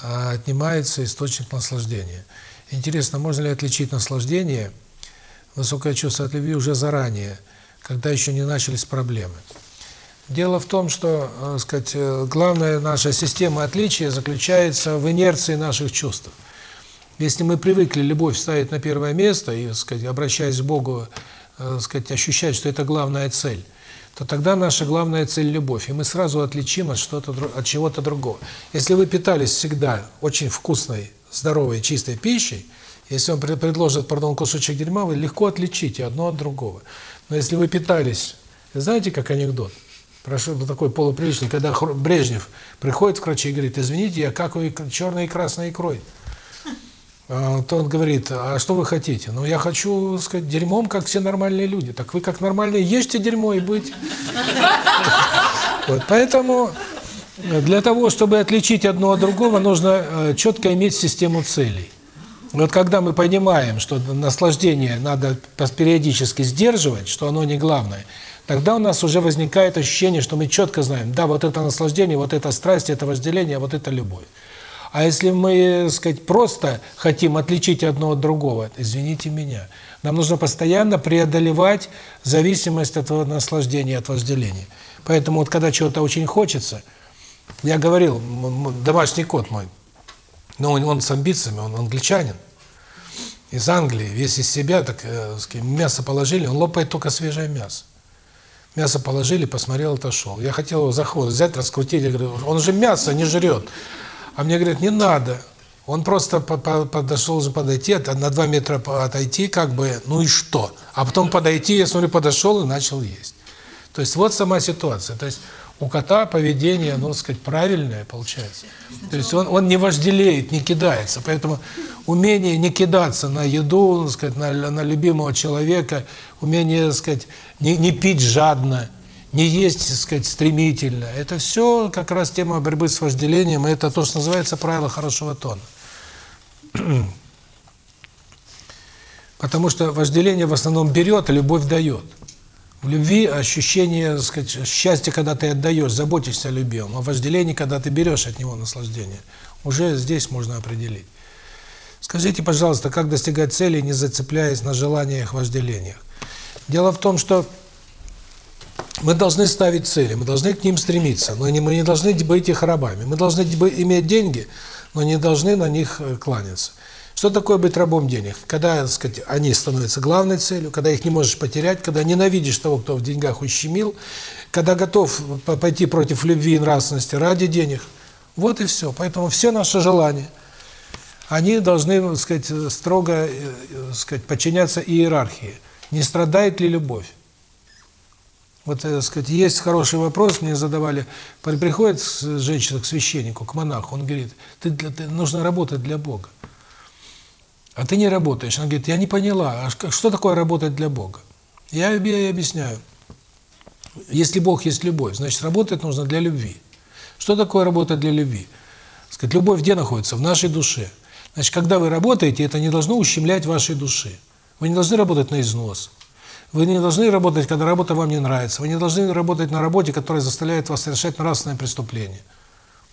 отнимается источник наслаждения. Интересно, можно ли отличить наслаждение высокое чувство от любви уже заранее, когда еще не начались проблемы. Дело в том, что, э, сказать, главная наша система отличия заключается в инерции наших чувств. Если мы привыкли любовь ставить на первое место и, сказать, обращаясь к Богу, э, сказать, ощущать, что это главная цель, то тогда наша главная цель любовь, и мы сразу отличим от что-то от чего-то другого. Если вы питались всегда очень вкусной, здоровой, чистой пищей, если вам предложат, пардон, кусочек дерьма, вы легко отличите одно от другого. Но если вы питались, знаете, как анекдот? Прошу, такой полуприличный, когда Брежнев приходит к врачу и говорит, извините, я какаю черной и красной икрой. То он говорит, а что вы хотите? Ну, я хочу, сказать, дерьмом, как все нормальные люди. Так вы, как нормальные, ешьте дерьмо и быть. Поэтому для того, чтобы отличить одно от другого, нужно четко иметь систему целей. Вот когда мы понимаем, что наслаждение надо периодически сдерживать, что оно не главное, тогда у нас уже возникает ощущение, что мы четко знаем, да, вот это наслаждение, вот это страсть, это вожделение, вот это любовь. А если мы, так сказать, просто хотим отличить одно от другого, извините меня, нам нужно постоянно преодолевать зависимость от наслаждения, от вожделения. Поэтому вот когда чего-то очень хочется, Я говорил, домашний кот мой, но он, он с амбициями, он англичанин, из Англии, весь из себя, так э, мясо положили, он лопает только свежее мясо. Мясо положили, посмотрел, отошел. Я хотел его за хвост взять, раскрутить, я говорю, он же мясо не жрет. А мне говорят, не надо. Он просто по- по- подошел же подойти, на два метра отойти, как бы, ну и что? А потом подойти, я смотрю, подошел и начал есть. То есть вот сама ситуация. То есть у кота поведение, ну, сказать, правильное получается. То есть он, он не вожделеет, не кидается. Поэтому умение не кидаться на еду, так сказать, на, на любимого человека, умение, сказать, не, не пить жадно, не есть, сказать, стремительно. Это все как раз тема борьбы с вожделением, и это то, что называется правило хорошего тона. Потому что вожделение в основном берет, а любовь дает. В любви ощущение, так сказать, счастья, когда ты отдаешь, заботишься о любимом, а в вожделении, когда ты берешь от него наслаждение. Уже здесь можно определить. Скажите, пожалуйста, как достигать цели, не зацепляясь на желаниях, вожделениях? Дело в том, что мы должны ставить цели, мы должны к ним стремиться, но мы не должны быть их рабами. Мы должны иметь деньги, но не должны на них э, кланяться. Что такое быть рабом денег? Когда, так сказать, они становятся главной целью, когда их не можешь потерять, когда ненавидишь того, кто в деньгах ущемил, когда готов по- пойти против любви и нравственности ради денег. Вот и все. Поэтому все наши желания, они должны, так сказать, строго, э, э, так сказать, подчиняться иерархии. Не страдает ли любовь? Вот, э, так сказать, есть хороший вопрос, мне задавали. При- Приходит женщина к священнику, к монаху, он говорит, ты, ты нужно работать для Бога. А ты не работаешь. Она говорит, я не поняла, а что такое работать для Бога? Я ей объясняю. Если Бог есть любовь, значит, работать нужно для любви. Что такое работать для любви? Сказать, любовь где находится? В нашей душе. Значит, когда вы работаете, это не должно ущемлять вашей души. Вы не должны работать на износ. Вы не должны работать, когда работа вам не нравится. Вы не должны работать на работе, которая заставляет вас совершать нравственное преступление.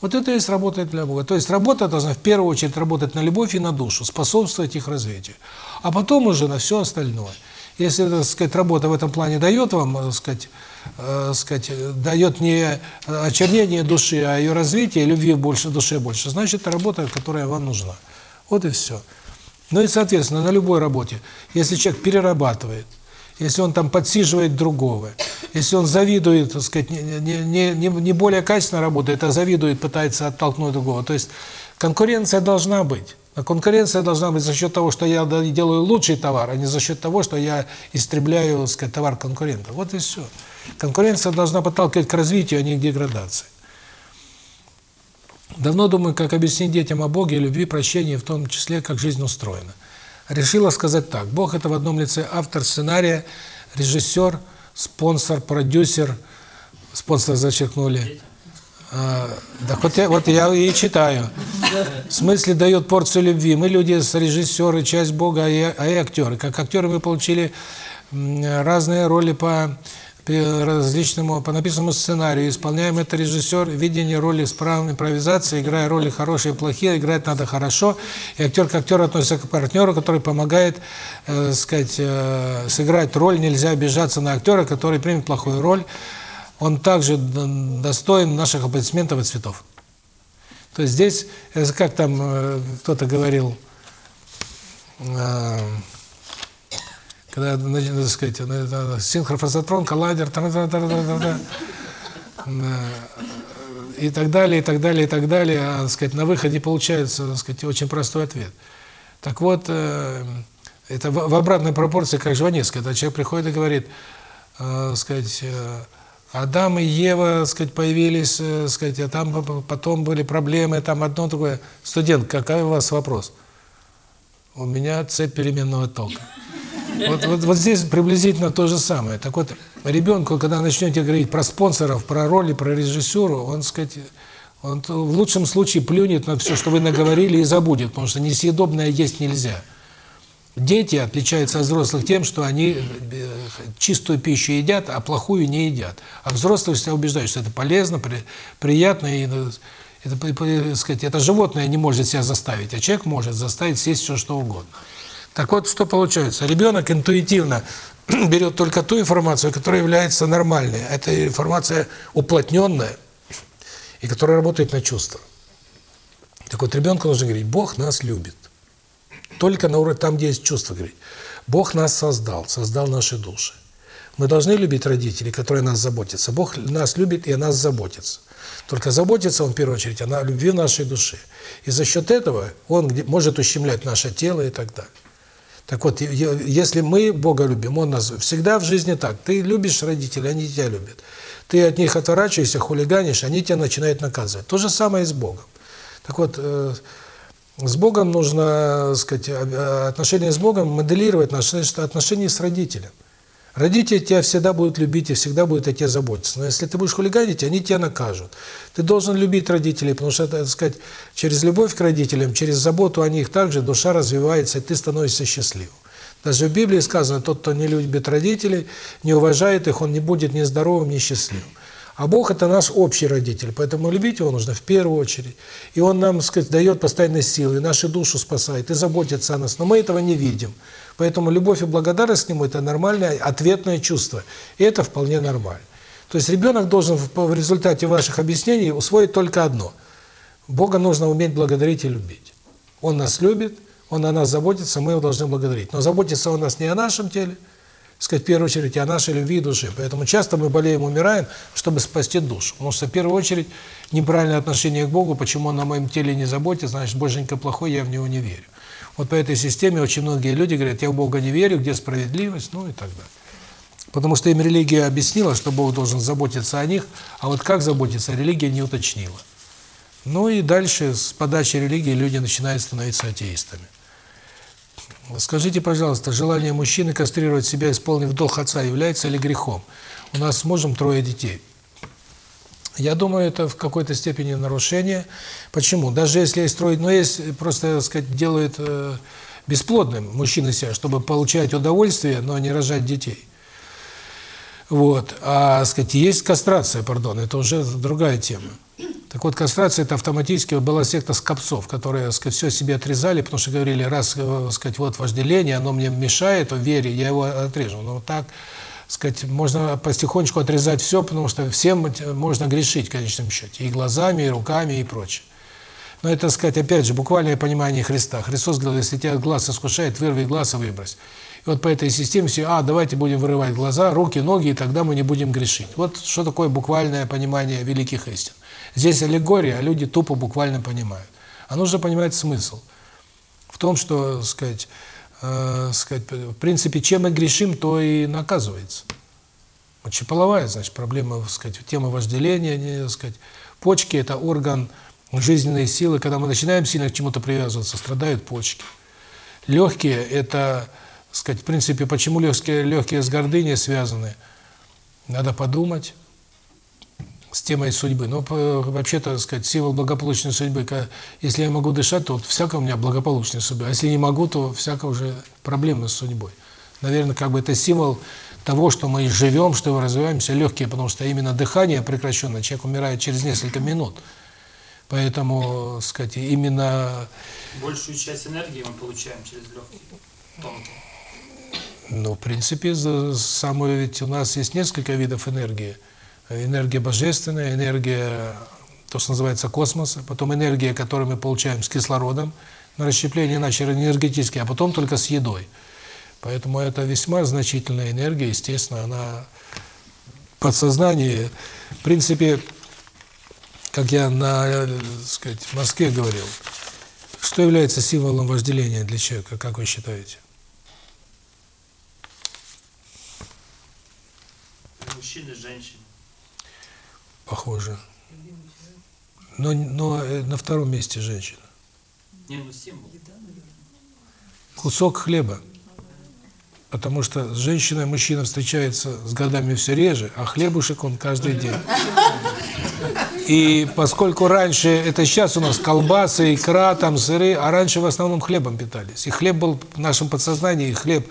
Вот это и есть работать для Бога. То есть работа должна в первую очередь работать на любовь и на душу, способствовать их развитию. А потом уже на все остальное. Если, так сказать, работа в этом плане дает вам, так сказать, э, сказать, дает не очернение души, а ее развитие, любви больше, душе больше, значит, это работа, которая вам нужна. Вот и все. Ну и, соответственно, на любой работе, если человек перерабатывает, если он там подсиживает другого, если он завидует, так сказать, не, не, не, не более качественно работает, а завидует, пытается оттолкнуть другого. То есть конкуренция должна быть. А конкуренция должна быть за счет того, что я делаю лучший товар, а не за счет того, что я истребляю, так сказать, товар конкурента. Вот и все. Конкуренция должна подталкивать к развитию, а не к деградации. Давно думаю, как объяснить детям о Боге, любви, прощении, в том числе, как жизнь устроена. Решила сказать так. Бог – это в одном лице автор сценария, режиссер, спонсор, продюсер. Спонсор зачеркнули. А, да вот я, вот я и читаю. В смысле дает порцию любви. Мы люди, с режиссеры, часть Бога, а и, а и актеры. Как актеры мы получили разные роли по различному, по написанному сценарию. Исполняем это режиссер, видение роли с правом импровизации, играя роли хорошие и плохие, играть надо хорошо. И актер к актеру относится к партнеру, который помогает, э, сказать, э, сыграть роль. Нельзя обижаться на актера, который примет плохую роль. Он также достоин наших аплодисментов и цветов. То есть здесь, как там э, кто-то говорил, э, когда, так сказать, синхрофазотрон, коллайдер, и так далее, и так далее, и так далее, а, так сказать, на выходе получается, так сказать, очень простой ответ. Так вот, это в обратной пропорции, как Жванецкая, когда человек приходит и говорит, так сказать, Адам и Ева, сказать, появились, так сказать, а там потом были проблемы, там одно такое. Студент, какой у вас вопрос? У меня цепь переменного тока. Вот, вот, вот здесь приблизительно то же самое. Так вот, ребенку, когда начнете говорить про спонсоров, про роли, про режиссуру, он, сказать, он в лучшем случае плюнет на все, что вы наговорили, и забудет, потому что несъедобное есть нельзя. Дети отличаются от взрослых тем, что они чистую пищу едят, а плохую не едят. А взрослые себя убеждают, что это полезно, при, приятно, и это, сказать, это животное не может себя заставить, а человек может заставить съесть все, что угодно. Так вот, что получается? Ребенок интуитивно берет только ту информацию, которая является нормальной. Это информация уплотненная. и который работает на чувства. Так вот, ребенку нужно говорить, Бог нас любит. Только на уровне, там, где есть чувство, говорить. Бог нас создал, создал наши души. Мы должны любить родителей, которые нас заботятся. Бог нас любит и о нас заботится. Только заботится Он, в первую очередь, о любви нашей души. И за счет этого Он может ущемлять наше тело и так далее. Так вот, если мы Бога любим, Он нас... Всегда в жизни так. Ты любишь родителей, они тебя любят. Ты от них отворачиваешься, хулиганишь, они тебя начинают наказывать. То же самое и с Богом. Так вот, э, с Богом нужно, сказать, отношения с Богом моделировать наши отношения с родителем. Родители тебя всегда будут любить и всегда будут о тебе заботиться. Но если ты будешь хулиганить, они тебя накажут. Ты должен любить родителей, потому что, так сказать, через любовь к родителям, через заботу о них также душа развивается, и ты становишься счастливым. Даже в Библии сказано, тот, кто не любит родителей, не уважает их, он не будет ни здоровым, ни счастливым. А Бог – это наш общий родитель, поэтому любить Его нужно в первую очередь. И Он нам, сказать, дает постоянные силы, и нашу душу спасает, и заботится о нас, но мы этого не видим. Поэтому любовь и благодарность к Нему – это нормальное ответное чувство, и это вполне нормально. То есть ребенок должен в результате ваших объяснений усвоить только одно – Бога нужно уметь благодарить и любить. Он нас любит, Он о нас заботится, мы Его должны благодарить. Но заботится Он нас не о нашем теле – сказать, в первую очередь о нашей любви и душе. Поэтому часто мы болеем, умираем, чтобы спасти душу. Потому что в первую очередь неправильное отношение к Богу, почему он на моем теле не заботится, значит, Боженька плохой, я в него не верю. Вот по этой системе очень многие люди говорят, я в Бога не верю, где справедливость, ну и так далее. Потому что им религия объяснила, что Бог должен заботиться о них, а вот как заботиться, религия не уточнила. Ну и дальше с подачи религии люди начинают становиться атеистами. Скажите, пожалуйста, желание мужчины кастрировать себя, исполнив долг отца, является ли грехом? У нас с мужем трое детей. Я думаю, это в какой-то степени нарушение. Почему? Даже если трое, но есть просто, так сказать, делают э, бесплодным мужчина себя, чтобы получать удовольствие, но не рожать детей. Вот. А, сказать, есть кастрация, пардон, это уже другая тема. Так вот, кастрация это автоматически была секта скопцов, которые, сказать, все себе отрезали, потому что говорили, раз, э, сказать, вот вожделение, оно мне мешает в вере, я его отрежу. Но так, сказать, можно потихонечку отрезать все, потому что всем можно грешить в конечном счете, и глазами, и руками, и прочее. Но это, сказать, опять же, буквальное понимание Христа. Христос говорил, если тебя глаз искушает, вырви глаз и выбрось. И вот по этой системе все, а, давайте будем вырывать глаза, руки, ноги, и тогда мы не будем грешить. Вот что такое буквальное понимание великих истин. Здесь аллегория, а люди тупо буквально понимают. А нужно понимать смысл. В том, что, сказать, э, сказать, в принципе, чем мы грешим, то и наказывается. Мочеполовая, значит, проблема, сказать, тема вожделения, не, сказать, почки – это орган жизненной силы. Когда мы начинаем сильно к чему-то привязываться, страдают почки. Легкие – это, сказать, в принципе, почему легкие, легкие с гордыней связаны? Надо подумать с темой судьбы. Но вообще-то, сказать, символ благополучной судьбы, если я могу дышать, то вот всяко у меня благополучная судьба. А если не могу, то всяко уже проблемы с судьбой. Наверное, как бы это символ того, что мы живем, что мы развиваемся, легкие, потому что именно дыхание прекращенное, человек умирает через несколько минут. Поэтому, сказать, именно... Большую часть энергии мы получаем через легкие, тонкие. Ну, в принципе, самое, ведь у нас есть несколько видов энергии – энергия божественная, энергия, то, что называется космоса, потом энергия, которую мы получаем с кислородом, на расщепление иначе энергетически, а потом только с едой. Поэтому это весьма значительная энергия, естественно, она подсознание, в принципе, как я на, сказать, в Москве говорил, что является символом вожделения для человека, как вы считаете? Мужчины, женщины похоже. Но, но э, на втором месте женщина. Не, ну символ. Кусок хлеба. Потому что женщина и мужчина встречаются с годами все реже, а хлебушек он каждый день. И поскольку раньше, это сейчас у нас колбасы, икра, там сыры, а раньше в основном хлебом питались. И хлеб был в нашем подсознании, и хлеб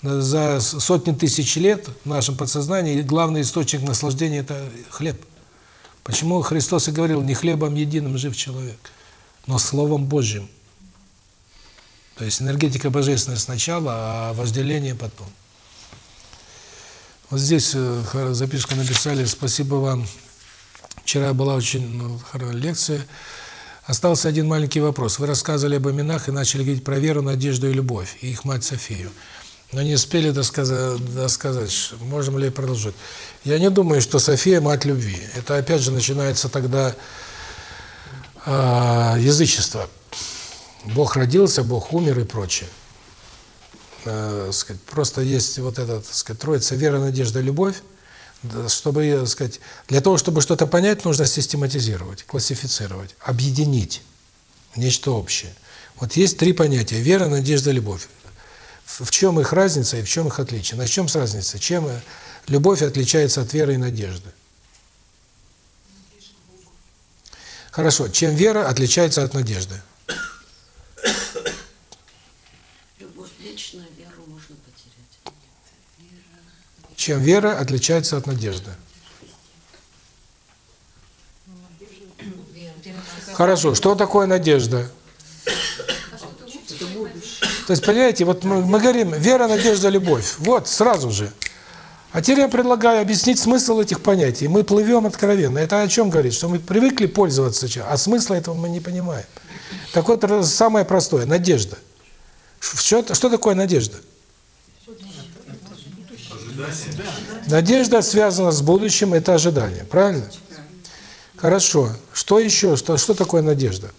за сотни тысяч лет в нашем подсознании, и главный источник наслаждения – это хлеб. Почему Христос и говорил, не хлебом единым жив человек, но Словом Божьим. То есть энергетика божественная сначала, а возделение потом. Вот здесь э, записку написали, спасибо вам, Вчера была очень ну, хорошая лекция. Остался один маленький вопрос. Вы рассказывали об именах и начали говорить про веру, надежду и любовь, и их мать Софию. Но не успели досказать, можем ли продолжить. Я не думаю, что София – мать любви. Это опять же начинается тогда а, язычество. Бог родился, Бог умер и прочее. Э, сказать, просто есть вот эта, так сказать, троица вера, надежда, любовь. Чтобы, э, сказать, для того, чтобы что-то понять, нужно систематизировать, классифицировать, объединить нечто общее. Вот есть три понятия: вера, надежда, любовь. В чем их разница и в чем их отличие? На чем с разница? Чем любовь отличается от веры и надежды? Хорошо. Чем вера отличается от надежды? Любовь вечная, веру можно потерять. Чем вера отличается от надежды? Хорошо. Что такое надежда? То есть, понимаете, вот мы, мы говорим, вера, надежда, любовь. Вот, сразу же. А теперь я предлагаю объяснить смысл этих понятий. Мы плывем откровенно. Это о чем говорит? Что мы привыкли пользоваться, а смысла этого мы не понимаем. Так вот, самое простое – надежда. Что, что такое надежда? Надежда связана с будущим, это ожидание, правильно? Хорошо. Что еще? Что, что такое надежда?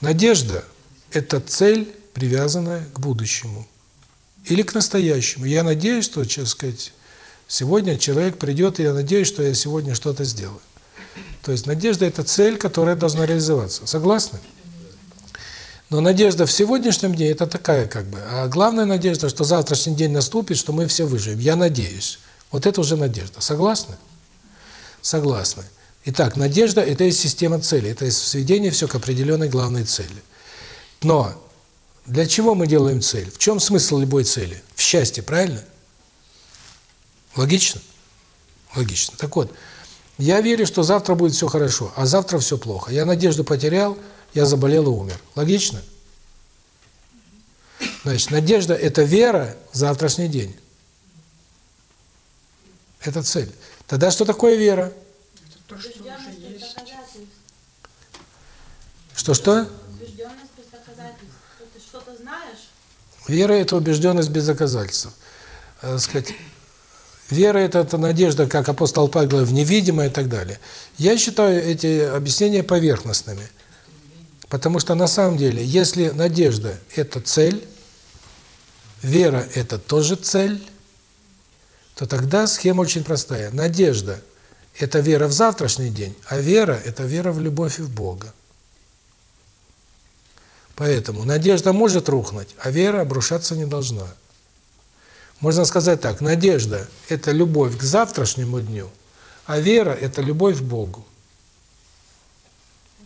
Надежда – это цель, привязанная к будущему или к настоящему. Я надеюсь, что, так сказать, сегодня человек придет, и я надеюсь, что я сегодня что-то сделаю. То есть надежда – это цель, которая должна реализоваться. Согласны? Но надежда в сегодняшнем дне – это такая как бы. А главная надежда, что завтрашний день наступит, что мы все выживем. Я надеюсь. Вот это уже надежда. Согласны? Согласны. Итак, надежда – это есть система целей, это сведение все к определенной главной цели. Но для чего мы делаем цель? В чем смысл любой цели? В счастье, правильно? Логично? Логично. Так вот, я верю, что завтра будет все хорошо, а завтра все плохо. Я надежду потерял, я заболел и умер. Логично? Значит, надежда – это вера в завтрашний день. Это цель. Тогда что такое вера? Что-что? Убежденность без доказательств. Что Ты что-то знаешь? Вера – это убежденность без доказательств. Э, сказать, вера – это, это надежда, как апостол Павел говорил, в невидимое и так далее. Я считаю эти объяснения поверхностными. Потому что на самом деле, если надежда – это цель, вера – это тоже цель, то тогда схема очень простая. Надежда – это вера в завтрашний день, а вера – это вера в любовь и в Бога. Поэтому надежда может рухнуть, а вера обрушаться не должна. Можно сказать так, надежда – это любовь к завтрашнему дню, а вера – это любовь к Богу.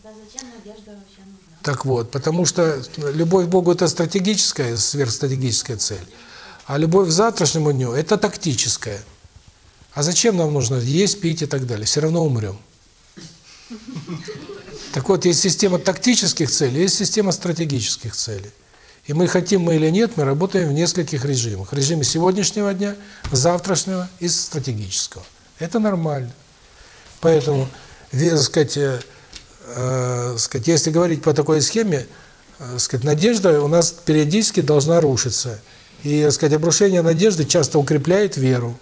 Да зачем надежда вообще нужна? Так вот, потому что любовь к Богу – это стратегическая, сверхстратегическая цель, а любовь к завтрашнему дню – это тактическая. А зачем нам нужно есть, пить и так далее? Все равно умрем. Так вот, есть система тактических целей, есть система стратегических целей. И мы хотим мы или нет, мы работаем в нескольких режимах. Режиме сегодняшнего дня, завтрашнего и стратегического. Это нормально. Поэтому, ве- сказать, э, сказать, если говорить по такой схеме, э, сказать, надежда у нас периодически должна рушиться. И, сказать, обрушение надежды часто укрепляет веру.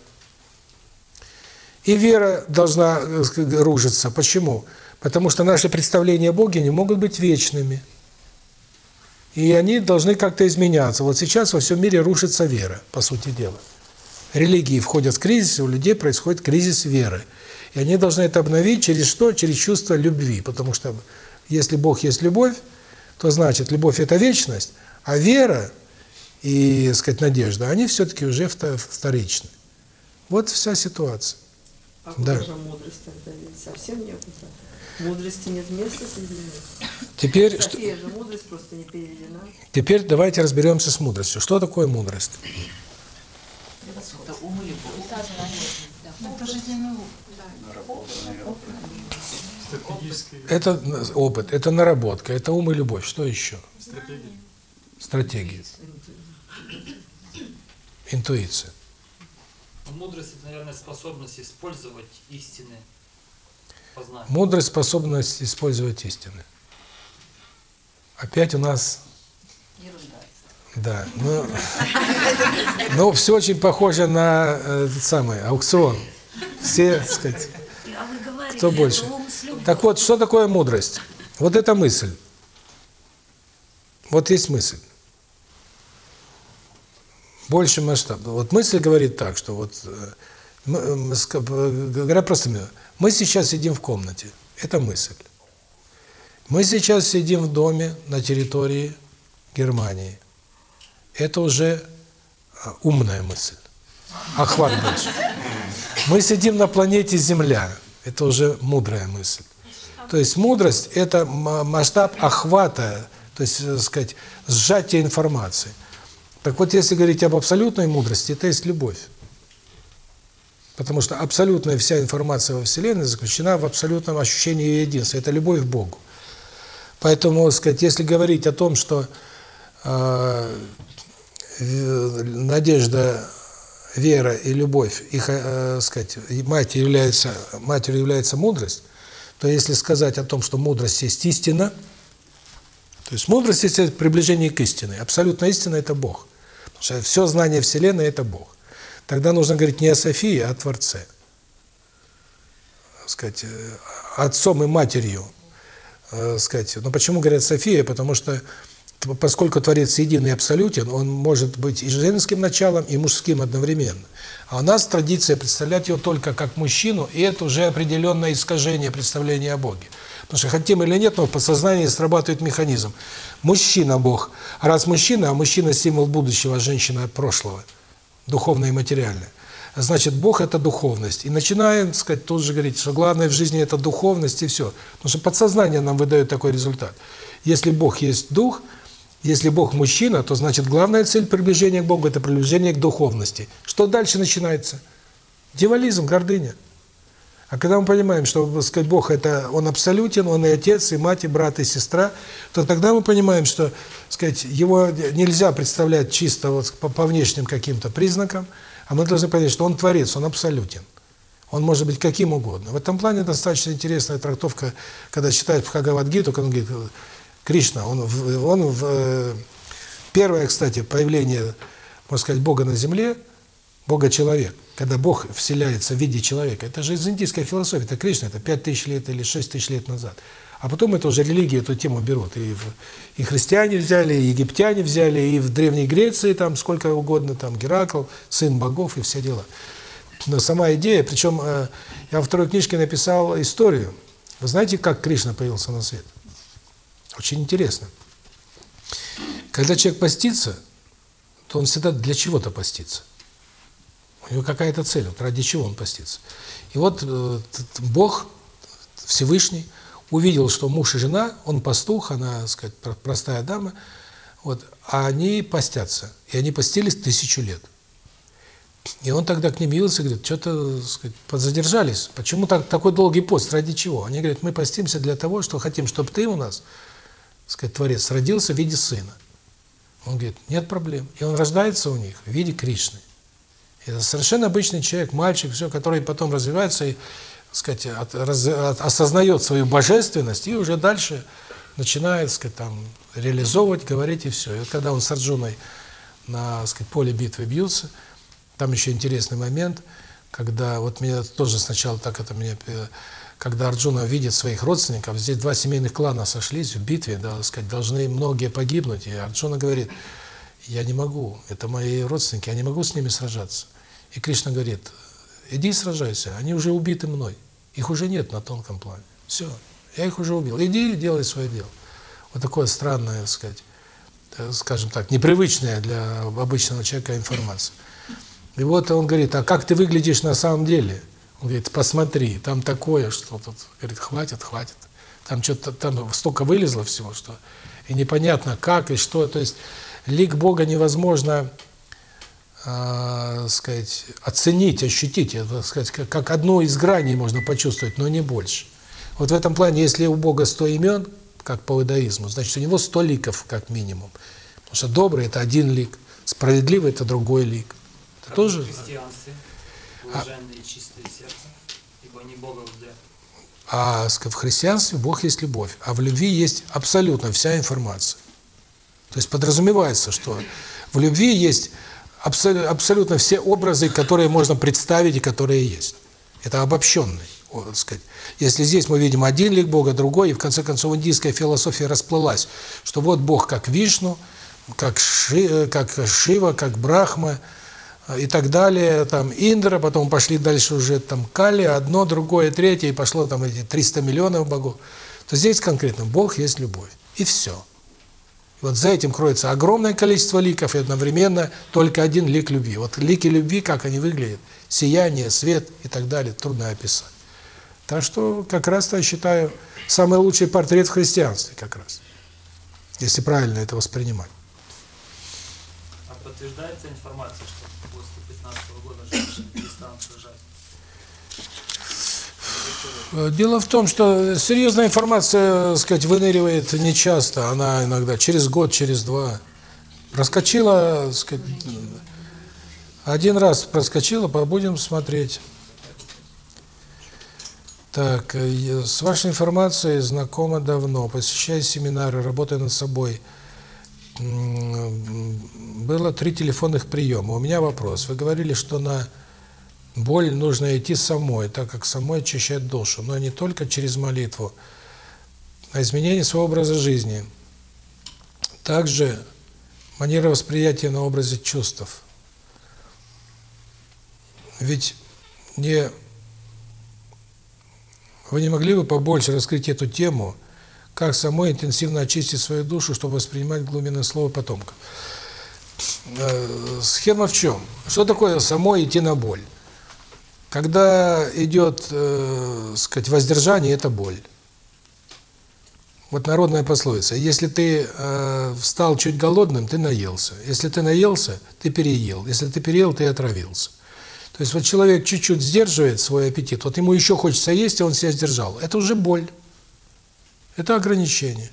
И вера должна э, рушиться. Почему? Потому что наши представления о Боге не могут быть вечными. И они должны как-то изменяться. Вот сейчас во всем мире рушится вера, по сути дела. Религии входят в кризис, у людей происходит кризис веры. И они должны это обновить через что? Через чувство любви. Потому что если Бог есть любовь, то значит, любовь – это вечность, а вера и, так сказать, надежда, они все-таки уже вто- вторичны. Вот вся ситуация. А Да. куда же мудрость тогда? Ведь совсем некуда. Мудрости нет места среди них. Теперь, что- же мудрость просто не переведена. теперь давайте разберемся с мудростью. Что такое мудрость? Это ум и любовь. Это жизненный Это опыт, это наработка, это ум и любовь. Что еще? Стратегия. Интуиция. Мудрость это, наверное, способность использовать истины познания. Мудрость – способность использовать истины. Опять у нас, Ерунда. да, ну, ну все очень похоже на э, этот самый аукцион. Все, так сказать, кто больше. Так вот, что такое мудрость? Вот эта мысль. Вот есть мысль. Больше масштаб. Вот мысль говорит так, что вот, э, э, э, говоря простыми, мы сейчас сидим в комнате. Это мысль. Мы сейчас сидим в доме на территории Германии. Это уже умная мысль. Охват больше. Мы сидим на планете Земля. Это уже мудрая мысль. То есть мудрость – это масштаб охвата, то есть, так сказать, сжатие информации. Так вот, если говорить об абсолютной мудрости, это есть любовь. Потому что абсолютная вся информация во Вселенной заключена в абсолютном ощущении ее единства. Это любовь к Богу. Поэтому, сказать, если говорить о том, что э, э, надежда, вера и любовь, их, э, сказать, мать является, матерью является мудрость, то если сказать о том, что мудрость есть истина, то есть мудрость есть приближение к истине. Абсолютная истина – это Бог. Потому что все знание Вселенной – это Бог. Тогда нужно говорить не о Софии, а о Творце. Сказать, э, отцом и матерью. э, сказать. Но почему говорят София? Потому что поскольку Творец единый и абсолютен, он может быть и женским началом, и мужским одновременно. А у нас традиция представлять его только как мужчину, и это уже определенное искажение представления о Боге. Потому что хотим или нет, но в подсознании срабатывает механизм. Мужчина – Бог. Раз мужчина, а мужчина – символ будущего, а женщина – прошлого, духовное и материальное. Значит, Бог – это духовность. И начинаем, сказать, тут же говорить, что главное в жизни – это духовность и все. Потому что подсознание нам выдает такой результат. Если Бог есть Дух, если Бог мужчина, то значит главная цель приближения к Богу – это приближение к духовности. Что дальше начинается? Дьяволизм, гордыня. А когда мы понимаем, что, сказать, Бог это он абсолютен, он и отец, и мать, и брат, и сестра, то тогда мы понимаем, что, сказать, его нельзя представлять чисто вот по, по внешним каким-то признакам, а мы должны понять, что он творец, он абсолютен. Он может быть каким угодно. В этом плане достаточно интересная трактовка, когда читает Бхагавадгиту, когда он говорит, Кришна, он, в- он в, э, первое, кстати, появление, можно сказать, Бога на земле, Бога-человек, когда Бог вселяется в виде человека. Это же из индийской философии, это Кришна, это 5000 лет или 6000 лет назад. А потом это уже религии эту тему берут. И, и христиане взяли, и египтяне взяли, и в Древней Греции там сколько угодно, там Геракл, сын богов и все дела. Но сама идея, причем э, я во второй книжке написал историю. Вы знаете, как Кришна появился на свет? Очень интересно. Когда человек постится, то он всегда для чего-то постится. У него какая-то цель, вот ради чего он постится. И вот э, Бог, Всевышний, увидел, что муж и жена, он пастух, она, так сказать, про- простая дама, вот, а они постятся. И они постились тысячу лет. И он тогда к ним явился и говорит, что-то, сказать, подзадержались. Почему так, такой долгий пост? Ради чего? Они говорят, мы постимся для того, что хотим, чтобы ты у нас, сказать, Творец, родился в виде сына. Он говорит, нет проблем. И он рождается у них в виде Кришны. Это совершенно обычный человек, мальчик, все, который потом развивается и, сказать, от- раз- от- осознает свою божественность и уже дальше начинает, сказать, там реализовывать, говорить и все. И вот когда он с Арджуной на, так сказать, поле битвы бьются, там еще интересный момент, когда вот меня тоже сначала так это меня, э, когда Арджуна видит своих родственников, здесь два семейных клана сошлись в битве, да, сказать, должны многие погибнуть, и Арджуна говорит, я не могу, это мои родственники, я не могу с ними сражаться. И Кришна говорит, иди сражайся, они уже убиты мной, их уже нет на тонком плане, все, я их уже убил, иди и делай свое дело. Вот такое странное, сказать, э, скажем так, непривычная для обычного человека информация. И вот он говорит, а как ты выглядишь на самом деле? Он говорит, посмотри, там такое, что тут. Говорит, хватит, хватит. Там что-то, там столько вылезло всего, что и непонятно как и что. То есть лик Бога невозможно, э, сказать, оценить, ощутить. Это, сказать, как, как одну из граней можно почувствовать, но не больше. Вот в этом плане, если у Бога 100 имен, как по иудаизму, значит, у него 100 ликов, как минимум. Потому что добрый – это один лик, справедливый – это другой лик. Это Как тоже... в христианстве. блаженные сердцем, ибо они Бога. А в христианстве Бог есть любовь, а в любви есть абсолютно вся информация. То есть подразумевается, что в любви есть абсо- абсолютно все образы, которые можно представить и которые есть. Это обобщенный, так сказать. Если здесь мы видим один лик Бога, другой, и в конце концов индийская философия расплылась, что вот Бог как Вишну, как, Ши, э, как Шива, как Брахма, и так далее, там Индра, потом пошли дальше уже там Кали, одно, другое, третье, и пошло там эти 300 миллионов богов, то здесь конкретно Бог есть любовь. И все. Вот за этим кроется огромное количество ликов, и одновременно только один лик любви. Вот лики любви, как они выглядят, сияние, свет и так далее, трудно описать. Так что как раз-то я считаю самый лучший портрет в христианстве как раз, если правильно это воспринимать. А подтверждается информация, что после 15 года женщины Э, Дело в том, что серьезная информация, так сказать, выныривает нечасто, она иногда через год, через два. Проскочила, так сказать, один раз проскочила, будем смотреть. Так, э, с вашей информацией знакома давно, посещаю семинары, работаю над собой. Было три телефонных приема. У меня вопрос. Вы говорили, что на боль нужно идти самой, так как самой очищать душу, но не только через молитву, а изменение своего образа жизни. Также манера восприятия на образе чувств. Ведь не вы не могли бы побольше раскрыть эту тему, как самой интенсивно очистить свою душу, чтобы воспринимать глубинное слово потомков? Э, Схема в чем? Что такое самой идти на боль? Когда идет, э, сказать, воздержание, это боль. Вот народная пословица. Если ты э, встал чуть голодным, ты наелся. Если ты наелся, ты переел. Если ты переел, ты отравился. То есть вот человек чуть-чуть сдерживает свой аппетит, вот ему еще хочется есть, и он себя сдержал. Это уже боль. Это ограничение.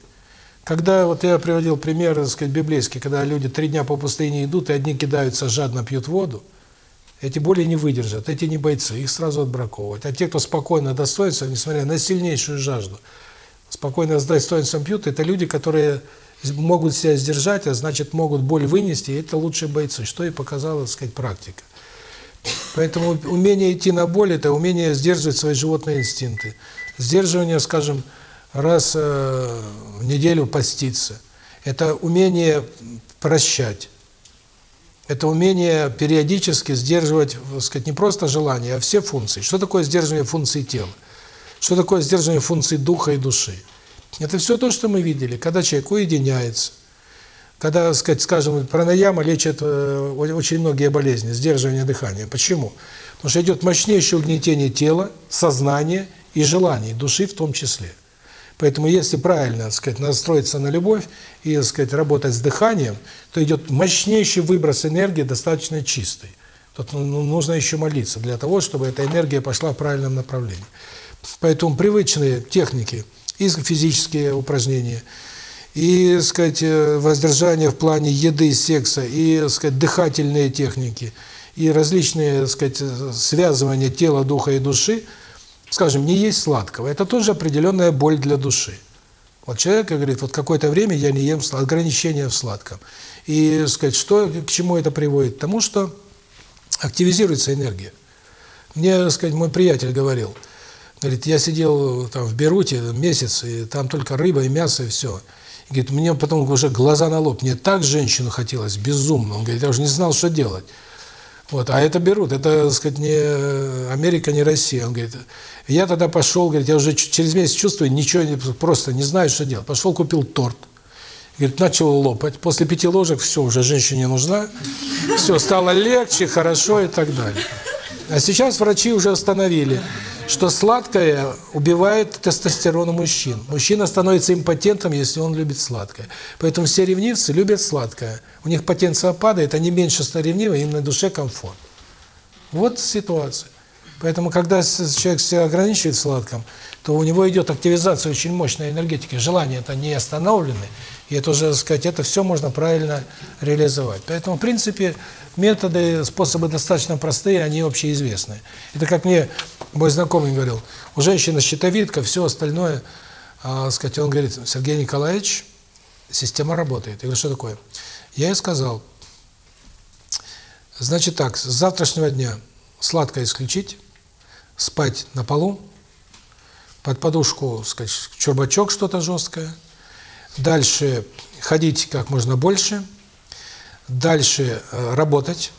Когда, вот я приводил пример, так сказать, библейский, когда люди три дня по пустыне идут, и одни кидаются, жадно пьют воду, эти боли не выдержат, эти не бойцы, их сразу отбраковывать. А те, кто спокойно, достоинственно, несмотря на сильнейшую жажду, спокойно с достоинством пьют, это люди, которые могут себя сдержать, а значит, могут боль вынести, и это лучшие бойцы, что и показала, так сказать, практика. Поэтому умение идти на боль – это умение сдерживать свои животные инстинкты. Сдерживание, скажем, раз э, в неделю поститься. Это умение прощать. Это умение периодически сдерживать, сказать, не просто желания, а все функции. Что такое сдерживание функций тела? Что такое сдерживание функций духа и души? Это все то, что мы видели, когда человек уединяется, когда, сказать, скажем, пранаяма лечит э, очень многие болезни, сдерживание дыхания. Почему? Потому что идет мощнейшее угнетение тела, сознания и желаний, души в том числе. Поэтому если правильно, так сказать, настроиться на любовь и, так сказать, работать с дыханием, то идет мощнейший выброс энергии, достаточно чистый. Тут ну, нужно еще молиться для того, чтобы эта энергия пошла в правильном направлении. Поэтому привычные техники, и физические упражнения, и, сказать, воздержание в плане еды, секса, и, сказать, дыхательные техники, и различные, сказать, связывания тела, духа и души, скажем, не есть сладкого. Это тоже определенная боль для души. Вот человек говорит, вот какое-то время я не ем ограничения в сладком. И, сказать, что, к чему это приводит? К тому, что активизируется энергия. Мне, сказать, мой приятель говорил, говорит, я сидел там в Беруте месяц, и там только рыба и мясо, и все. И говорит, мне потом уже глаза на лоб, мне так женщину хотелось, безумно. Он говорит, я уже не знал, что делать. Вот, а это берут, это, так сказать, не Америка, не Россия. Он говорит, я тогда пошел, говорит, я уже через месяц чувствую, ничего, просто не знаю, что делать. Пошел, купил торт. Говорит, начал лопать. После пяти ложек все, уже женщине не нужна. Все, стало легче, хорошо и так далее. А сейчас врачи уже установили, что сладкое убивает тестостерон у мужчин. Мужчина становится импотентом, если он любит сладкое. Поэтому все ревнивцы любят сладкое. У них потенция падает, они меньше ревнивы, им на душе комфорт. Вот ситуация. Поэтому, когда человек себя ограничивает сладком, то у него идет активизация очень мощной энергетики. Желания это не остановлены, и это уже, так сказать, это все можно правильно реализовать. Поэтому, в принципе, методы, способы достаточно простые, они общеизвестны. Это как мне мой знакомый говорил, у женщины щитовидка, все остальное, а, сказать, он говорит, Сергей Николаевич, система работает. Я говорю, что такое? Я ей сказал, значит так, с завтрашнего дня сладкое исключить, спать на полу, под подушку, сказать, чурбачок что-то жесткое, дальше ходить как можно больше, дальше э, работать,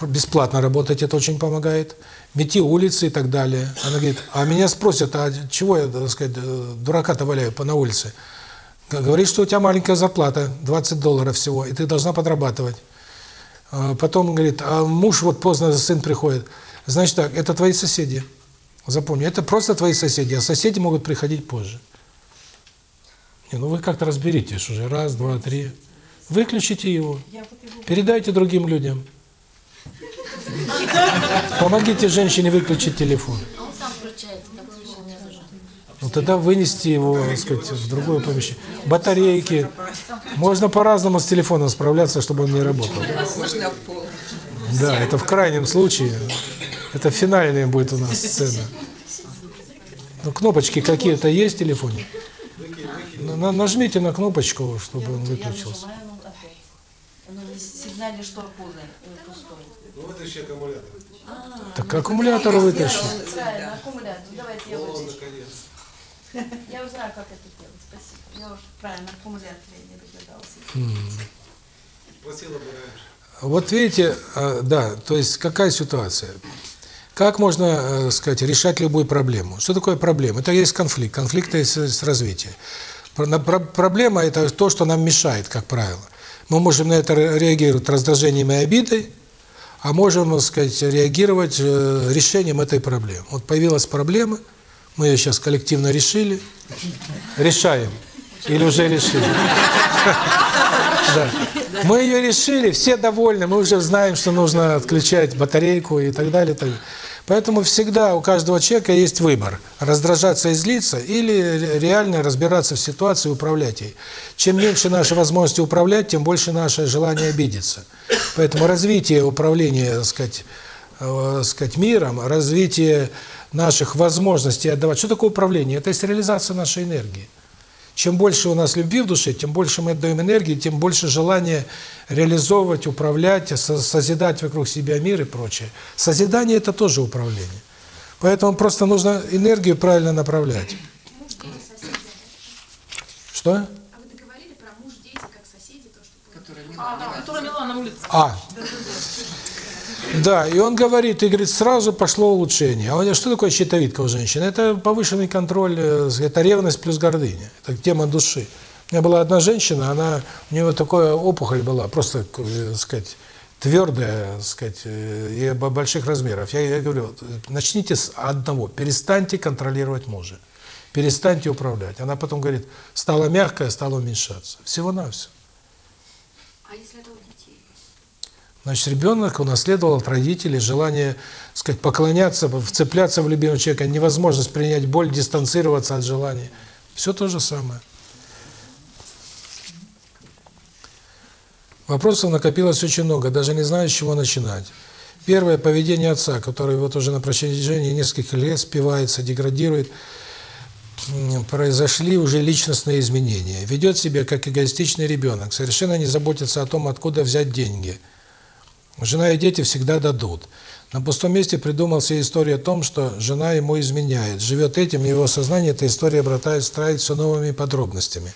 бесплатно работать, это очень помогает, мети улицы и так далее. Она говорит, а меня спросят, а чего я, так сказать, дурака-то валяю по на улице? Говорит, что у тебя маленькая зарплата, 20 долларов всего, и ты должна подрабатывать. А Потом говорит, а муж вот поздно, сын приходит. Значит так, это твои соседи. Запомни, это просто твои соседи, а соседи могут приходить позже. Не, ну вы как-то разберитесь уже, раз, два, три. Выключите его, передайте другим людям. Помогите женщине выключить телефон. Он сам включается, так. Ну тогда вынести его, так сказать, в другое помещение. Батарейки. Можно по-разному с телефоном справляться, чтобы он не работал. Да, это в крайнем случае. Это финальная будет у нас сцена. Ну, кнопочки какие-то есть в телефоне? Ну, на- нажмите на кнопочку, чтобы он Я выключился. нажимаю, не сигнальный штор полный, э, пустой. Ну, вытащи аккумулятор. Так аккумулятор вытащи. Правильно, аккумулятор. Давайте я вытащу. Я уже знаю, как это делать. Спасибо. Я уже правильно аккумулятор я не догадалась. Вот видите, э, да, то есть какая ситуация? Как можно, э, сказать, решать любую проблему? Что такое проблема? Это есть конфликт. Конфликт есть про- Проблема – это то, что нам мешает, как правило. Мы можем на это ре- реагировать раздражением и обидой, а можем, так сказать, реагировать э, решением этой проблемы. Вот появилась проблема, мы ее сейчас коллективно решили. Решаем. Или уже решили. Мы ее решили, все довольны, мы уже знаем, что нужно отключать батарейку и так далее. и так далее. Поэтому всегда у каждого человека есть выбор – раздражаться и злиться или ре- реально разбираться в ситуации и управлять ей. Чем меньше нашей возможности управлять, тем больше наше желание обидеться. Поэтому развитие управления, так сказать, э, сказать, миром, развитие наших возможностей отдавать. Что такое управление? Это есть реализация нашей энергии. Чем больше у нас любви в душе, тем больше мы отдаем энергии, тем больше желания реализовывать, управлять, со- созидать вокруг себя мир и прочее. Созидание – это тоже управление. Поэтому просто нужно энергию правильно направлять. Муж, дети, соседи. Что? А вы договорили про муж, дети, как соседи, то, что Который А, да, которая мила на улице. А. Да, и он говорит, и говорит, сразу пошло улучшение. А у него что такое щитовидка у женщины? Это повышенный контроль, э, это ревность плюс гордыня. Это тема души. У меня была одна женщина, она, у нее такая опухоль была, просто, э, так сказать, твердая, так сказать, э, и бо- больших размеров. Я ей говорю, начните с одного, перестаньте контролировать мужа, перестаньте управлять. Она потом говорит, стала мягкая, стала уменьшаться. Всего-навсего. А если это у детей? Значит, ребенок унаследовал от родителей желание, так сказать, поклоняться, вцепляться в любимого человека, невозможность принять боль, дистанцироваться от желания. Все то же самое. Вопросов накопилось очень много, даже не знаю, с чего начинать. Первое – поведение отца, который вот уже на протяжении нескольких лет спивается, деградирует. Произошли уже личностные изменения. Ведет себя как эгоистичный ребенок, совершенно не заботится о том, откуда взять деньги. Жена и дети всегда дадут. На пустом месте придумал себе историю о том, что жена ему изменяет. Живет этим, его сознание эта история братает, строит все новыми подробностями.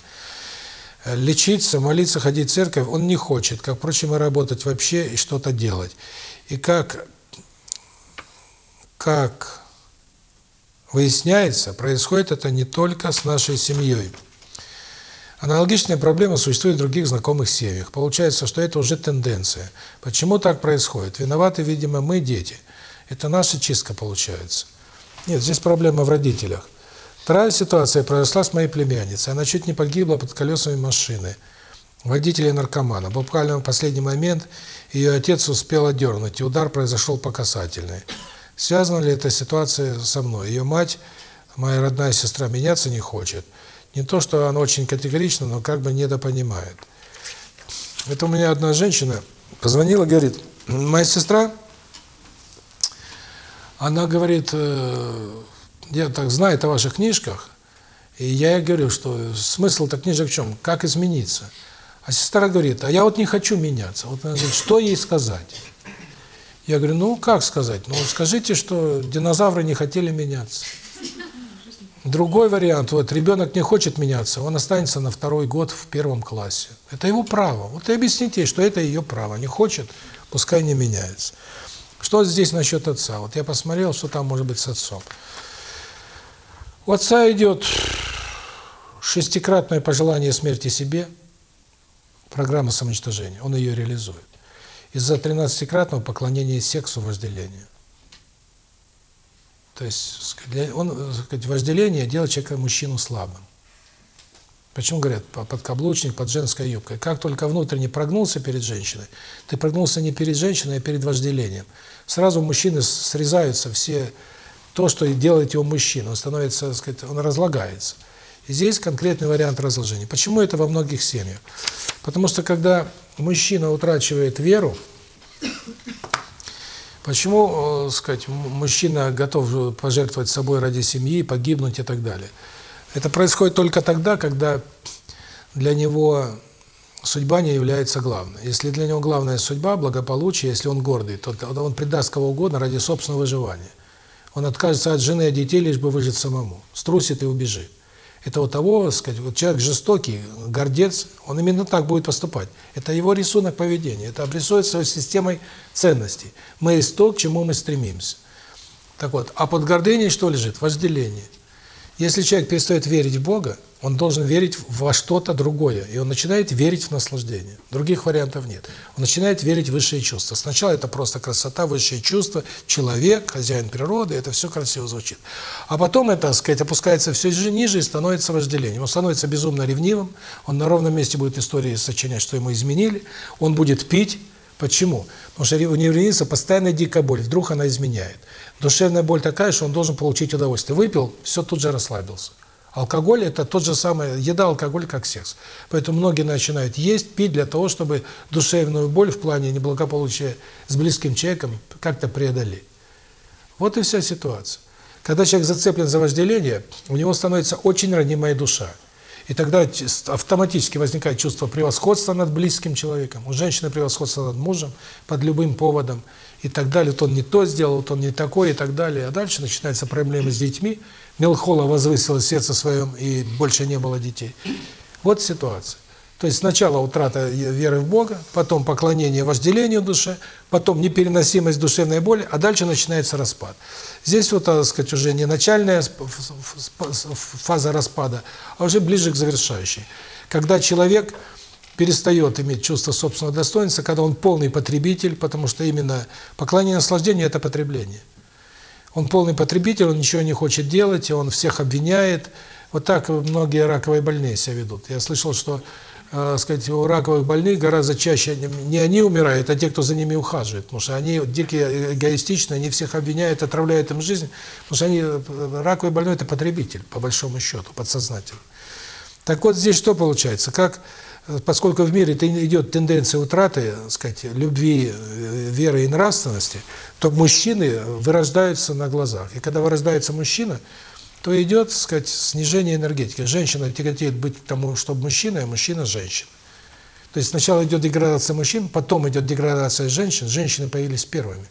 Лечиться, молиться, ходить в церковь он не хочет, как, впрочем, и работать вообще, и что-то делать. И как, как выясняется, происходит это не только с нашей семьей. Аналогичная проблема существует в других знакомых семьях. Получается, что это уже тенденция. Почему так происходит? Виноваты, видимо, мы, дети. Это наша чистка получается. Нет, здесь проблема в родителях. Вторая ситуация произошла с моей племянницей. Она чуть не погибла под колесами машины. Водителя наркомана. Буквально в последний момент ее отец успел отдернуть, и удар произошел по касательной. Связана ли эта ситуация со мной? Ее мать, моя родная сестра, меняться не хочет. Не то, что она очень категорична, но как бы недопонимает. Это у меня одна женщина позвонила, говорит, моя сестра, она говорит, э, я так знаю о ваших книжках, и я ей говорю, что смысл-то книжек в чем? Как измениться? А сестра говорит, а я вот не хочу меняться. Вот она говорит, что ей сказать? Я говорю, ну как сказать? Ну скажите, что динозавры не хотели меняться. Другой вариант, вот ребенок не хочет меняться, он останется на второй год в первом классе. Это его право. Вот и объясните ей, что это ее право. Не хочет, пускай не меняется. Что здесь насчет отца? Вот я посмотрел, что там может быть с отцом. У отца идет шестикратное пожелание смерти себе, программа самоуничтожения, он ее реализует. Из-за тринадцатикратного поклонения сексу вожделению. То есть он, сказать, вожделение делает человека мужчину слабым. Почему говорят, подкаблучник под женской юбкой? Как только внутренне прогнулся перед женщиной, ты прогнулся не перед женщиной, а перед вожделением. Сразу мужчины срезаются все то, что делает его мужчина. Он становится, сказать, он разлагается. И здесь конкретный вариант разложения. Почему это во многих семьях? Потому что когда мужчина утрачивает веру, почему, э, сказать, мужчина готов пожертвовать собой ради семьи, погибнуть и так далее? Это происходит только тогда, когда для него судьба не является главной. Если для него главная судьба, благополучие, если он гордый, то он предаст кого угодно ради собственного выживания. Он откажется от жены и детей, лишь бы выжить самому. Струсит и убежит. Это у того, сказать, вот человек жестокий, гордец, он именно так будет поступать. Это его рисунок поведения, это обрисует свою системой ценностей. Мы есть то, к чему мы стремимся. Так вот, а под гордыней что лежит? Вожделение. Если человек перестает верить в Бога, он должен верить во что-то другое, и он начинает верить в наслаждение. Других вариантов нет. Он начинает верить в высшие чувства. Сначала это просто красота, высшие чувства, человек, хозяин природы, это все красиво звучит. А потом это, так сказать, опускается все ниже и становится вожделением. Он становится безумно ревнивым, он на ровном месте будет истории сочинять, что ему изменили, он будет пить. Почему? Потому что у ревнивца постоянная дикая боль, вдруг она изменяет. Душевная боль такая, что он должен получить удовольствие. Выпил, все, тут же расслабился. Алкоголь – это тот же самый, еда, алкоголь, как секс. Поэтому многие начинают есть, пить для того, чтобы душевную боль в плане неблагополучия с близким человеком как-то преодолеть. Вот и вся ситуация. Когда человек зацеплен за вожделение, у него становится очень ранимая душа. И тогда автоматически возникает чувство превосходства над близким человеком. У женщины превосходство над мужем под любым поводом и так далее. Вот он не то сделал, вот он не такой и так далее. А дальше начинаются проблемы с детьми. Мелхола возвысила сердце своем, и больше не было детей. Вот ситуация. То есть сначала утрата веры в Бога, потом поклонение вожделению душе, потом непереносимость душевной боли, а дальше начинается распад. Здесь вот, так сказать, уже не начальная фаза распада, а уже ближе к завершающей. Когда человек перестает иметь чувство собственного достоинства, когда он полный потребитель, потому что именно поклонение наслаждению – это потребление. Он полный потребитель, он ничего не хочет делать, и он всех обвиняет. Вот так многие раковые больные себя ведут. Я слышал, что э, сказать, у раковых больных гораздо чаще не они умирают, а те, кто за ними ухаживает. Потому что они дикие эгоистичны, они всех обвиняют, отравляют им жизнь. Потому что они, э, раковый больной – это потребитель, по большому счету, подсознательно. Так вот здесь что получается? Как поскольку в мире идет тенденция утраты, так сказать, любви, э, веры и нравственности, то мужчины вырождаются на глазах. И когда вырождается мужчина, то идет, так сказать, снижение энергетики. Женщина тяготеет быть к тому, чтобы мужчина, а мужчина – женщина. То есть сначала идет деградация мужчин, потом идет деградация женщин. Женщины появились первыми.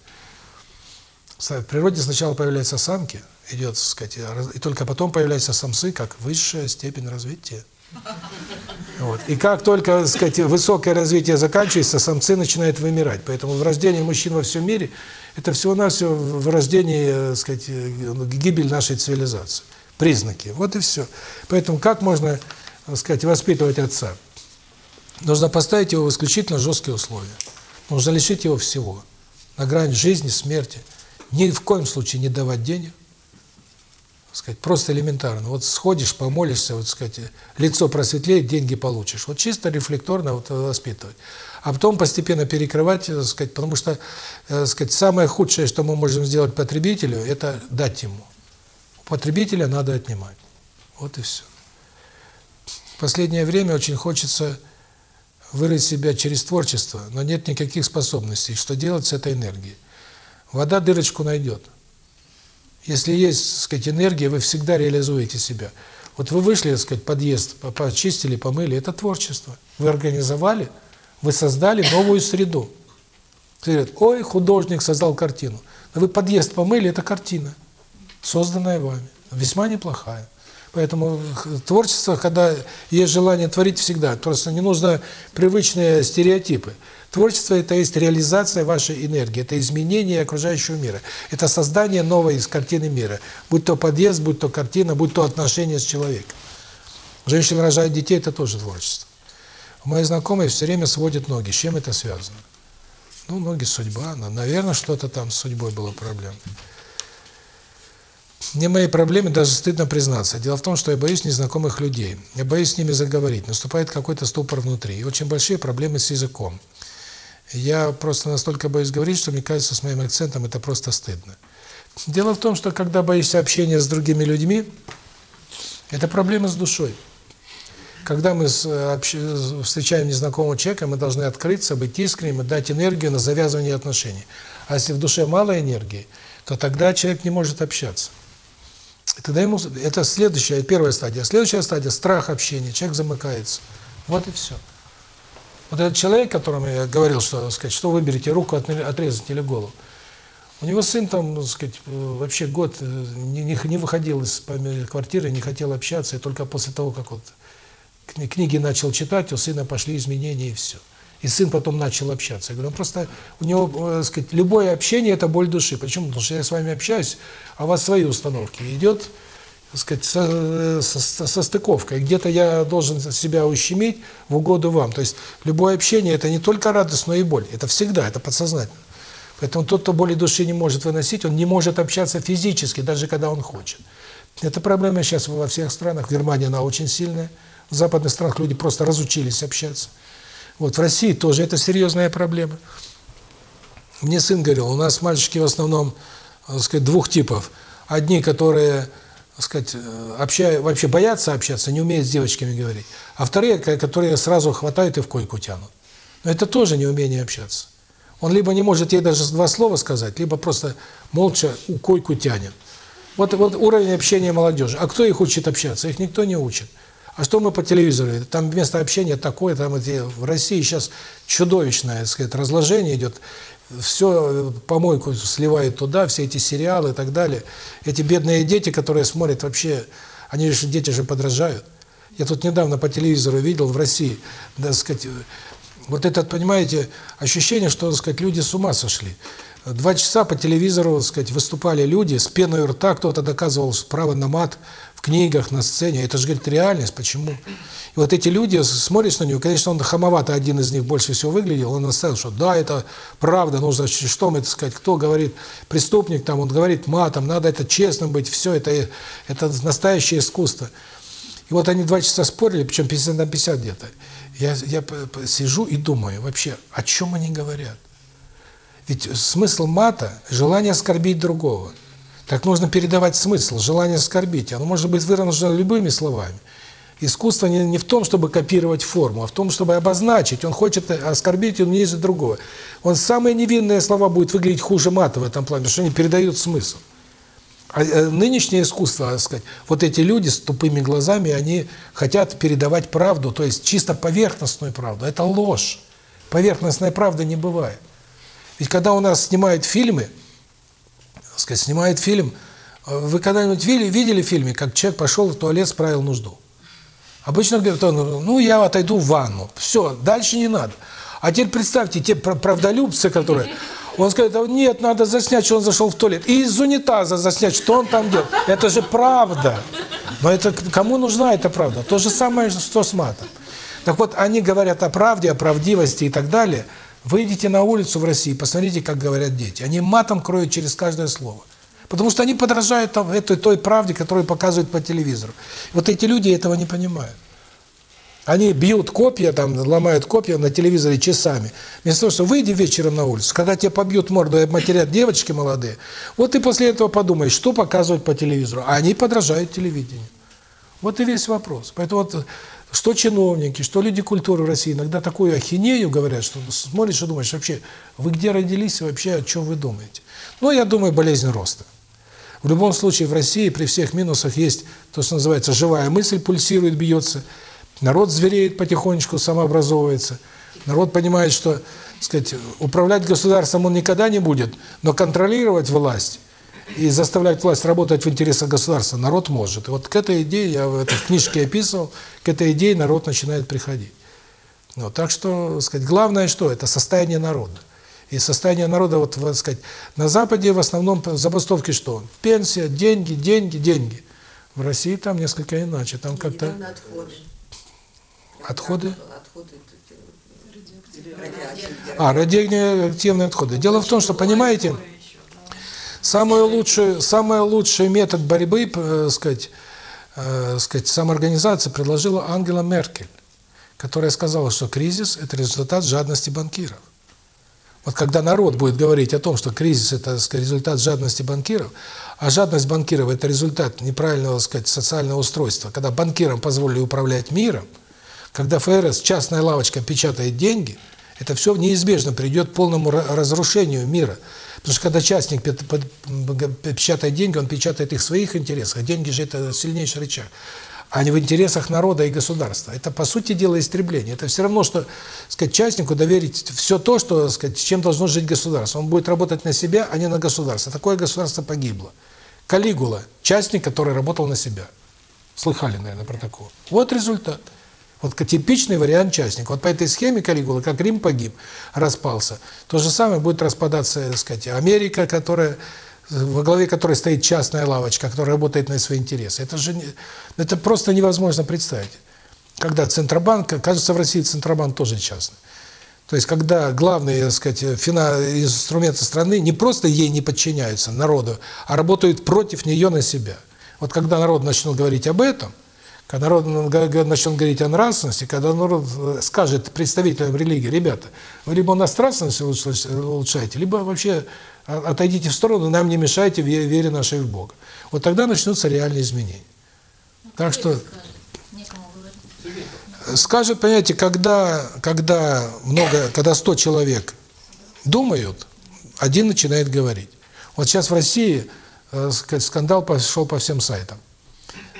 В природе сначала появляются самки, идет, так сказать, и только потом появляются самцы, как высшая степень развития. Вот. И как только, так сказать, высокое развитие заканчивается, самцы начинают вымирать. Поэтому вырождение мужчин во всем мире – это всего-навсего вырождение, так сказать, гибель нашей цивилизации. Признаки. Вот и все. Поэтому как можно, так сказать, воспитывать отца? Нужно поставить его в исключительно жесткие условия. Нужно лишить его всего. На грани жизни, смерти. Ни в коем случае не давать денег сказать, просто элементарно. Вот сходишь, помолишься, вот сказать, лицо просветлеет, деньги получишь. Вот чисто рефлекторно вот воспитывать. а потом постепенно перекрывать, так сказать, потому что, так сказать, самое худшее, что мы можем сделать потребителю, это дать ему. У потребителя надо отнимать. Вот и все. В последнее время очень хочется выразить себя через творчество, но нет никаких способностей. Что делать с этой энергией? Вода дырочку найдет. Если есть, так сказать, энергия, вы всегда реализуете себя. Вот вы вышли, так сказать, подъезд, почистили, помыли, это творчество. Вы организовали, вы создали новую среду. Говорят, ой, художник создал картину. Но вы подъезд помыли, это картина, созданная вами, весьма неплохая. Поэтому творчество, когда есть желание творить всегда, просто не нужно привычные стереотипы. Творчество – это есть реализация вашей энергии, это изменение окружающего мира, это создание новой из картины мира, будь то подъезд, будь то картина, будь то отношения с человеком. Женщина рожает детей – это тоже творчество. Мои знакомые все время сводят ноги. С чем это связано? Ну, ноги – судьба. Наверное, что-то там с судьбой было проблем. Мне мои проблемы даже стыдно признаться. Дело в том, что я боюсь незнакомых людей. Я боюсь с ними заговорить. Наступает какой-то ступор внутри. И очень большие проблемы с языком. Я просто настолько боюсь говорить, что мне кажется, с моим акцентом это просто стыдно. Дело в том, что когда боишься общения с другими людьми, это проблема с душой. Когда мы встречаем незнакомого человека, мы должны открыться, быть искренним и дать энергию на завязывание отношений. А если в душе мало энергии, то тогда человек не может общаться. Тогда ему это следующая, первая стадия. Следующая стадия страх общения. Человек замыкается. Вот и все. Вот этот человек, которому я говорил, что, сказать, что выберете, руку отрезать или голову. У него сын там, так сказать, вообще год не, не, не выходил из квартиры, не хотел общаться, и только после того, как вот книги начал читать, у сына пошли изменения и все. И сын потом начал общаться. Я говорю, ну просто у него, так сказать, любое общение – это боль души. Почему? Потому что я с вами общаюсь, а у вас свои установки. Идет так сказать, со, со, со стыковкой. Где-то я должен себя ущемить в угоду вам. То есть любое общение – это не только радость, но и боль. Это всегда, это подсознательно. Поэтому тот, кто боли души не может выносить, он не может общаться физически, даже когда он хочет. Это проблема сейчас во всех странах. В Германии она очень сильная. В западных странах люди просто разучились общаться. Вот в России тоже это серьезная проблема. Мне сын говорил, у нас мальчики в основном, так сказать, двух типов. Одни, которые сказать, общая, вообще боятся общаться, не умеют с девочками говорить. А вторые, которые сразу хватают и в койку тянут. Но это тоже неумение общаться. Он либо не может ей даже два слова сказать, либо просто молча у койку тянет. Вот, вот уровень общения молодежи. А кто их учит общаться? Их никто не учит. А что мы по телевизору? Там вместо общения такое, там в России сейчас чудовищное, так сказать, разложение идет все помойку сливает туда, все эти сериалы и так далее. Эти бедные дети, которые смотрят вообще, они же дети же подражают. Я тут недавно по телевизору видел в России, так сказать, вот это, понимаете, ощущение, что, так сказать, люди с ума сошли. Два часа по телевизору, так сказать, выступали люди с пеной у рта, кто-то доказывал право на мат в книгах, на сцене. Это же, говорит, реальность. Почему? И вот эти люди, смотришь на него, конечно, он хамовато один из них больше всего выглядел, он оставил, что да, это правда, нужно, что мы, так сказать, кто говорит, преступник, там, он говорит матом, надо это честно быть, все, это, это настоящее искусство. И вот они два часа спорили, причем 50 на 50 где-то. Я, я сижу и думаю, вообще, о чем они говорят? Ведь смысл мата – желание оскорбить другого. Так нужно передавать смысл, желание оскорбить. Оно может быть выражено любыми словами. Искусство не, не в том, чтобы копировать форму, а в том, чтобы обозначить. Он хочет оскорбить, он из-за другого. Он самые невинные слова будет выглядеть хуже мата в этом плане, потому что они передают смысл. А нынешнее искусство, так сказать, вот эти люди с тупыми глазами, они хотят передавать правду, то есть чисто поверхностную правду. Это ложь. Поверхностная правда не бывает. Ведь когда у нас снимают фильмы, сказать, снимают фильм, вы когда-нибудь видели, видели в фильме, как человек пошел в туалет, справил нужду? Обычно говорят, ну, я отойду в ванну. Все, дальше не надо. А теперь представьте, те правдолюбцы, которые... Он скажет, нет, надо заснять, что он зашел в туалет. И из унитаза заснять, что он там делает. Это же правда. Но это кому нужна эта правда? То же самое, что с матом. Так вот, они говорят о правде, о правдивости и так далее. Выйдите на улицу в России, посмотрите, как говорят дети. Они матом кроют через каждое слово. Потому что они подражают этой той правде, которую показывают по телевизору. Вот эти люди этого не понимают. Они бьют копья, там, ломают копья на телевизоре часами. Вместо того, что выйди вечером на улицу, когда тебя побьют морду и матерят девочки молодые, вот ты после этого подумаешь, что показывать по телевизору. А они подражают телевидению. Вот и весь вопрос. Поэтому вот что чиновники, что люди культуры в России иногда такую ахинею говорят, что смотришь и думаешь, вообще, вы где родились и вообще о чем вы думаете? Ну, я думаю, болезнь роста. В любом случае в России при всех минусах есть то, что называется живая мысль, пульсирует, бьется. Народ звереет потихонечку, самообразовывается. Народ понимает, что, сказать, управлять государством он никогда не будет, но контролировать власть и заставлять власть работать в интересах государства народ может. И вот к этой идее, я в этой книжке описывал, к этой идее народ начинает приходить. Вот, так что, сказать, главное что? Это состояние народа. И состояние народа, вот, вот сказать, на Западе в основном забастовки что? Пенсия, деньги, деньги, деньги. В России там несколько иначе, там как-то... отходы. Отходы? Отходы. А, радиоактивные отходы. Дело в том, что, понимаете, самый лучший, самый лучший метод борьбы, э, сказать, э, сказать, самоорганизации предложила Ангела Меркель, которая сказала, что кризис – это результат жадности банкиров. Вот когда народ будет говорить о том, что кризис – это сказать, результат жадности банкиров, а жадность банкиров – это результат неправильного сказать, социального устройства, когда банкирам позволили управлять миром, когда ФРС, частная лавочка, печатает деньги, это все неизбежно придет к полному разрушению мира. Потому что когда частник печатает деньги, он печатает их в своих интересах. Деньги же это сильнейший рычаг. А не в интересах народа и государства. Это, по сути дела, истребление. Это все равно, что сказать, частнику доверить все то, что, сказать, чем должно жить государство. Он будет работать на себя, а не на государство. Такое государство погибло. Калигула – частник, который работал на себя. Слыхали, наверное, про такого. Вот результат. Вот типичный вариант частника. Вот по этой схеме Калигула, как Рим погиб, распался, то же самое будет распадаться, так сказать, Америка, которая во главе которой стоит частная лавочка, которая работает на свои интересы. Это же это просто невозможно представить. Когда Центробанк, кажется, в России Центробанк тоже частный. То есть, когда главные, так сказать, инструменты страны не просто ей не подчиняются, народу, а работают против нее на себя. Вот когда народ начнет говорить об этом – когда народ начнет говорить о нравственности, когда народ э, скажет представителям религии, ребята, вы либо у нас нравственность улучшаете, либо вообще отойдите в сторону, нам не мешайте в вере нашей в Бога. Вот тогда начнутся реальные изменения. Так что скажет, понимаете, когда когда много, когда 100 человек думают, один начинает говорить. Вот сейчас в России э, скандал пошел по всем сайтам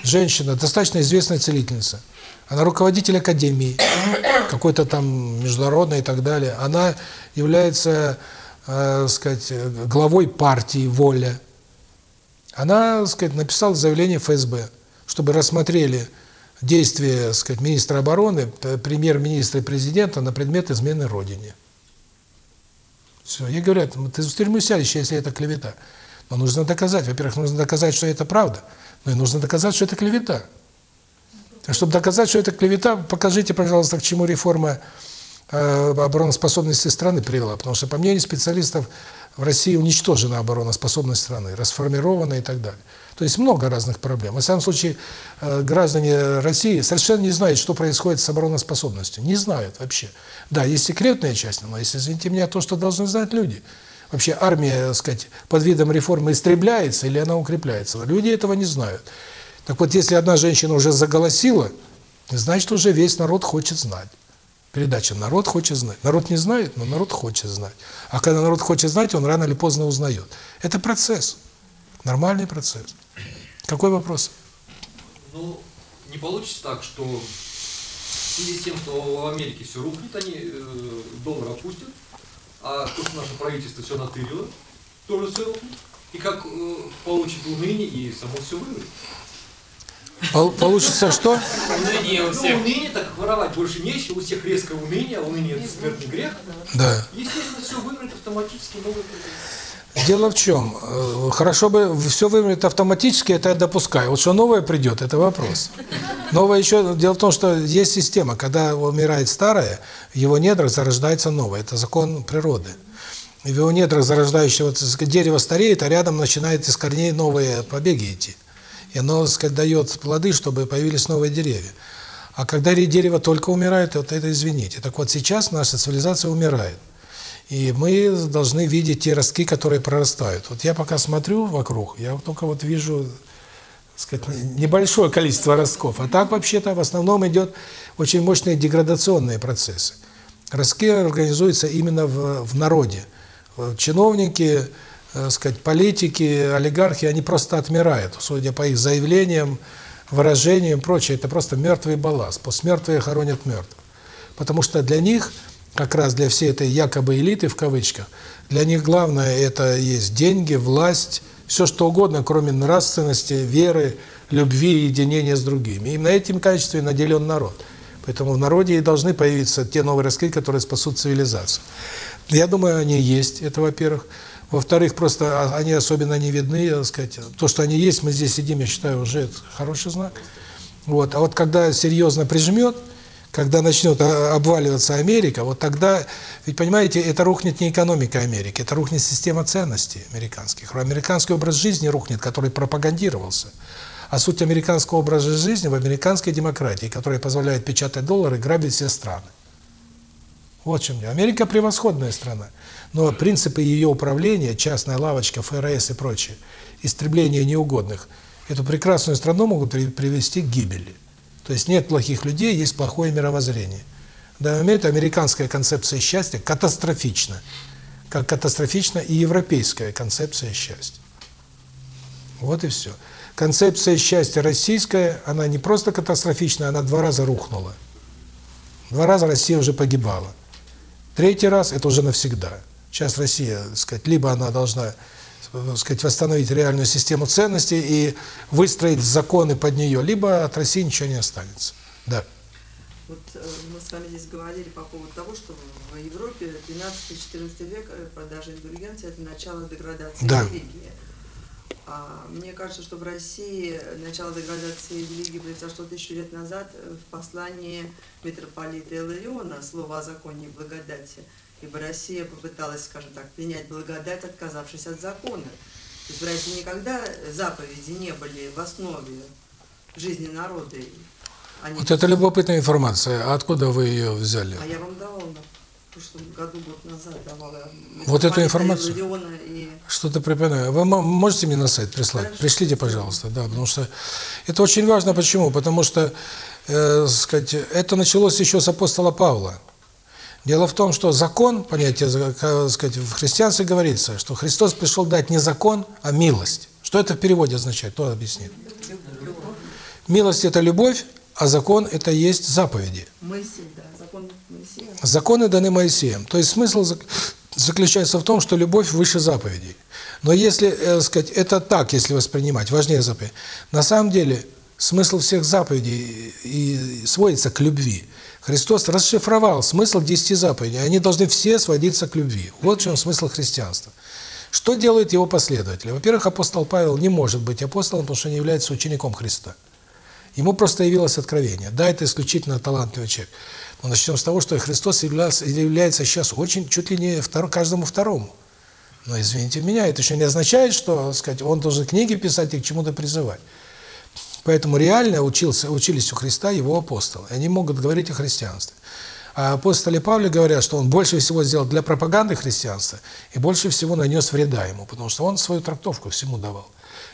женщина, достаточно известная целительница. Она руководитель академии, какой-то там международной и так далее. Она является, э, сказать, главой партии «Воля». Она, сказать, написала заявление ФСБ, чтобы рассмотрели действия, сказать, министра обороны, премьер-министра и президента на предмет измены Родине. Все. Ей говорят, ты в тюрьму сядешь, если это клевета. Но нужно доказать. Во-первых, нужно доказать, что это правда. Но и нужно доказать, что это клевета. А чтобы доказать, что это клевета, покажите, пожалуйста, к чему реформа э, обороноспособности страны привела. Потому что, по мнению специалистов, в России уничтожена обороноспособность страны, расформирована и так далее. То есть много разных проблем. В самом случае, э, граждане России совершенно не знают, что происходит с обороноспособностью. Не знают вообще. Да, есть секретная часть, но если, извините меня, то, что должны знать люди – вообще армия, так сказать, под видом реформы истребляется или она укрепляется. Люди этого не знают. Так вот, если одна женщина уже заголосила, значит, уже весь народ хочет знать. Передача «Народ хочет знать». Народ не знает, но народ хочет знать. А когда народ хочет знать, он рано или поздно узнает. Это процесс. Нормальный процесс. Какой вопрос? Ну, не получится так, что в связи с тем, что в Америке все рухнет, они э, доллар опустят, а то, что наше правительство все натырило, тоже все И как э, получит уныние и само все вырвет. Пол получится что? Уныние у всех. Ну, уныние, так воровать больше нечего, у всех резкое уныние, а уныние это смертный грех. Да. Естественно, все вымрет автоматически, новое Дело в чем? Э, хорошо бы все вымрет автоматически, это я допускаю. Вот что новое придет, это вопрос. Новое еще... Дело в том, что есть система, когда умирает старое, в его недрах зарождается новое. Это закон природы. В его недрах зарождающегося дерево стареет, а рядом начинает из корней новые побеги идти. И оно, так сказать, дает плоды, чтобы появились новые деревья. А когда ре- дерево только умирает, вот это извините. Так вот сейчас наша цивилизация умирает. И мы должны видеть те ростки, которые прорастают. Вот я пока смотрю вокруг, я только вот вижу сказать, не- небольшое количество ростков. А так вообще-то в основном идет очень мощные деградационные процессы. Ростки организуются именно в, в народе. Вот Чиновники, э, сказать, политики, олигархи, они просто отмирают, судя по их заявлениям, выражениям и прочее. Это просто мертвый балласт. Постмертвые хоронят мертвых. Потому что для них, как раз для всей этой якобы элиты, в кавычках, для них главное это есть деньги, власть, все что угодно, кроме нравственности, веры, любви и единения с другими. Именно этим качеством и наделен народ. Поэтому в народе и должны появиться те новые ростки, которые спасут цивилизацию. Я думаю, они есть, это во-первых. Во-вторых, просто а- они особенно не видны, так сказать. То, что они есть, мы здесь сидим, я считаю, уже хороший знак. Вот. А вот когда серьезно прижмет, когда начнет а, обваливаться Америка, вот тогда, ведь понимаете, это рухнет не экономика Америки, это рухнет система ценностей американских. Американский образ жизни рухнет, который пропагандировался. А суть американского образа жизни в американской демократии, которая позволяет печатать доллары, грабить все страны. Вот в чем дело. Америка превосходная страна, но принципы ее управления, частная лавочка, ФРС и прочее, истребление неугодных, эту прекрасную страну могут при- привести к гибели. То есть нет плохих людей, есть плохое мировоззрение. Данный момент американская концепция счастья катастрофична, как катастрофична и европейская концепция счастья. Вот и все. Концепция счастья российская, она не просто катастрофична, она два раза рухнула. Два раза Россия уже погибала. Третий раз – это уже навсегда. Сейчас Россия, так сказать, либо она должна сказать, восстановить реальную систему ценностей и выстроить законы под нее, либо от России ничего не останется. Да. Вот э, мы с вами здесь говорили по поводу того, что в Европе 12-14 век э, продажа индульгенции – это начало деградации Да. религии. А мне кажется, что в России начало деградации религии произошло тысячу лет назад э, в послании митрополита Илариона «Слово о законе и благодати». Ибо Россия попыталась, скажем так, принять благодать, отказавшись от закона. То есть в России никогда заповеди не были в основе жизни народа. Они Вот это любопытная информация. А откуда вы ее взяли? а я вам давала на прошлом году, год назад давала. Вот эту информацию? И Что-то припоминаю. Вы мо- можете мне на сайт прислать? Хорошо. Пришлите, пожалуйста, да, потому что это очень важно. Почему? Потому что, э, сказать, это началось еще с апостола Павла. Дело в том, что закон, понятие, как сказать, в христианстве говорится, что Христос пришел дать не закон, а милость. Что это в переводе означает? Кто объяснит? Милость – это любовь, а закон – это есть заповеди. Моисей, да, закон Моисея. Законы даны Моисеем. То есть смысл зак- заключается в том, что любовь выше заповедей. Но если, э, сказать, это так, если воспринимать, важнее заповедей. На самом деле смысл всех заповедей и сводится к любви. Христос расшифровал смысл десяти заповедей. Они должны все сводиться к любви. Вот в чем смысл христианства. Что делают его последователи? Во-первых, апостол Павел не может быть апостолом, потому что не является учеником Христа. Ему просто явилось откровение. Да, это исключительно талантливый человек. Но начнем с того, что Христос является, является сейчас очень, чуть ли не втор, каждому второму. Но, извините меня, это еще не означает, что сказать, он должен книги писать и к чему-то призывать. Поэтому реально учился, учились у Христа его апостолы. Они могут говорить о христианстве. А апостолы Павле говорят, что он больше всего сделал для пропаганды христианства и больше всего нанес вреда ему, потому что он свою трактовку всему давал.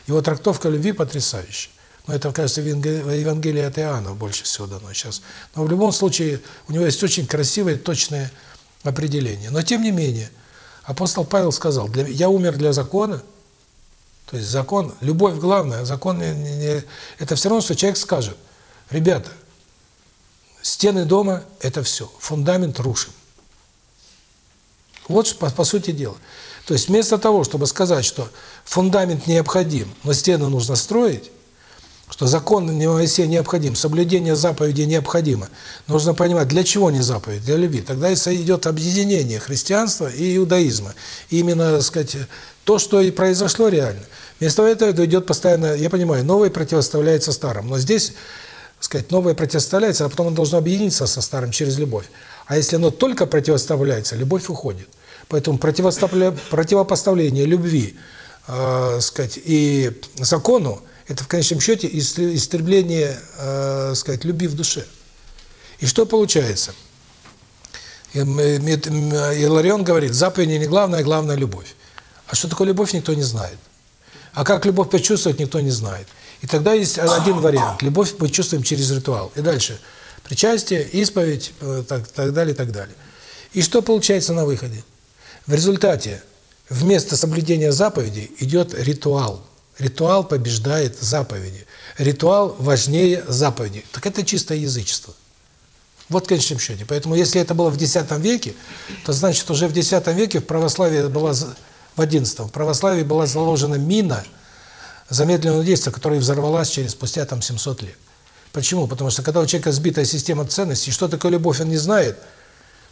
Его трактовка любви потрясающая. Но это, кажется, в Еванге- в Евангелии от Иоанна больше всего дано сейчас. Но в любом случае у него есть очень красивое, точное определение. Но тем не менее, апостол Павел сказал, я умер для закона, то есть закон, любовь главная, закон не, не- это все равно, что человек скажет, ребята, стены дома – это все, фундамент рушим. Вот по, по сути дела. То есть вместо того, чтобы сказать, что фундамент необходим, но стены нужно строить, что закон Моисея необходим, соблюдение заповедей необходимо, нужно понимать, для чего не заповедь, для любви. Тогда и идет объединение христианства и иудаизма. И именно, так сказать, то, что и произошло реально. Вместо этого это идет постоянно, я понимаю, новое противоставляется старому. Но здесь, так сказать, новое противоставляется, а потом оно должно объединиться со старым через любовь. А если оно только противоставляется, любовь уходит. Поэтому противопоставление любви, э, сказать, и закону – это в конечном счете истре- истребление, э, сказать, любви в душе. И что получается? Иларион говорит, заповеди не главное, главное любовь. А что такое любовь, никто не знает. А как любовь почувствовать, никто не знает. И тогда есть один вариант. Любовь мы чувствуем через ритуал. И дальше. Причастие, исповедь, э, так, так далее, так далее. И что получается на выходе? В результате вместо соблюдения заповедей идет ритуал. Ритуал побеждает заповеди. Ритуал важнее заповеди. Так это чистое язычество. Вот в конечном счете. Поэтому если это было в X веке, то значит уже в X веке в православии была, в XI, в православии была заложена мина замедленного действия, которая взорвалась через спустя там 700 лет. Почему? Потому что когда у человека сбитая система ценностей, что такое любовь он не знает,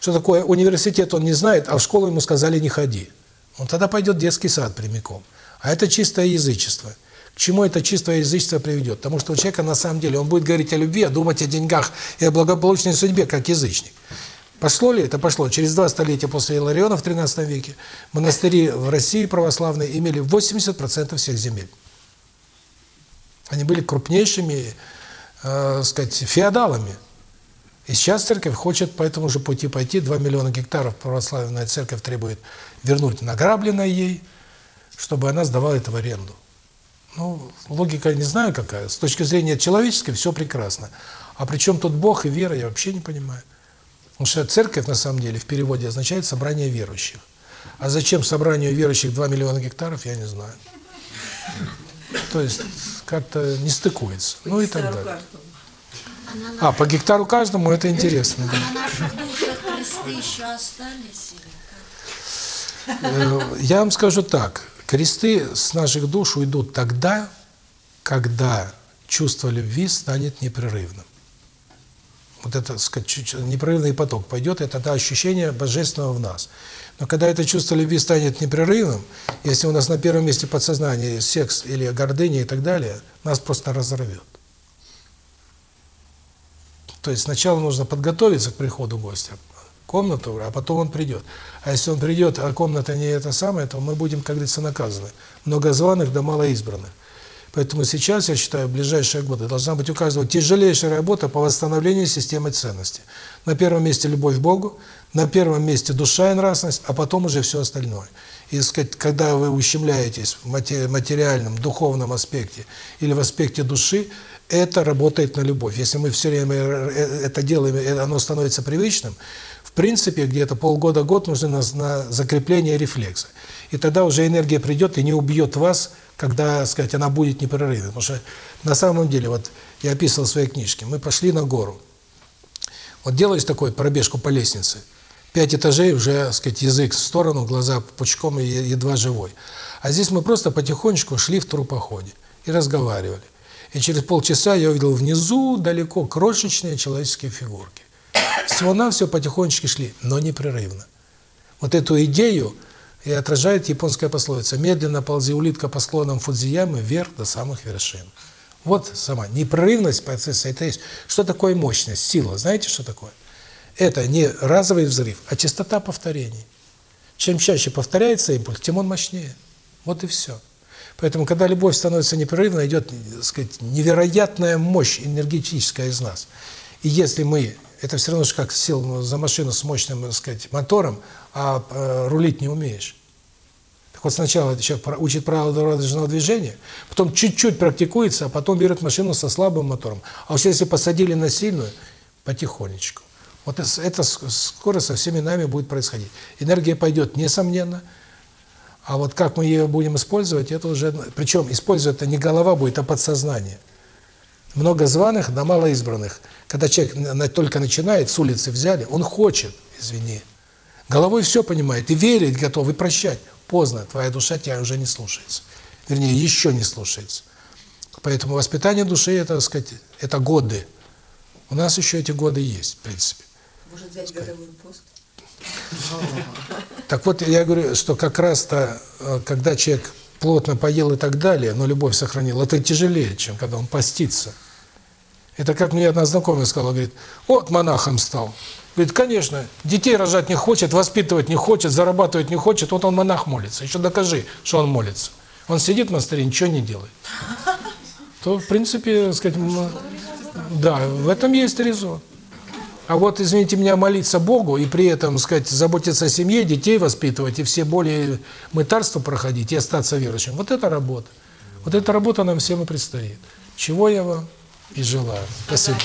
что такое университет он не знает, а в школу ему сказали не ходи. Он тогда пойдет в детский сад прямиком. А это чистое язычество. К чему это чистое язычество приведет? Потому что у человека на самом деле, он будет говорить о любви, а думать о деньгах и о благополучной судьбе, как язычник. Пошло ли? Это пошло. Через два столетия после Илариона в XIII веке монастыри в России православные имели 80% всех земель. Они были крупнейшими, э, сказать, феодалами. И сейчас церковь хочет по этому же пути пойти. 2 миллиона гектаров православная церковь требует вернуть награбленное ей, чтобы она сдавала это в аренду. Ну, логика не знаю какая. С точки зрения человеческой все прекрасно. А при чем тут Бог и вера, я вообще не понимаю. Потому что церковь, на самом деле, в переводе означает собрание верующих. А зачем собранию верующих 2 миллиона гектаров, я не знаю. То есть как-то не стыкуется. Ну и так далее. А, по гектару каждому, это интересно. да. На наших душах кресты еще остались? Э, Я вам скажу так. Кресты с наших душ уйдут тогда, когда чувство любви станет непрерывным. Вот это так сказать, непрерывный поток пойдет, это тогда ощущение божественного в нас. Но когда это чувство любви станет непрерывным, если у нас на первом месте подсознание секс или гордыня и так далее, нас просто разорвет. То есть сначала нужно подготовиться к приходу гостя, комнату, а потом он придет. А если он придет, а комната не это самое, то мы будем, как говорится, наказаны. Много званых да мало избранных. Поэтому сейчас, я считаю, в ближайшие годы должна быть у каждого тяжелейшая работа по восстановлению системы ценностей. На первом месте любовь к Богу, на первом месте душа и нравственность, а потом уже все остальное. И, сказать, когда вы ущемляетесь в мате- материальном, духовном аспекте или в аспекте души, это работает на любовь. Если мы все время э, это делаем, и оно становится привычным, в принципе, где-то полгода-год нужно на, на закрепление рефлекса. И тогда уже энергия придет и не убьет вас, когда, сказать, она будет непрерывной. Потому что на самом деле, вот я описывал в своей книжке, мы пошли на гору. Вот делаешь такой пробежку по лестнице, пять этажей, уже, сказать, язык в сторону, глаза пучком и едва живой. А здесь мы просто потихонечку шли в трупоходе и разговаривали. И через полчаса я увидел внизу далеко крошечные человеческие фигурки. Всего-навсего потихонечку шли, но непрерывно. Вот эту идею и отражает японская пословица «Медленно ползи улитка по склонам Фудзиямы вверх до самых вершин». Вот сама непрерывность процесса, это есть. Что такое мощность, сила? Знаете, что такое? Это не разовый взрыв, а частота повторений. Чем чаще повторяется импульс, тем он мощнее. Вот и все. Поэтому, когда любовь становится непрерывной, идет, так сказать, невероятная мощь энергетическая из нас. И если мы, это все равно, что как сел за машину с мощным, так сказать, мотором, а э, рулить не умеешь. Так вот сначала человек учит правила дорожного движения, потом чуть-чуть практикуется, а потом берет машину со слабым мотором. А уж если посадили на сильную, потихонечку. Вот это, скоро со всеми нами будет происходить. Энергия пойдет, несомненно, а вот как мы ее будем использовать, это уже... Причем использовать это не голова будет, а подсознание. Много званых, да мало избранных. Когда человек только начинает, с улицы взяли, он хочет, извини. Головой все понимает, и верить готов, и прощать. Поздно, твоя душа тебя уже не слушается. Вернее, еще не слушается. Поэтому воспитание души, это, так сказать, это годы. У нас еще эти годы есть, в принципе. Может взять годовой пост? Так вот, я говорю, что как раз-то, э, когда человек плотно поел и так далее, но любовь сохранил, это тяжелее, чем когда он постится. Это как мне одна знакомая сказала, говорит, вот монахом стал. Говорит, конечно, детей рожать не хочет, воспитывать не хочет, зарабатывать не хочет, вот он монах молится. Еще докажи, что он молится. Он сидит в монастыре, ничего не делает. То, в принципе, сказать, да, в этом есть резон. А вот, извините меня, молиться Богу и при этом, сказать, заботиться о семье, детей воспитывать и все более мытарства проходить и остаться верующим, вот это работа. Вот эта работа нам всем и предстоит. Чего я вам и желаю. Спасибо.